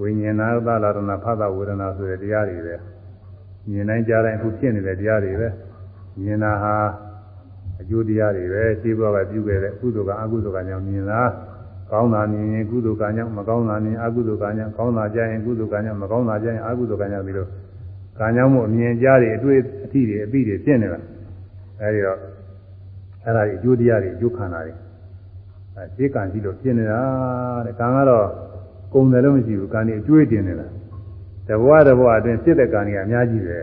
ဝိညာဏသလာရဏဖသဝေဒနာဆိုတဲ့တရားတွေပဲမြင်တိုင်းကြားတိုင်းအခုဖြစ်နေတဲ့တရားတွေပဲမြင်တာဟာအကျိုးတရားတွေပဲရှင်းဘဝကပြုခဲ့တဲ့ကုသိုလ်ကအကုသိုလ်ကကြောင့်မြင်တာကောင်းတာမြင်ရင်ကုသိုလ်ကံကြောင့်မကောင်းတာမြင်အကုသိုလ်ကံကြောင့်ကောင်းတာကြားရင်ကုသိုလ်ကံကြောင့်မကောင်းတာကြားရင်အကုသိုလ်ကံကြောင့်ပြီးတော့ ကံကြောင့်မို့အမြင်ကြားတွေအတွေ့အထိတွေအပြီးတွေဖြစ်နေတာအဲဒီတော့အဲ့ဒါကြီးအကျိုးတရားတွေအကျိုးခန္ဓာတွေအဲရှင်းကံရှိလို့ဖြစ်နေတာတဲ့ကံကတော့ကုံတယ်လို့မရှိဘူးကံတွေအကျွေးတင်နေတာတဘဝတဘဝအတွင်းဖြစ်တဲ့ကံတွေအများကြီးပဲ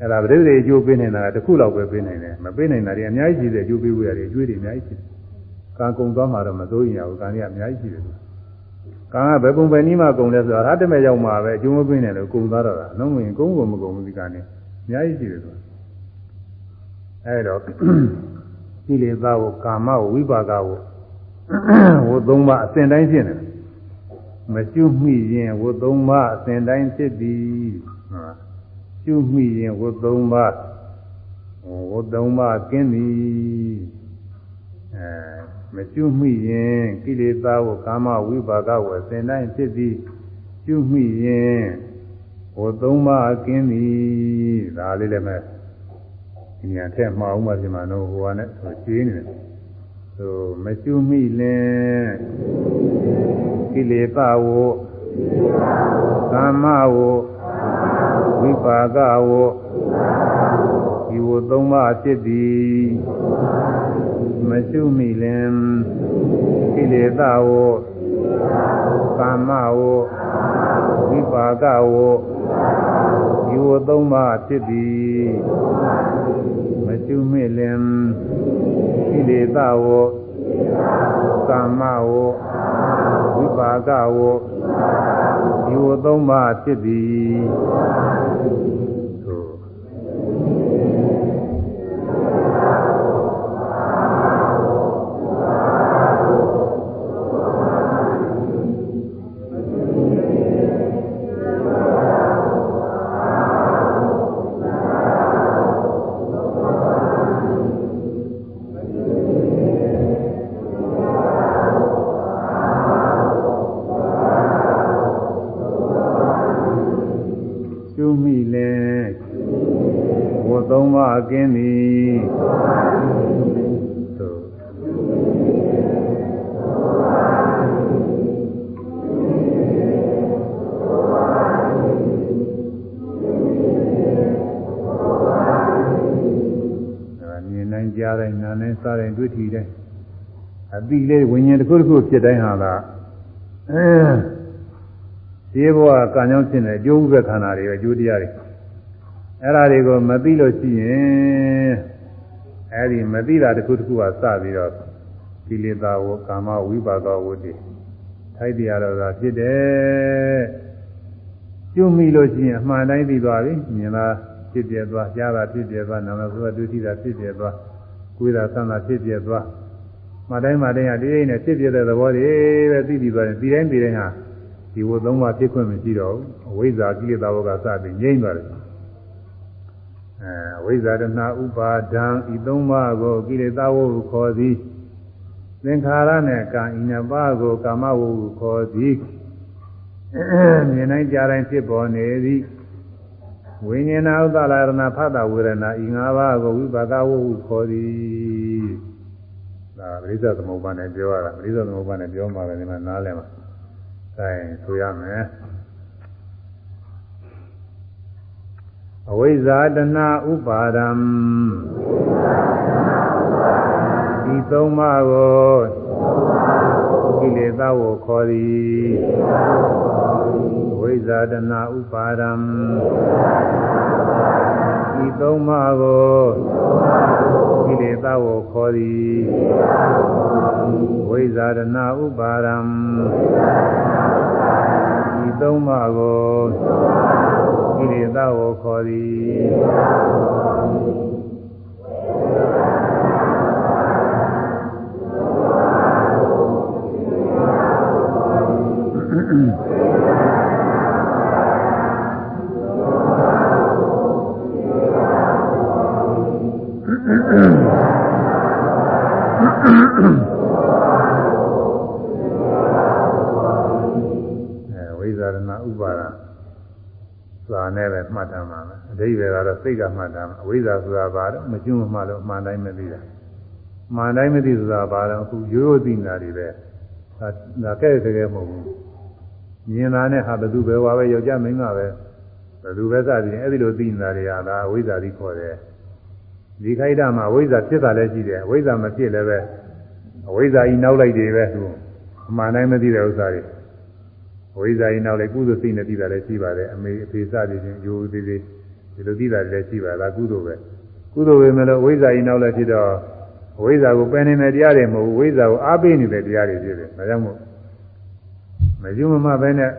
အဲ့ဒါပရိသေအကျိုးပေးနေတာတစ်ခုလောက်ပဲပေးနိုင်တယ်မပေးနိုင်တာတွေအများကြီးရှိတယ်အကျိုးပေးဝရတယ်အကျွေးတွေအများကြီးရှိတယ်ကံကုံသွားမှတော့မစိုးရင်ရဘူးကံတွေအများကြီးရှိတယ် ကံကဘယ်ပုံပဲနည်းမှကုံလဲဆိုတာဟာတမဲ့ရောက်မှာပဲအကျိုးမပေးနိုင်လို့ကုံသွားတော့တာနှုံးဝင်ကုံကုန်မကုံဘူးဒီကံတွေအများကြီးရှိတယ်ဆိုတာအဲ့တော့ကိလေသာကိုကာမကိုဝိပါကကိုဝတ်သုံးပါအစဉ်တိုင်းဖြစ်နေတယ်မကျွမိရင်ဝတ်သုံးပါအစဉ်တိုင်းဖြစ်သည်ကျွမိရင်ဝတ်သုံးပါဝတ်သုံးပါကင်းသည်အဲ မကျွမိရင်ကိလေသာကိုကာမဝိပါကကိုအစဉ်တိုင်းဖြစ်သည်ကျွမိရင်ဟိုသုံးပါးကင်းသည်ဒါလေးလည်းမဲ့ဒီညာထက်မှာအောင်မှပြင်မှာတော့ဟိုကနဲ့ဆိုရှင်းနေတယ်ဆိုမကျွမိလင်ကိလေသာကိုကာမကိုဝိပါကကိုဒီဝသုံးပါးဖြစ်သည် မရှုမိလင်ကိလေသာဝကာမဝဝိပါကဝဒီဝသုံးပါးဖြစ်သည်မရှုမိလင်ကိလေသာဝကာမဝဝိပါကဝဒီဝသုံးပါးဖြစ်သည် ကင်းသည်သို့မြင်နိုင်ကြားတိုင်းနားတိုင်းစားတိုင်းတွေ့ထီတိုင်းအတိလေးဝิญဉ်တစ်ခုတစ်ခုဖြစ်တိုင်းဟာလားအဲဒီဘဝကံကြောင့်ဖြစ်နေအကျိုးဥပ္ပခန္ဓာတွေအကျိုးတရားတွေ အဲ့ဒါတွေကိုမသိလို့ရှိရင်အဲဒီမသိတာတစ်ခုတစ်ခုကစပြီးတော့ကိလေသာဝကာမဝိပါကဝတ္တိထိုက်တရားတော်သာဖြစ်တယ်ကျွမိလို့ရှိရင်အမှန်တိုင်းသိသွားပြီမြင်တာဖြစ်ပြသွားကြားတာဖြစ်ပြသွားနာမဆိုဒုတိယဖြစ်ပြသွားကိုယ်သာသံသာဖြစ်ပြသွားမတိုင်းမတိုင်းဟာဒီအိနဲ့ဖြစ်ပြတဲ့သဘောတွေပဲသိပြီးသွားတယ်ဒီတိုင်းဒီတိုင်းဟာဒီဝသုံးပါးဖြစ်ခွင့်မရှိတော့ဘူးအဝိဇ္ဇာကိလေသာဝကစပြီးငြိမ့်သွားတယ် အဲဝိဇ္ဇာတဏဥပါဒံဤသုံးပါးကိုကိလေသာဝဟုခေါ်သည်သင်္ခါရနဲ့ကံဤနှစ်ပါးကိုကာမဝဟုခေါ်သည်မြင်တိုင်းကြားတိုင်းဖြစ်ပေါ်နေသည်ဝိညာဏဥဒ္ဒလာရဏဖသဝေဒနာဤ၅ပါးကိုဝိပါကဝဟုခေါ်သည်ဒါပရိစ္ဆေသမုပ္ပါနဲ့ပြောရတာပရိစ္ဆေသမုပ္ပါနဲ့ပြောမှလည်းဒီမှာနားလည်မှာအဲဆိုရမယ် အဝိဇ္ဇာတဏဥပါဒံဒီသုံးပါးကိုကိလေသာကိုခေါ်သည်ဝိဇ္ဇာတဏဥပါဒံဒီသုံးပါးကိုကိလေသာကိုခေါ်သည်ဝိဇ္ဇာတဏဥပါဒံ ဒီသုံးပါးကိုကိလေသာကိုခေါ်သည်အဲဝိ သာနဲ့ပဲမှတ်ထားမှာပဲအဓိပ္ပာယ်ကတော့စိတ်ကမှတ်ထားမှာအဝိဇ္ဇာဆိုတာဘာလို့မကျွမ်းမှလို့အမှန်တိုင်းမသိတာမှန်တိုင်းမသိဆိုတာဘာလို့အခုရိုးရိုးသိနေတာတွေပဲဒါဒါကဲ့တဲ့မဟုတ်ဘူးမြင်တာနဲ့ဟာဘယ်သူပဲဝါပဲယောက်ျားမိန်းမပဲဘယ်သူပဲစသည်အဲ့ဒီလိုသိနေတာတွေကဒါအဝိဇ္ဇာကြီးခေါ်တယ်ဒီခိုက်တာမှာအဝိဇ္ဇာဖြစ်တာလည်းရှိတယ်အဝိဇ္ဇာမဖြစ်လည်းပဲအဝိဇ္ဇာကြီးနောက်လိုက်တွေပဲသူအမှန်တိုင်းမသိတဲ့ဥစ္စာတွေအ ဝိဇ္ဇာကြီးနောက်လိုက်ကုသိုလ်စိတ်နဲ့သိတာလည်းရှိပါတယ်အမေအဖေစသည်ချင်းယူသေးသေးဒီလိုသိတာလည်းရှိပါလားကုသိုလ်ပဲကုသိုလ်ပဲမလို့အဝိဇ္ဇာကြီးနောက်လိုက်ဖြစ်တော့အဝိဇ္ဇာကိုပယ်နေတဲ့တရားတွေမဟုတ်ဘူးအဝိဇ္ဇာကိုအားပေးနေတဲ့တရားတွေဖြစ်တယ်ဒါကြောင့်မို့မယုံမမပဲနဲ့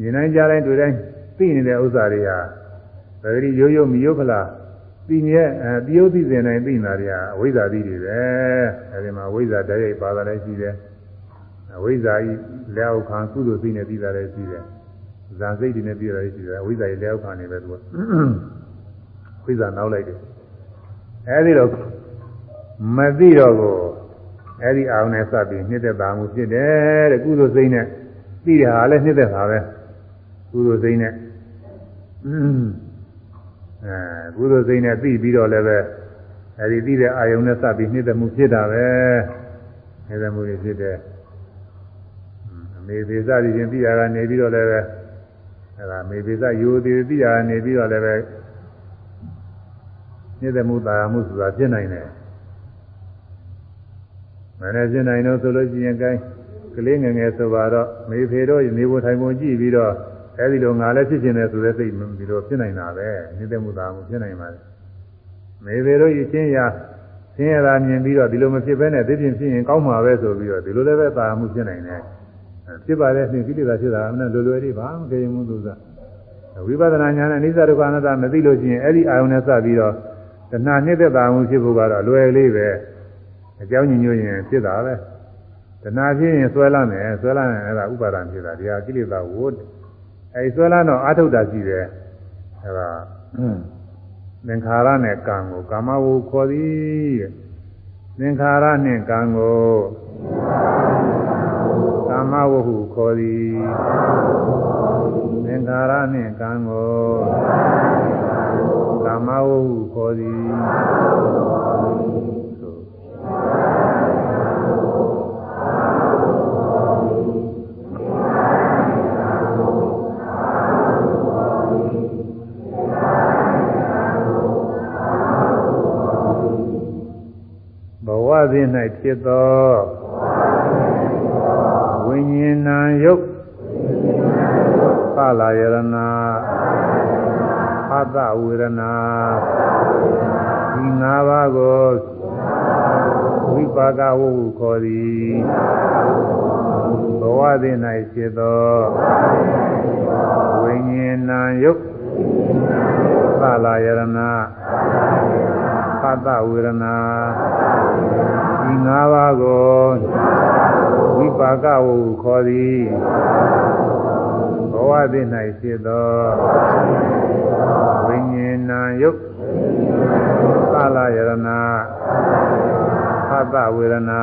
မြင်တိုင်းကြားတိုင်းတွေ့တိုင်းသိနေတဲ့ဥစ္စာတွေဟာသတိရိုးရိုးမယုတ်ခလားသိမြဲအဲတယုတ်သိစဉ်တိုင်းသိနေတာတွေဟာအဝိဇ္ဇာတိတွေပဲအဲဒီမှာအဝိဇ္ဇာတရိုက်ပါတာလည်းရှိတယ်အဝိဇ္ဇာကြီး လက်အောက်ခံကုသိုလ်သိနေသိတာလည်းရှိတယ်ဇာစိတ်တွေနဲ့သိတာလည်းရှိတယ်အဝိဇ္ဇာကြီးလက်အောက်ခံနေပဲသူကဝိဇ္ဇာနောက်လိုက်တယ်အဲဒီတော့မသိတော့ကိုအဲဒီအောင်နဲ့စပြီးနှစ်သက်တာမှုဖြစ်တယ်တဲ့ကုသိုလ်စိတ်နဲ့သိတဲ့ဟာလည်းနှစ်သက်တာပဲကုသိုလ်စိတ်နဲ့အဲကုသိုလ်စိတ်နဲ့သိပြီးတော့လည်းပဲအဲဒီသိတဲ့အာယုံနဲ့စပြီးနှိမ့်သက်မှုဖြစ်တာပဲနှိမ့်သက်မှုတွေဖြစ်တယ်အ မေသေးစသည်ချင်းသိတာကနေပြီးတော့လည်းပဲအဲဒါမေသေးစယူသေးသိတာကနေပြီးတော့လည်းပဲနှိမ့်သက်မှုတာယာမှုဆိုတာဖြစ်နိုင်တယ်မနေ့ဖြစ်နိုင်တော့ဆိုလို့ရှိရင် gain ကလေးငယ်ငယ်ဆိုပါတော့မေဖေတို့နေဖို့ထိုင်ဖို့ကြည့်ပြီးတော့အဲဒီလိုငါလည်းဖြစ်ခြင်းနဲ့ဆိုတဲ့စိတ်ဒီလိုဖြစ်နိုင်တာပဲနေတဲ့မှုသားမှုဖြစ်နိုင်ပါလေမေဖေတို့ရချင်းရဆင်းရဲတာမြင်ပြီးတော့ဒီလိုမဖြစ်ဘဲနဲ့သိပြင်ဖြစ်ရင်ကောင်းမှာပဲဆိုပြီးတော့ဒီလိုလည်းပဲသာမှုဖြစ်နိုင်တယ် ဖြစ်ပါလေနှိကိလေသာဖြစ်တာအမှန်လွယ်လွယ်လေးပါမကြရင်မှုသူစားဝိပဿနာဉာဏ်နဲ့အနိစ္စဒုက္ခအနတ္တမသိလို့ရှိရင်အဲ့ဒီအာယုန်နဲ့စပြီးတော့တဏှာနှိမ့်သက်တာမှုဖြစ်ဖို့ကတော့လွယ်လေးပဲအကြောင်းညွှန်ညွှန်ရင်ဖြစ်တာပဲတဏှာဖြစ်ရင်ဆွဲလန်းတယ်ဆွဲလန်းရင်အဲ့ဒါဥပါဒံဖြစ်တာဒီဟာကိလေသာဝတ်အဲဒီဆွဲလန်းတော့အာထုတ်တာရှိတယ်အဲဒါသင်္ခါရနဲ့ကံကိုကာမဝုခေါ်သည်သင်္ခါရနဲ့ကံကိုကာ မဝုဟုခေါ်သည်သင်္ခါရနဲ့ကံကိုကာမဝုဟုခေါ်သည်စဉ်၌ဖြစ်သောဝိညာဏယုတ်သ လာယရဏဖသဝေဒနာဒီ၅ပါးကိုဝိပါကဝုဟုခေါ်သည်ဘဝသည်၌ဖြစ်သောဝိညာဉ်နာယုတ်သလာယရဏသတ္တဝေဒနာဒီ၅ပါးကိုဝိပါကဝုဟုခေါ်သည် ဘဝသည်၌ဖြစ်သောဝိညာဉ်နာယုတ်သလာယရဏသတ္တဝေဒနာ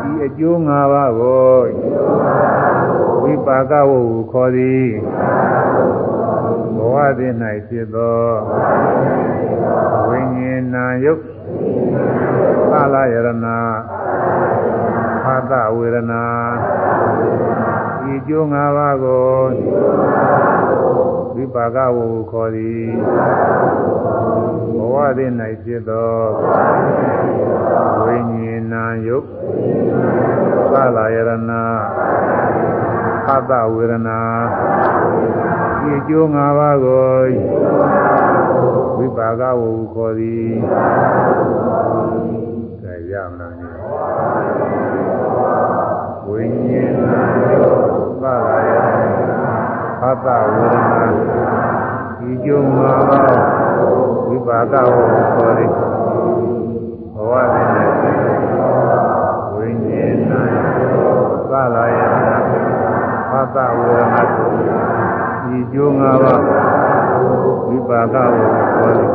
ဒီအကျိုး၅ပါးကိုဝိပါကဝုဟုခေါ်သည်ဘဝသည်၌ဖြစ်သောဝိညာဉ်နာယုတ်သလာယရဏသတ္တဝေဒနာ ဒီအကျိုး၅ပါးကိုဝိပါကဝုဟုခေါ်သည်ဘဝသည်၌ဖြစ်သောဝိညာဉ်နာယုတ်သလာယရဏသတ္တဝေဒနာဒီအကျိုး၅ပါးကိုဝိပါကဝုခေါ်သည် လာယသတ္တဝေဒနာဒီကျုံ၅ပါးဝိပါကဝုခေါ်သည်ဘဝတည်းနဲ့ဝိညာဉ်နာယောသလာယသတ္တဝေဒနာဒီကျိုး၅ပါးဝိပါကဝေခေါ်တယ်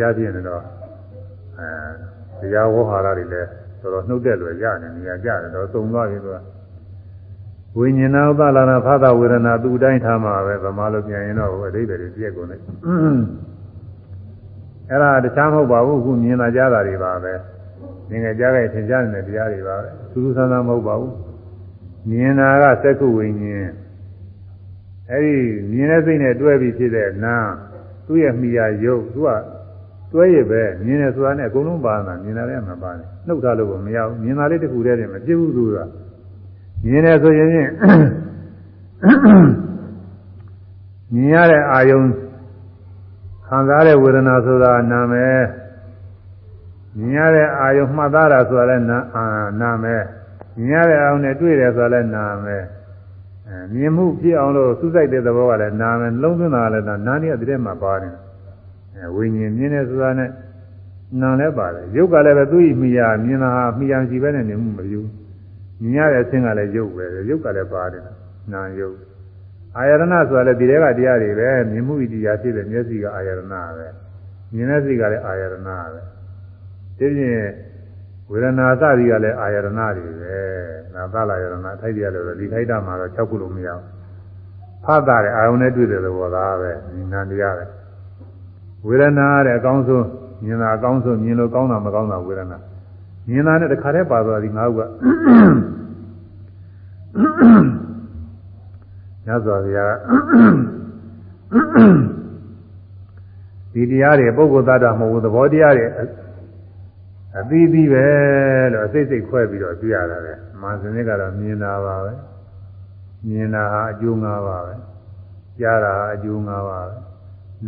နာနေကြပြည့်နေတော့အဲတရားဝဟဟာရတွေလည်းတော်တော်နှုတ်တဲ့လွယ်ရနေနေရကြတယ်တော့သုံသွားပြီသူကဝိညာဏဥပလာနာဖသဝေဒနာသူ့တိုင်းထားမှာပဲဗမာလိုပြန်ရင်တော့အဓိပ္ပာယ်တွေပြည့်ကုန်တယ်အဲ့ဒါတခြားမဟုတ်ပါဘူးအခုမြင်လာကြတာတွေပါပဲမြင်ကြကြတဲ့သင်ကြားနေတဲ့တရားတွေပါပဲစူးစူးဆန်းဆန်းမဟုတ်ပါဘူးမြင်တာကသက္ကုဝိညာဉ်အဲ့ဒီမြင်တဲ့စိတ်နဲ့တွဲပြီးဖြစ်တဲ့နာသူ့ရဲ့မိယာယုတ်သူက တွဲရပဲမြင်တယ်ဆိုတာနဲ့အကုန်လုံးပါတာမြင်တာလည်းမပါနဲ့နှုတ်ထားလို့မရဘူးမြင်တာလေးတစ်ခုတည်းတည်းမပြည့်ဘူးသူကမြင်တယ်ဆိုရင်ဖြင့်မြင်ရတဲ့အာယုံခံစားတဲ့ဝေဒနာဆိုတာနာမယ်မြင်ရတဲ့အာယုံမှတ်သားတာဆိုတာလည်းနာအာနာမယ်မြင်ရတဲ့အာယုံနဲ့တွေ့တယ်ဆိုတာလည်းနာမယ်အဲမြင်မှုဖြစ်အောင်လို့စူးစိုက်တဲ့သဘောကလည်းနာမယ်လုံးသွင်းတာလည်းနာနာနေရတဲ့မှာပါတယ်အဲ ဝိညာဉ်မြင်တယ်ဆိုတာနဲ့နာလည်းပါတယ်ရုပ်ကလည်းပဲသူ့ဤမိယာမြင်တာဟာမိယာရှိပဲနဲ့နေမှုမယူဘူးမြင်ရတဲ့အခြင်းကလည်းရုပ်ပဲရုပ်ကလည်းပါတယ်နာရုပ်အာယရဏဆိုတာလည်းဒီထဲကတရားတွေပဲမြင်မှုဣတရားဖြစ်တဲ့မျက်စိကအာယရဏပဲမြင်တဲ့စိတ်ကလည်းအာယရဏပဲဒီပြင်ဝေဒနာသတိကလည်းအာယရဏတွေပဲနာသလာယရဏထိုက်တရားလို့ဒီထိုက်တာမှာတော့6ခုလို့မရဘူးဖတ်တာတဲ့အာယုန်နဲ့တွေ့တဲ့သဘောသားပဲဉာဏ်တရားပဲ ဝေဒနာတဲ့အကောင်းဆုံးမြင်တာအကောင်းဆုံးမြင်လို့ကောင်းတာမကောင်းတာဝေဒနာမြင်တာနဲ့တခါတည်းပါသွားပြီငါ့ကညဇော်ဗျာဒီတရားတွေပုဂ္ဂိုလ်သတ္တမဟုတ်ဘူးသဘောတရားတွေအသီးသီးပဲလို့အစိတ်စိတ်ခွဲပြီးတော့ကြည့်ရတာပဲမာစနစ်ကတော့မြင်တာပါပဲမြင်တာဟာအကျိုး၅ပါးပဲကြားတာဟာအကျိုး၅ပါးပဲ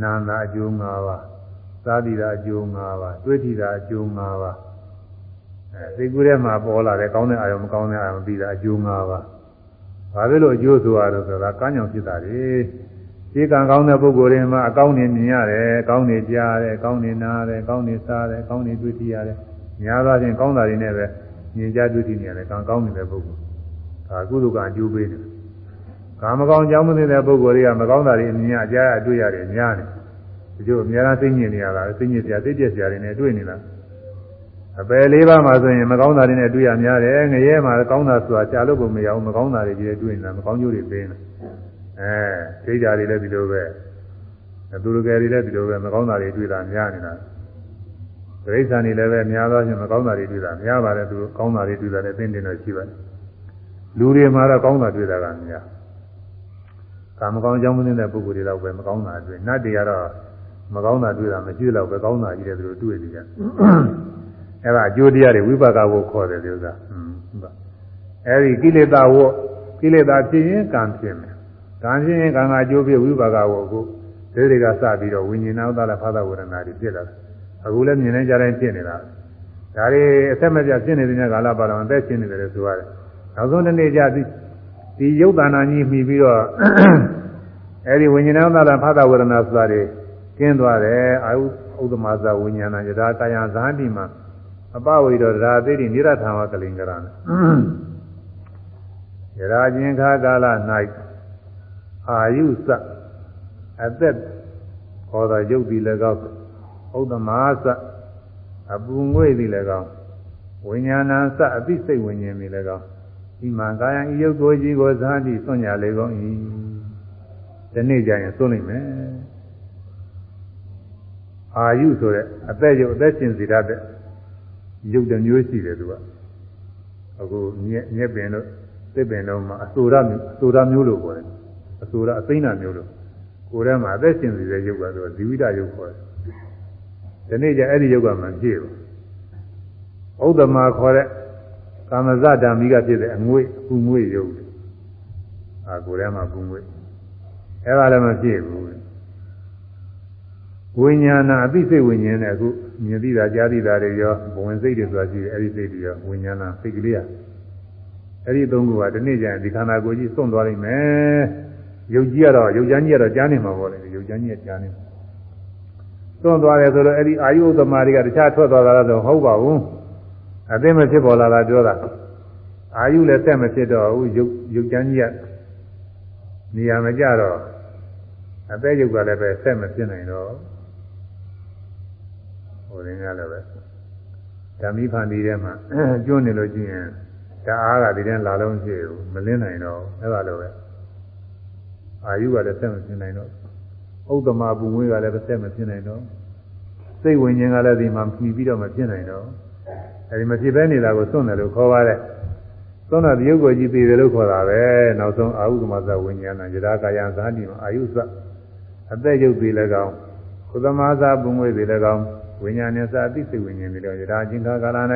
နာတာအကျိုး၅ပါးသာတိတာအကျိုး၅ပါးတွေးထိတာအကျိုး၅ပါးအဲစိတ်ကူးထဲမှာပေါ်လာတဲ့ကောင်းတဲ့အာရုံမကောင်းတဲ့အာရုံပြီးတာအကျိုး၅ပါးဘာဖြစ်လို့အကျိုးဆိုရတော့ဆိုတာကမ်းကြောင်ဖြစ်တာလေဒီကံကောင်းတဲ့ပုဂ္ဂိုလ်တွေမှာအကောင်းနေမြင်ရတယ်ကောင်းနေကြားရတယ်ကောင်းနေနားရတယ်ကောင်းနေစားရတယ်ကောင်းနေတွေ့ထိရတယ်များသောအားဖြင့်ကောင်းတာတွေနဲ့ပဲမြင်ကြတွေ့ထိနေရတယ်ကံကောင်းနေတဲ့ပုဂ္ဂိုလ်ဒါကုသကအကျိုးပေးတယ် ကာမကောင်းကြောင်းမသိတဲ့ပုဂ္ဂိုလ်တွေကမကောင်းတာတွေမြင်ရအကြားအတွေ့ရတယ်များတယ်ဒီလိုအများအားသိညင်နေရတာသိညင်စရာသိပြက်စရာတွေနဲ့တွေ့နေလားအပယ်လေးပါးမှာဆိုရင်မကောင်းတာတွေနဲ့တွေ့ရများတယ်ငရဲမှာကောင်းတာဆိုတာကြာလို့ကိုမရဘူးမကောင်းတာတွေကြီးတွေ့နေတာမကောင်းကျိုးတွေပေးနေအဲသိကြတွေလည်းဒီလိုပဲသူလူကယ်တွေလည်းဒီလိုပဲမကောင်းတာတွေတွေ့တာများနေတာဒိဋ္ဌာန်တွေလည်းပဲများသောဖြင့်မကောင်းတာတွေတွေ့တာများပါတယ်သူကောင်းတာတွေတွေ့တာလည်းသိနေတော့ရှိပါတယ်လူတွေမှာတော့ကောင်းတာတွေ့တာကများ ကာမကောင်းကြောင်းမသိတဲ့ပုဂ္ဂိုလ်တွေတော့ပဲမကောင်းတာတွေ့နတ်တွေကတော့မကောင်းတာတွေ့တာမရှိတော့ပဲကောင်းတာကြီးတယ်သူတို့တွေ့နေကြအဲ့ဒါအကျိုးတရားတွေဝိပါကဝတ်ခေါ်တယ်ဒီဥစ္စာဟုတ်ပါအဲ့ဒီကိလေသာဝတ်ကိလေသာဖြစ်ရင်ကံဖြစ်မယ်ကံဖြစ်ရင်ကံကအကျိုးဖြစ်ဝိပါကဝတ်ကိုဒီတွေကစပြီးတော့ဝိညာဏဥဒ္ဒလဖသဝရဏတွေဖြစ်လာတယ်အခုလည်းမြင်နေကြတိုင်းဖြစ်နေတာဒါတွေအဆက်မပြတ်ဖြစ်နေတဲ့ကာလပါတော်အသက်ရှင်နေတယ်ဆိုရတယ်နောက်ဆုံးတစ်နေ့ကျသည် ဒီယုတ်တဏ္ဍာကြီးမှီပြီးတော့အဲဒီဝိညာဏဥဒ္ဒလဖသဝရဏဆိုတာတွေကျင်းသွားတယ်အာဟုဥဒ္ဓမာဇဝိညာဏယထာကာယဇာတိမှာအပဝိတော်ဒါသိတိနိရထာဝကလင်္ကရဏယရာချင်းခါကာလ၌အာယုစအသက်ခေါ်သောယုတ်ဒီလည်းကောက်ဥဒ္ဓမာစအပူငွေ့သည်လည်းကောင်းဝိညာဏစအသိစိတ်ဝိညာဉ်သည်လည်းကောင်း ဒီမှာကာယံဤယုတ်ကိုကြီးကိုဇာတိစွန့်ကြလေကောင်း၏ဒီနေ့ကျရင်စွန့်နိုင်မယ်အာယုဆိုတဲ့အသက်ယုတ်အသက်ရှင်စီရတဲ့ယုတ်တစ်မျိုးရှိတယ်သူကအခုမြက်မြက်ပင်တို့သစ်ပင်တို့မှာအဆိုရမျိုးအဆိုရမျိုးလို့ခေါ်တယ်အဆိုရအသိဏမျိုးလို့ကိုယ်ထဲမှာအသက်ရှင်စီတဲ့ယုတ်ကတော့ဇီဝိတယုတ်ခေါ်တယ်ဒီနေ့ကျအဲ့ဒီယုတ်ကမှပြည့်ပါဥဒ္ဓမာခေါ်တဲ့ ကာမဇဓမ္မိကဖြစ်တဲ့အငွေ့အပူငွေ့ရုပ်အာကိုယ်ထဲမှာပူငွေ့အဲ့ဒါလည်းမဖြစ်ဘူးဝိညာဏအသိစိတ်ဝိညာဉ်နဲ့အခုမြင်သိတာကြားသိတာတွေရောဘဝင်စိတ်တွေဆိုတာရှိတယ်အဲ့ဒီစိတ်တွေရောဝိညာဏစိတ်ကလေးရအဲ့ဒီသုံးခုကဒီနေ့ကျရင်ဒီခန္ဓာကိုယ်ကြီးစွန့်သွားလိမ့်မယ်ယုတ်ကြီးကတော့ယုတ်ချမ်းကြီးကတော့ကြားနေမှာပေါ့လေယုတ်ချမ်းကြီးကကြားနေမှာသွန်းသွားတယ်ဆိုတော့အဲ့ဒီအာယုဥတ္တမတွေကတခြားထွက်သွားတာတော့မဟုတ်ပါဘူး အသိမဖြစ်ပေါ်လာတာပြောတာအာယုလည်းဆက်မဖြစ်တော့ဘူးရုပ်ရုပ်ချမ်းကြီးကနေရာမကြတော့အသက်ရုပ်ကလည်းပဲဆက်မဖြစ်နိုင်တော့ဟိုရင်းကလည်းပဲဓမ္မိဖန်ဒီထဲမှာကျွန်းနေလို့ရှိရင်တအားကဒီထဲလာလုံးရှိဘူးမလင်းနိုင်တော့အဲ့ဒါလိုပဲအာယုကလည်းဆက်မဖြစ်နိုင်တော့ဥဒ္ဓမာပူမွေးကလည်းတစ်ဆက်မဖြစ်နိုင်တော့စိတ်ဝိညာဉ်ကလည်းဒီမှာဖြီးပြီးတော့မဖြစ်နိုင်တော့ အဲဒီမဖြစ်ဘဲနေတာကိုစွန့်တယ်လို့ခေါ်ပါတယ်စွန့်တော့ဒီယုတ်ကိုကြည့်သေးတယ်လို့ခေါ်တာပဲနောက်ဆုံးအာဟုကမသဝိညာဏယရာကာယဇာတိမှာအာယုစအသက်ယုတ်သေးလည်းကောင်းကုသမသာပူမွေးသေးလည်းကောင်းဝိညာဉ်နဲ့စအသိစိတ်ဝိညာဉ်တွေတော့ယရာချင်းခါကာလ၌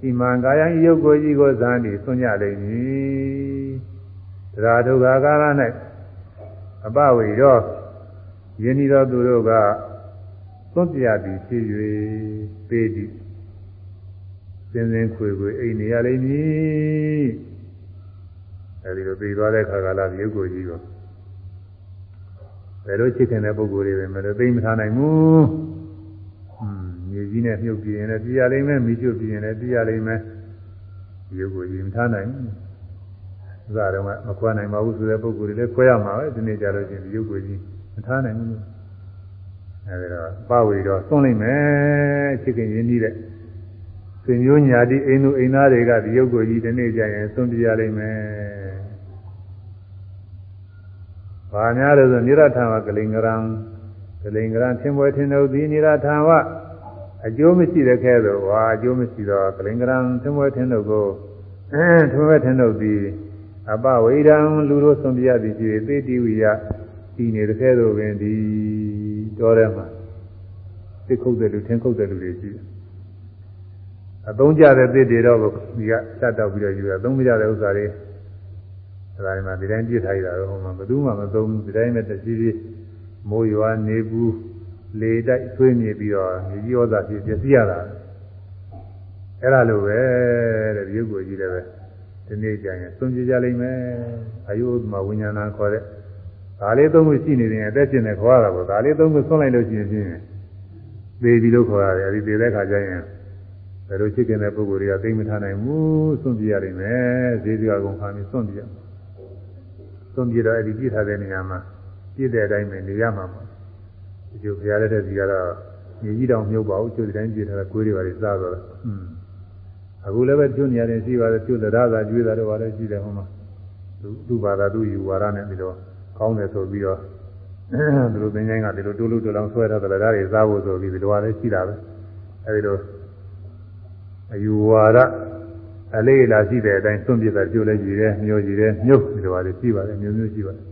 ဒီမံကာယယုတ်ကိုကြီးကိုဇာတိစွန့်ကြလိမ့်မည်တရားဒုက္ခကာလ၌အပဝေရောယင်းဤသောသူတို့ကသွန့်ပြသည်ဖြစ်၍ပေသည် စင်စင်ခွေခွေအိမ်နေရလိမ့်မည်အဲဒီလိုပြီးသွားတဲ့ခါကလာရုပ်ကိုကြီးကိုဘယ်လိုချစ်ခင်တဲ့ပုဂ္ဂိုလ်တွေပဲမလို့သိမထားနိုင်ဘူးဟွန်းမြေကြီးနဲ့မြုပ်ပြင်းလည်းပြရလိမ့်မယ်မိကျွတ်ပြင်းလည်းပြရလိမ့်မယ်ရုပ်ကိုကြီးမထားနိုင်ဘူးသာတော့မခွာနိုင်ပါဘူးဆိုတဲ့ပုဂ္ဂိုလ်တွေလည်းခွဲရမှာပဲဒီနေ့ကြလို့ချင်းရုပ်ကိုကြီးမထားနိုင်ဘူးအဲဒီတော့ပဝေတော့သွန်းလိုက်မယ်ချစ်ခင်ရင်းနှီးတဲ့ ဆွေမျိုးညာတိအိမ်သူအိမ်သားတွေကဒီရုပ်ကိုကြီးဒီနေ့ကျရင်သွန်းပြရလိမ့်မယ်။ဘာများလဲဆိုနိရထာဝကလိင်္ဂရံကလိင်္ဂရံသင်ပွဲထင်တို့သည်နိရထာဝအကျိုးမရှိတဲ့ခဲတော့ဟာအကျိုးမရှိတော့ကလိင်္ဂရံသင်ပွဲထင်တို့ကိုအဲသင်ပွဲထင်တို့သည်အပဝိဒံလူတို့သွန်းပြရသည်ဖြစ်သေတိဝိယတည်နေတဲ့ခဲတော့ပင်ဒီတော်ထဲမှာသိခုတ်တဲ့လူထင်းခုတ်တဲ့လူတွေရှိတယ် အသုံးကျတဲ့သစ်တွေတော့ဒီကစတ်တော့ပြီးတော့ယူရအသုံးမကျတဲ့ဥစ္စာတွေဒါတိုင်းမှာဒီတိုင်းပြစ်ထားရတာတော့ဟိုမှာဘယ်သူမှမသုံးဘူးဒီတိုင်းနဲ့တစီးစီးမိုးရွာနေဘူးလေတိုက်ဆွေးမြေပြီးတော့မြေကြီးဩဇာဖြစ်ပြစီရတာအဲ့ဒါလိုပဲတဲ့ရုပ်ကိုကြီးလည်းပဲဒီနေ့ကျရင်သုံးကြကြလိမ့်မယ်အယုဒ္ဓမဝိညာဏခေါ်တဲ့ဒါလေးသုံးခုရှိနေတယ်အသက်ရှင်နေခေါ်ရတာပေါ့ဒါလေးသုံးခုဆွန့်လိုက်လို့ရှိရင်ဖြင့်သေပြီလို့ခေါ်ရတယ်အဲဒီသေတဲ့ခါကျရင် ဘယ်လိုချစ်ခင်တဲ့ပုဂ္ဂိုလ်တွေကသိမထားနိုင်ဘူးစွန့်ပြရနိုင်မယ်ဈေးစကားကုန်ခါပြီးစွန့်ပြရစွန့်ပြတော့အဲဒီပြစ်ထားတဲ့နေရာမှာပြစ်တဲ့အတိုင်းပဲနေရမှာပေါ့ဒီလိုဘုရားလက်ထက်ကြီးကတော့မြေကြီးတောင်မြုပ်ပါဘူးကျိုးဒီတိုင်းပြစ်ထားတဲ့ကွေးတွေပါလေစားတော့อืมအခုလည်းပဲကျွနေရတယ်ရှိပါတယ်ကျွတရားသာကျွေးတာတော့ပါလေရှိတယ်ဟိုမှာသူသူ့ဘာသာသူ့ယူဝါဒနဲ့ပြီးတော့ကောင်းတယ်ဆိုပြီးတော့ဒီလိုသင်္ချိုင်းကဒီလိုတိုးလို့တိုးလောင်ဆွဲထားတယ်ဒါတွေစားဖို့ဆိုပြီးဒီလိုအားလည်းရှိတာပဲအဲဒီလို အယူဝါဒအလေးလာရှိတဲ့အတိုင်းသွန့်ပြတာကြိုးလဲကြည့်တယ်မျိုးကြည့်တယ်မြုပ်ဒီလိုအားလည်းရှိပါတယ်မျိုးမျိုးရှိပါတယ်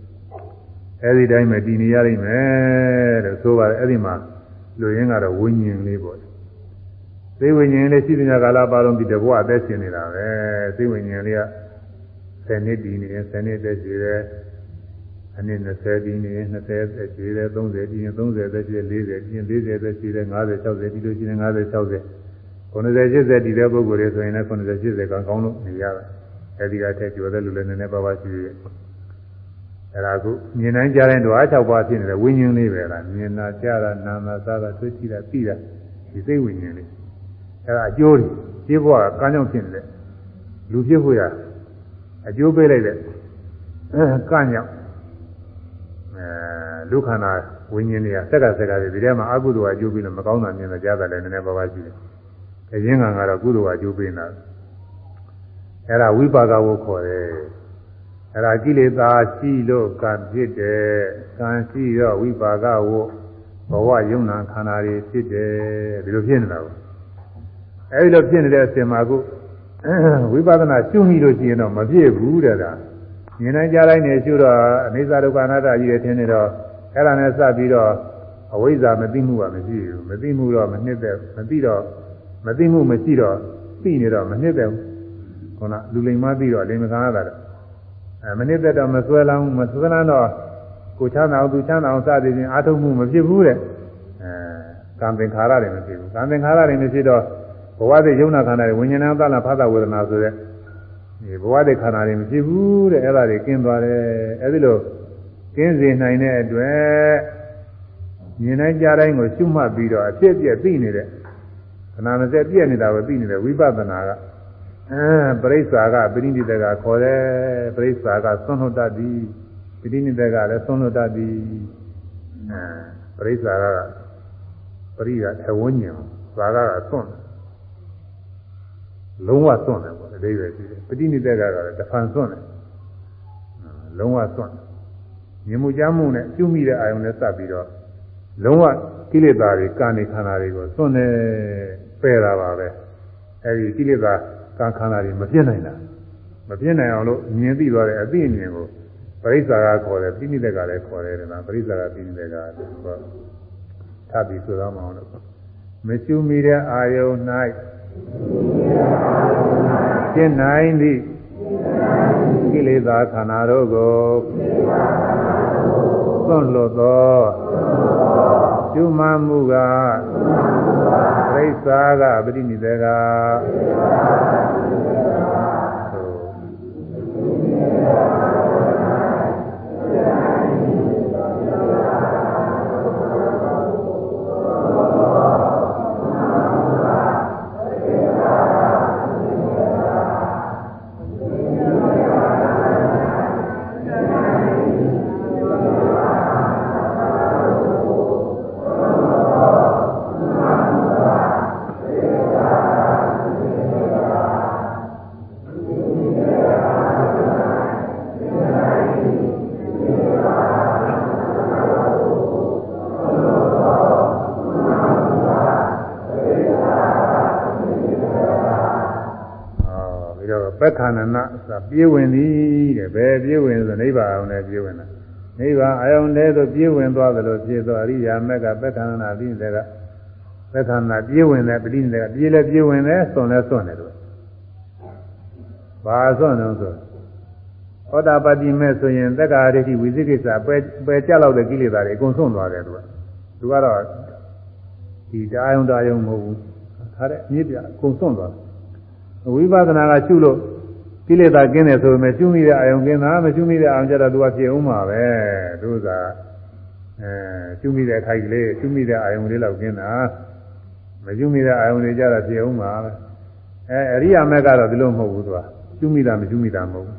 အဲဒီတိုင်းပဲတည်နေရနိုင်မယ်လို့ဆိုပါတယ်အဲ့ဒီမှာလူရင်းကတော့ဝိညာဉ်လေးပေါ့သိဝိညာဉ်လေးရှိတဲ့ကာလပါလုံးဒီတဘဝအသက်ရှင်နေတာပဲသိဝိညာဉ်လေးက10နှစ်တည်နေရင်10နှစ်သက်ရှိတယ်အနည်း20တည်နေရင်20သက်ရှိတယ်30တည်ရင်30သက်ရှိတယ်40တည်ရင်40သက်ရှိတယ်50 60တည်လို့ရှိရင်50 60 90 80တည်တဲ့ပုဂ္ဂိုလ်တွေဆိုရင်လည်း90 80ကောင်းကောင်းလို့နေရတာအဲဒီကထက်ကျော်တဲ့လူလည်းနည်းနည်းပါးပါးရှိရဲ့အဲ့ဒါကုမြင်နိုင်ကြတဲ့ဓဝါ၆ပါးဖြစ်နေတဲ့ဝိညာဉ်လေးပဲလားမြင်တာကြားတာနားတာစားတာသိရှိတာသိတာဒီစိတ်ဝိညာဉ်လေးအဲ့ဒါအကျိုးတွေဒီဘဝကကံကြောင့်ဖြစ်နေတဲ့လူဖြစ်ဖို့ရအကျိုးပေးလိုက်တဲ့အဲကံကြောင့်အဲလူခန္ဓာဝိညာဉ်တွေကစက်ကစက်ကတွေဒီထဲမှာအကုသိုလ်အကျိုးပေးလို့မကောင်းတာမြင်တဲ့ကြားတယ်လည်းနည်းနည်းပါးပါးရှိတယ်။ အရင်ကကတော့ကုသိုလ်အကျိုးပေးနေတာအဲ့ဒါဝိပါကဝခေါ်တယ်အဲ့ဒါကိလေသာရှိလို့ကံဖြစ်တယ်ကံရှိတော့ဝိပါကဝဘဝယုံနာခန္ဓာတွေဖြစ်တယ်ဒီလိုဖြစ်နေတာကိုအဲဒီလိုဖြစ်နေတဲ့အစဉ်မှာကုဝိပဿနာရှုမိလို့ရှိရင်တော့မဖြစ်ဘူးတဲ့ကမြင်နိုင်ကြတိုင်းနေရှုတော့အနိစ္စဒုက္ခအနတ္တကြီးတွေထင်နေတော့အဲ့ဒါနဲ့စပြီးတော့အဝိဇ္ဇာမသိမှုကမရှိဘူးမသိမှုတော့မနှစ်သက်မသိတော့ မသိမှုမရှိတော့သိနေတော့မနှစ်သက်ဘူးခုနလူလိမ်မသိတော့အလိမ်မခံရတာတော့အဲမနှစ်သက်တော့မဆွဲလောင်းမဆွဲလန်းတော့ကိုချမ်းသာအောင်သူချမ်းသာအောင်စသည်ဖြင့်အာထုံမှုမဖြစ်ဘူးတဲ့အဲကံသင်္ခါရတွေမဖြစ်ဘူးကံသင်္ခါရတွေမဖြစ်တော့ဘဝတည်းယုံနာခန္ဓာတွေဝိညာဏသလဖသဝေဒနာဆိုတဲ့ဒီဘဝတည်းခန္ဓာတွေမဖြစ်ဘူးတဲ့အဲ့ဒါတွေကင်းသွားတယ်အဲ့ဒီလိုကင်းစေနိုင်တဲ့အတွက်မြင်နိုင်ကြတိုင်းကိုရှုမှတ်ပြီးတော့အဖြစ်အပျက်သိနေတဲ့ ခဏမစက်ပြည့်နေတာကိုသိနေတဲ့ဝိပဿနာကအဲပရိစ္ဆာကပရိနိတကခေါ်တယ်ပရိစ္ဆာကသွန်လွတ်တတ်သည်ပရိနိတကလည်းသွန်လွတ်တတ်သည်အဲပရိစ္ဆာကပရိကထဝဉ္ဉံဇာကကသွန်လုံးဝသွန်တယ်ပေါ့အသေးပဲရှိတယ်ပရိနိတကကလည်းတဖန်သွန်တယ်လုံးဝသွန်မြင်မှုကြားမှုနဲ့ပြုမိတဲ့အာယုံနဲ့စပ်ပြီးတော့လုံးဝကိလေသာတွေကာနေခန္ဓာတွေကိုသွန်တယ် ပယ်တာပါပဲအဲဒီကိလေသာကံခန္ဓာတွေမပြည့်နိုင်တာမပြည့်နိုင်အောင်လို့မြင်သိသွားတဲ့အသိအမြင်ကိုပရိစ္ဆာကခေါ်တယ်ပိဋိတက်ကလည်းခေါ်တယ်နော်ပရိစ္ဆာကပိဋိတက်ကဆိုထပ်ပြီးဆိုတော့မအောင်လို့မချူမီတဲ့အာယုန်၌ရှင်းနိုင်သည့်ကိလေသာခန္ဓာတို့ကိုသွန့် လွတ်သောကျူမှမှုကပရိစ္ဆာကပရိနိဒေက ပက္ခဏနာဆိုပြေးဝင်သည်တဲ့ဘယ်ပြေးဝင်ဆိုနိဗ္ဗာန်အောင်လည်းပြေးဝင်တာနိဗ္ဗာန်အယုံတည်းသို့ပြေးဝင်သွားသလိုပြေးသွားအရိယာမက်ကပက္ခဏနာပြီးတဲ့ကပက္ခဏနာပြေးဝင်တယ်ပဋိနေကပြေးလဲပြေးဝင်တယ်စွန့်လဲစွန့်တယ်တို့ဘာစွန့်တော့ဆိုသောတာပတိမဲ့ဆိုရင်သက္ကာရတိဝိသိကိစ္စပယ်ပယ်ကြလောက်တဲ့ကိလေသာတွေအကုန်စွန့်သွားတယ်သူကသူကတော့ဒီတာယုံတာယုံမဟုတ်ဘူးခါတဲ့အမြင့်ပြအကုန်စွန့်သွားတယ်ဝိပဿနာကရှုလို့ ကိလေသာကင်းတယ်ဆိုပေမဲ့ကျွမိတဲ့အာယုံကင်းတာမကျွမိတဲ့အာယုံကြတော့သူကဖြစ်အောင်မှာပဲသူကအဲကျွမိတဲ့ခိုက်ကလေးကျွမိတဲ့အာယုံလေးလောက်ကင်းတာမကျွမိတဲ့အာယုံတွေကြတော့ဖြစ်အောင်မှာပဲအဲအရိယာမက်ကတော့ဒီလိုမဟုတ်ဘူးသူကကျွမိတာမကျွမိတာမဟုတ်ဘူး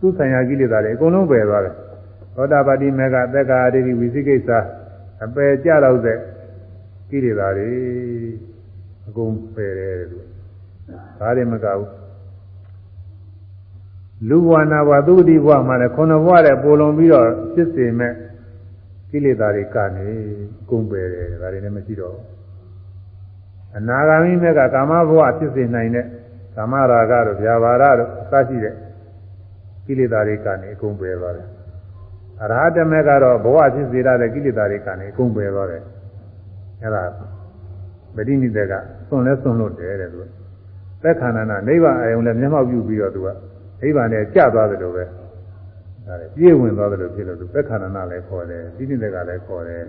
သူဆိုင်ရာကိလေသာတွေအကုန်လုံးပယ်သွားတယ်သောတာပတိမေကသက္ကာတိဝိသိကိစ္စအပယ်ကြတော့တဲ့ကိလေသာတွေအကုန်ပယ်တယ်သူဒါတွေမကဘူး လူဘဝနာဘဝသုတိဘဝမှာလည်းခုနဘဝတဲ့ပိုလွန်ပြီးတော့ဖြစ်စေမဲ့ကိလေသာတွေကနေကုန်ပယ်တယ်ဒါတွေလည်းမရှိတော့အနာဂါမိမဲ့ကကာမဘဝဖြစ်စေနိုင်တဲ့ကာမရာဂတို့ဗျာပါဒတို့အစရှိတဲ့ကိလေသာတွေကနေအကုန်ပယ်သွားတယ်အရဟတမေကတော့ဘဝဖြစ်စေရတဲ့ကိလေသာတွေကလည်းအကုန်ပယ်သွားတယ်အဲ့ဒါပရိနိဒေကသွန်လဲသွန်လို့တယ်တဲ့သူကသက်ခန္ဓာနာနိဗ္ဗာန်အယုံလည်းမျက်မှောက်ပြုပြီးတော့သူက နိဗ္ဗာန်နဲ့ကြသွားတယ်လို့ပဲဒါလည်းပြည့်ဝင်သွားတယ်လို့ဖြစ်လို့သူသက်ခန္ဓာနာလည်းခေါ်တယ်ပရိနိဒေကလည်းခေါ်တယ်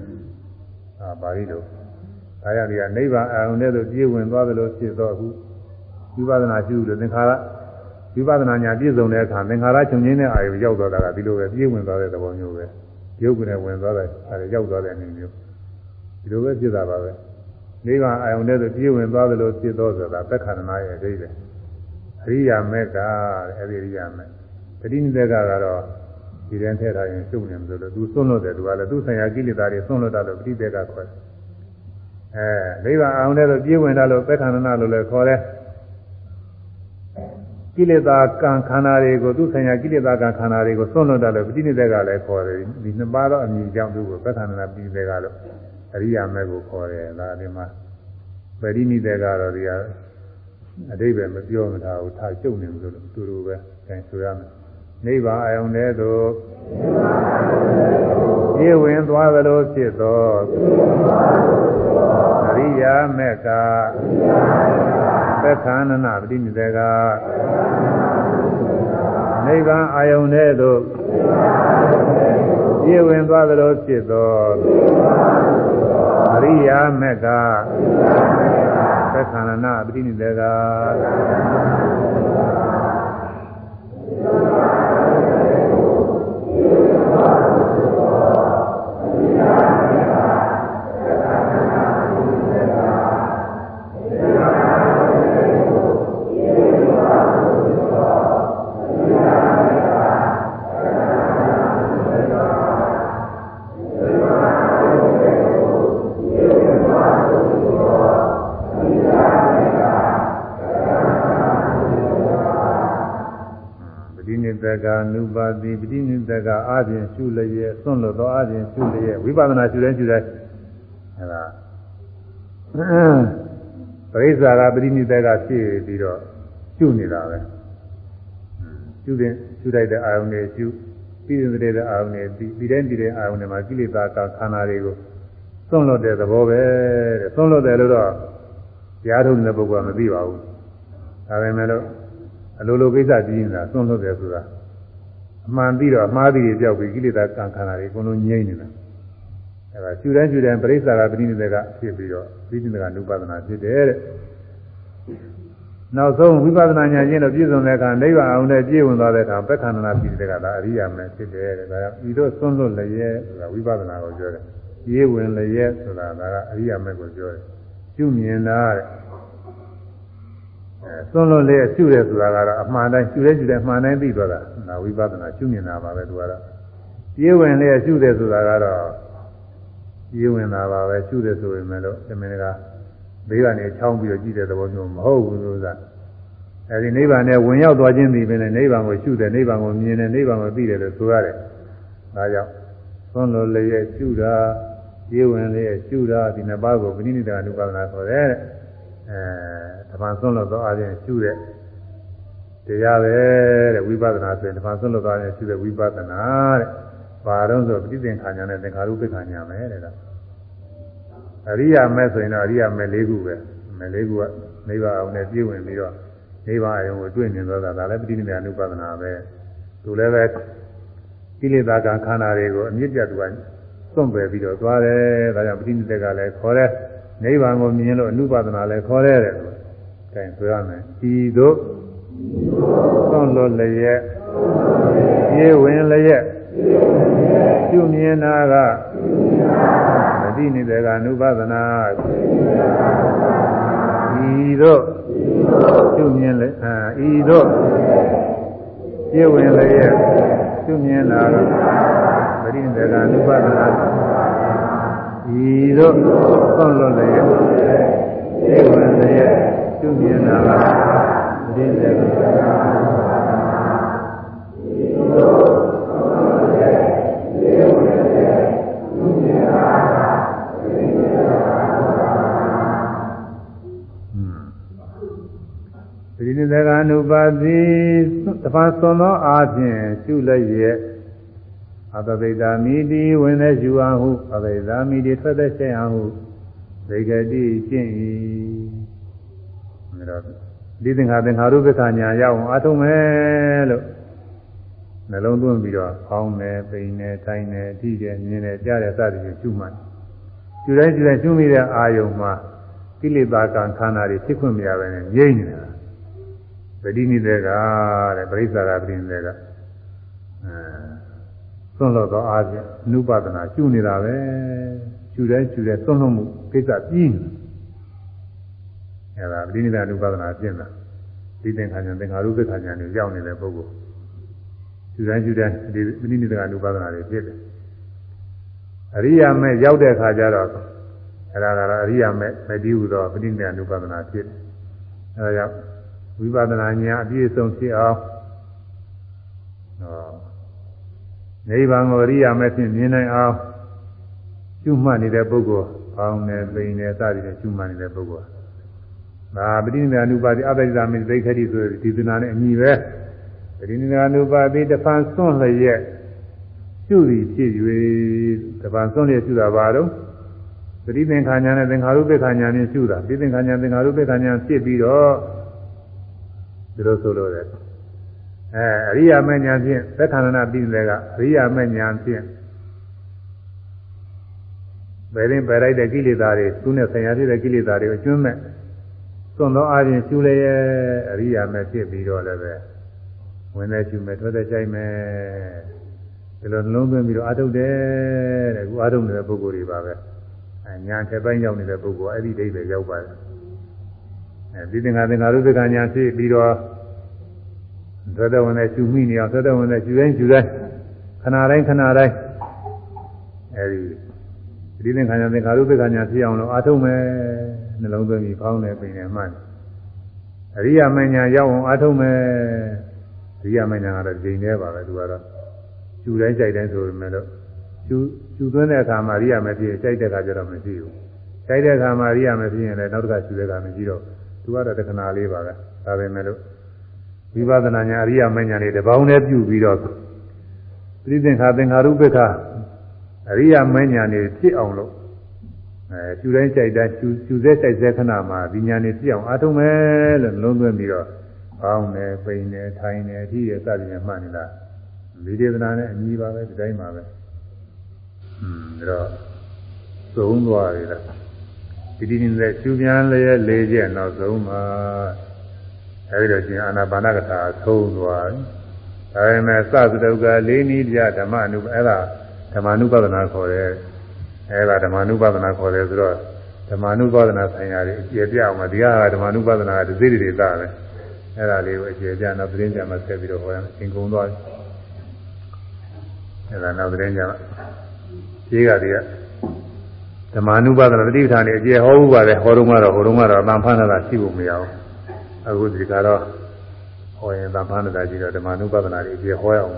အာပါဠိလိုဒါရတွေကနိဗ္ဗာန်အယုံနဲ့သူပြည့်ဝင်သွားတယ်လို့ဖြစ်တော့အခုဝိပဿနာရှုလို့သင်္ခါရဝိပဿနာညာပြည့်စုံတဲ့အခါသင်္ခါရချုပ်ငင်းတဲ့အာယုရောက်သွားတာကဒီလိုပဲပြည့်ဝင်သွားတဲ့သဘောမျိုးပဲရုပ်ကနဲ့ဝင်သွားတဲ့အဲရောက်သွားတဲ့အနေမျိုးဒီလိုပဲဖြစ်တာပါပဲနိဗ္ဗာန်အာယုန်တဲ့ဆိုပြည့်ဝင်သွားသလိုဖြစ်သောဆိုတာသက်ခန္ဓာရဲ့အသေးပဲ အရိယာမေကတဲ့အဲဒီအရိယာမေပဋိနိဒေကကတော့ဒီတန်းထည့်ထားရင်ရှုပ်နေမှာလို့သူသွန့်လွတ်တယ်သူကလည်းသူဆိုင်ရာကိလေသာတွေသွန့်လွတ်တာလို့ပဋိဒေကခေါ်တယ်အဲနိဗ္ဗာန်အာယုန်တဲ့ဆိုပြည့်ဝင်တာလို့သက်ခန္ဓာလို့လည်းခေါ်တယ်ကိလေသာကံခန္ဓာတွေကိုသူဆိုင်ရာကိလေသာကံခန္ဓာတွေကိုသွန့်လွတ်တယ်လို့ပဋိနိဒေကလည်းခေါ်တယ်ဒီနှစ်ပါးသောအမြင်ကြောင့်သူကိုသက်ခန္ဓာပဋိဒေကလို့အရိယာမဲကိုခေါ်တယ်ဒါဒီမှာပရိနိဒေကတော့ဒီဟာ အတိပ္ပယ်မပြောမထားဘူးထားကျုပ်နေလို့သူတို့ပဲအဲဆိုရမယ်နိဗ္ဗာန်အယုန်တဲ့သို့ပြေဝင်သွားသလိုဖြစ်သောအရိယာမေကသက်ခန္ဓနာပရိနိဒေကနိဗ္ဗာန်အယုန်တဲ့သို့ပြေဝင်သွားသလိုဖြစ်သောအရိယာမေက သက္ခဏနာပဋိနိဒေကကာ နုပါတိပဋိနိဒကအာဖြင့်ရှုလျက်သွန့်လို့သောအာဖြင့်ရှုလျက်ဝိပဿနာရှုတဲ့ရှုတဲ့အဲဒါပရိစ္ဆာကပဋိနိဒကဖြစ်ပြီးတော့ရှုနေတာပဲရှုတဲ့ရှုလိုက်တဲ့အာယုန်တွေရှုပြီးတဲ့တဲ့အာယုန်တွေပြီးတဲ့ပြီးတဲ့အာယုန်တွေမှာကိလေသာကခန္ဓာတွေကိုသွန့်လို့တဲ့သဘောပဲတဲ့သွန့်လို့တယ်လို့တော့တရားထုတ်တဲ့ပုဂ္ဂိုလ်ကမသိပါဘူးဒါပေမဲ့လို့အလိုလိုကိစ္စကြီးနေတာသွန့်လို့တယ်ဆိုတာ အမှန်ပြီးတော့အမှားတွေပြောက်ပြီးကိလေသာကံခန္ဓာတွေအကုန်လုံးငြိမ့်နေတာအဲဒါရှုတိုင်းရှုတိုင်းပရိစ္ဆာကပဋိနိဒေကဖြစ်ပြီးတော့ပဋိနိဒေကနုပါဒနာဖြစ်တယ်တဲ့နောက်ဆုံးဝိပဿနာဉာဏ်ချင်းတော့ပြည့်စုံတဲ့အခါနိဗ္ဗာန်အောင်နဲ့ပြည့်ဝင်သွားတဲ့အခါပက္ခန္ဓနာပဋိနိဒေကဒါအရိယာမယ်ဖြစ်တယ်တဲ့ဒါကြောင့်ဤသို့သွန်းလွတ်လျက်ဆိုတာဝိပဿနာကိုပြောတယ်ရေးဝင်လျက်ဆိုတာဒါကအရိယာမယ်ကိုပြောတယ်ပြုမြင်တာတဲ့အဲ သွန်းလွတ်လျက်ရှုတယ်ဆိုတာကတော့အမှန်တိုင်းရှုလဲရှုတယ်အမှန်တိုင်းသိသွားတာဒါဝိပဿနာရှုမြင်တာပါပဲသူကတော့ပြေးဝင်လျက်ရှုတယ်ဆိုတာကတော့ပြေးဝင်တာပါပဲရှုတယ်ဆိုပေမဲ့လို့အမင်းကဘေးကနေချောင်းပြီးတော့ကြည့်တဲ့သဘောမျိုးမဟုတ်ဘူးလို့သာအဲဒီနိဗ္ဗာန်နဲ့ဝင်ရောက်သွားခြင်းဒီပင်နဲ့နိဗ္ဗာန်ကိုရှုတယ်နိဗ္ဗာန်ကိုမြင်တယ်နိဗ္ဗာန်ကိုသိတယ်လို့ဆိုရတယ်ဒါကြောင့်သွန်းလို့လျက်ရှုတာပြေးဝင်လျက်ရှုတာဒီနှစ်ပါးကိုပဏိနိဒာနုပါဒနာခေါ်တယ် အဲဓမ္မသွန်းလို့သောအချင်းရှုတဲ့တရားပဲတဲ့ဝိပဿနာဆိုရင်ဓမ္မဆွလွတ်သွားရင်ရှိတဲ့ဝိပဿနာတဲ့ဘာတော့ဆိုပဋိသင်္ခါညာနဲ့သင်္ခါရုပ္ပခါညာမယ်တဲ့ကအရိယာမဲ့ဆိုရင်တော့အရိယာမဲ့၄ခုပဲမဲ့၄ခုကနိဗ္ဗာန်အောင်နဲ့ပြည့်ဝင်ပြီးတော့နိဗ္ဗာန်အယုံကိုတွေ့မြင်သွားတာဒါလည်းပဋိနိဗ္ဗာန်ဥပဒနာပဲသူလည်းပဲကိလေသာကခန္ဓာတွေကိုအမြင့်ပြတ်သူကစွန့်ပယ်ပြီးတော့သွားတယ်ဒါကြောင့်ပဋိနိဗ္ဗာန်ကလည်းခေါ်တဲ့ နိဗ္ဗာန်ကိုမြင်လို့အနုပါဒနာလည်းခေါ်တယ်တဲ့အဲဒါဆိုရမယ်ဤသို့သွန်လို့လျက်ပြေဝင်လျက်ပြုမြင်နာကမတိနေတဲ့ကအနုပဒနာဤသို့ပြုမြင်လေဤသို့ပြေဝင်လျက်ပြုမြင်နာကမတိနေတဲ့ကအနုပဒနာ ဤသို့သွန်လို့လျက်ပြေဝင်လျက်ပြုမြင်နာကဒီလေဒီနိသကအနုပါတိတပန်းသွန်သောအားဖြင့်ရှုလိုက်ရဲ့ အပပိတာမိတိဝင်တဲ့ယူအောင်ဟုအပိတာမိတိထွက်တဲ့ရှိအောင်ဟုဒေဂတိကျင့်၏ဒါတော့ဒီသင်္ခါသင်္ခါရုပ္ပခညာရအောင်အထုံးမယ်လို့နှလုံးသွင်းပြီးတော့ဖောင်းတယ်ပိန်တယ်ထိုင်တယ်ထိတယ်မြင်တယ်ကြားတယ်စသည်ဖြင့်ရှုမှတ်ရှုတိုင်းရှုတိုင်းရှုမိတဲ့အာယုံမှာကိလေသာကံခန္ဓာတွေဖြစ်ခွင့်မရဘဲနဲ့ငြိမ့်နေတာပဋိနိဒေကတဲ့ပရိစ္ဆာကပဋိနိဒေကအဲ သွန်လို့တော့အားဖြင့်နုပဒနာရှုနေတာပဲရှုတိုင်းရှုတဲ့သွန်လို့မှုကိစ္စပြီးနေအဲဒါပဋိနိဒေနုပဒနာပြင့်တာဒီသင်္ခါဉာဏ်သင်္ခါရုပ္ပခါဉာဏ်တွေရောက်နေတဲ့ပုဂ္ဂိုလ်ရှုတိုင်းရှုတိုင်းဒီပဋိနိဒေနုပဒနာတွေဖြစ်တယ်အရိယာမဲ့ရောက်တဲ့အခါကျတော့အဲဒါကတော့အရိယာမဲ့မတိဟုသောပဋိနိဒေနုပဒနာဖြစ်တယ်အဲဒါကြောင့်ဝိပဿနာဉာဏ်အပြည့်စုံဖြစ်အောင်ဟော နိဗ္ဗာန်ကိုအရိယာမဲ့ဖြင့်မြင်နိုင်အောင်ကျွမှတ်နေတဲ့ပုဂ္ဂိုလ်အောင်းနေပိန်နေစသည်ဖြင့်ကျွမှတ်နေတဲ့ပုဂ္ဂိုလ်ဒါပဋိနိဗ္ဗာန်ဥပါတိအတ္တိသာမိသိခတိဆိုဒီသနာနဲ့အညီပဲပဋိနိဗ္ဗာန်ဥပါတိတဖန်စွန့်လျက်ကျွသည်ဖြစ်၍တဖန်စွန့်လျက်ကျွတာပါတော့ပဋိသင်္ခါညာနဲ့သင်္ခါရုပ္ပခါညာနဲ့ကျွတာပဋိသင်္ခါညာသင်္ခါရုပ္ပခါညာဖြစ်ပြီးတော့ဒီလိုဆိုလို့ရတယ် အဲအရိယာမဉ္ဇဉ်ဖြင့်သက်ခန္ဓနာပြီးတဲ့ကအရိယာမဉ္ဇဉ်ဖြင့်ဘယ်ရင်ပယ်လိုက်တဲ့ကိလေသာတွေသူနဲ့ဆင်ရဖြစ်တဲ့ကိလေသာတွေကိုကျွမ်းမဲ့သွန်သောအားဖြင့်ရှုလျက်အရိယာမဲ့ဖြစ်ပြီးတော့လည်းပဲဝင်တဲ့ရှုမဲ့ထွက်တဲ့ကြိုက်မဲ့ဒီလိုနှလုံးသွင်းပြီးတော့အာထုတ်တယ်တဲ့အခုအာထုတ်နေတဲ့ပုဂ္ဂိုလ်တွေပါပဲအဲညာထက်ပိုင်းရောက်နေတဲ့ပုဂ္ဂိုလ်အဲ့ဒီဒိဋ္ဌိရောက်ပါတယ်အဲဒီသင်္ဃာသင်္ဃာရုပ္ပကညာဖြစ်ပြီးတော့ သက်သက်ဝင်တဲ့ရှုမိနေအောင်သက်သက်ဝင်တဲ့ရှုတိုင်းရှုတိုင်းခဏတိုင်းခဏတိုင်းအဲဒီဒီသင်္ခါညာသင်္ခါရုပ္ပကညာဖြစ်အောင်လို့အာထုံးမယ်နှလုံးသွင်းပြီးဖောင်းတယ်ပြင်တယ်မှတ်တယ်အရိယာမညာရောက်အောင်အာထုံးမယ်အရိယာမညာကတော့ဂျိန်နေပါပဲသူကတော့ရှုတိုင်းကြိုက်တိုင်းဆိုပေမဲ့လို့ရှုရှုသွင်းတဲ့အခါမှာအရိယာမဖြစ်ကြိုက်တဲ့အခါကျတော့မရှိဘူးကြိုက်တဲ့အခါမှာအရိယာမဖြစ်ရင်လည်းနောက်တစ်ခါရှုတဲ့အခါမရှိတော့သူကတော့တခဏလေးပါပဲဒါပဲမဲ့လို့ ဝိပဿနာညာအရိယာမညာတွေတပေါင်းနဲ့ပြုပြီးတော့သတိသင်္ခါသင်္ခါရုပ္ပခအရိယာမညာတွေဖြစ်အောင်လို့အဲကျူတိုင်းကြိုက်တိုင်းကျူကျူစဲကြိုက်စဲခဏမှာဒီညာတွေဖြစ်အောင်အားထုတ်မယ်လို့လုံးသွင်းပြီးတော့ပေါင်းတယ်ပိန်တယ်ထိုင်တယ်အထီးရစသည်နဲ့မှတ်နေတာဝိသေသနာနဲ့အညီပါပဲဒီတိုင်းပါပဲอืมဒါတော့သုံးသွားရတာဒီဒီနဲ့ကျူပြန်လျက်လေးချက်နောက်ဆုံးမှာ အဲဒီတော့ရှင်အာနာပါနကထာဆုံးသွားပြီဒါပေမဲ့စသတုကလေးနည်းပြဓမ္မအနုအဲ့ဒါဓမ္မနုပဒနာခေါ်တယ်အဲ့ဒါဓမ္မနုပဒနာခေါ်တယ်ဆိုတော့ဓမ္မနုပဒနာဆိုင်ရာတွေအကျေပြအောင်မဒီဟာကဓမ္မနုပဒနာကတစ်စိတွေသားပဲအဲ့ဒါလေးကိုအကျေပြနောက်သတင်းကြမှာဆက်ပြီးတော့ဟောရမယ်သင်ကုန်းသွားပြီအဲ့ဒါနောက်သတင်းကြမှာကြီးကတွေကဓမ္မနုပဒနာတတိပဌာန်တွေအကျေဟောဥပါပဲဟောတော့မှတော့ဟောတော့မှတော့အတန်ဖန်းတာရှိဖို့မရဘူး အခုဒီကတော့ဟောရင်အတန်ဖန်တာကြည့်တော့ဓမ္မ ानु ပဒနာတွေအကျေဟောရအောင်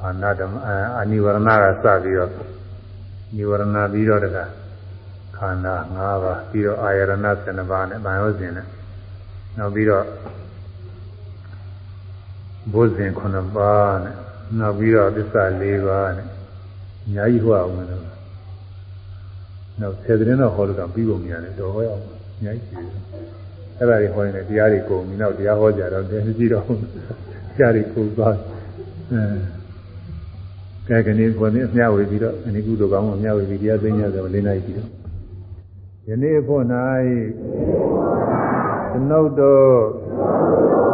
အာနာဓမ္မအာနိဝရဏကစပြီးတော့နိဝရဏပြီးတော့တကခန္ဓာ၅ပါးပြီးတော့အာယရဏ7ပါးနဲ့ဗာယောဇဉ်နဲ့နောက်ပြီးတော့ဘုဇဉ်9ပါးနဲ့နောက်ပြီးတော့သစ္စာ၄ပါးနဲ့အများကြီးဟောအောင်လို့နောက်ဆယ်သတင်းတော့ဟောလို့တော့ပြီးကုန်ရတယ်တော်ဟောရအောင်အများကြီးရှိတယ် အဲ့ဒါတွေဟောရင်တရားတွေကုန်ပြီနောက်တရားဟောကြတော့တည်းကြည့်တော့ကြားတွေကုန်သွားအဲကဲကနေဘုန်းကြီးအမျှဝေပြီးတော့အနေကုသိုလ်ကောင်းကိုအမျှဝေပြီးတရားသိညာဆိုလေးနိုင်ပြီတော့ယနေ့ဖို့၌သနုတ်တော်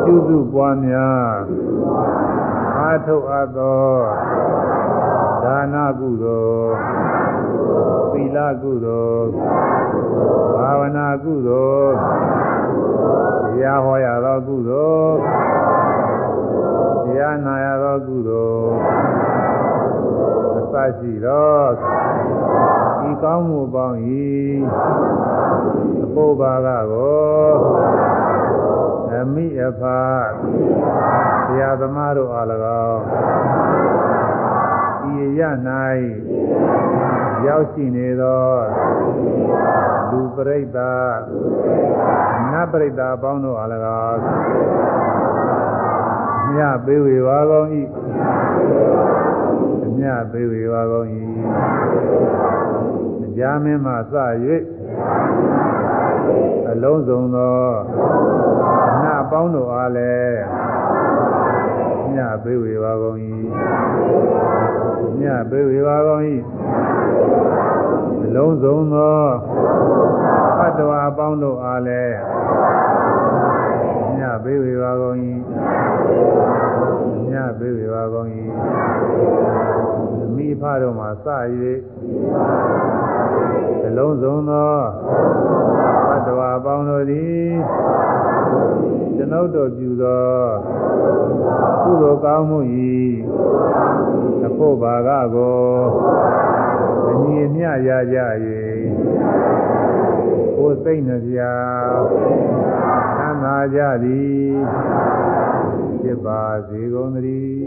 ပြုစုပွားများအာထုတ်အပ်သောဒါနကုသိုလ် သီလကုသိုလ်ဘာဝနာကုသိုလ်တရားဟောရသောကုသိုလ်တရားနာရသောကုသိုလ်အစရှိသောဤကောင်းမှုပေါင်း၏အဖို့ဘာကကိုအမိအဖဆရာသမားတို့အား၎င်းဤ ရ၌ရောက်ရှိနေသောလူပရိသတ်နတ်ပရိသတ်အပေါင်းတို့အား၎င်းမြမြပေးဝေပါကုန်၏မြပေးဝေပါကုန်၏ကြားမင်းမှစ၍အလုံးစုံသောနတ်ပေါင်းတို့အားလည်းမြပေးဝေပါကုန်၏ မြပေးဝေပါကုန်၏အလုံးစုံသောဘတ်တော်အပေါင်းတို့အားလည်းမြပေးဝေပါကုန်၏မြပေးဝေပါကုန်၏မိ ဖတို့မှစ၍အလုံးစုံသောဘတ်တော်အပေါင်းတို့သည်ကျွန်ုပ်တို့ပြုသောကုသိုလ်ကောင်းမှု၏အဖို့ဘာကကိုအညီအမျှရကြ၍ကိုယ်စိတ်နှပြသမ်းသာကြသည်ဖြစ်ပါစေကုန်သတည်း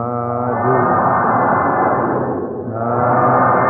အာသုအာ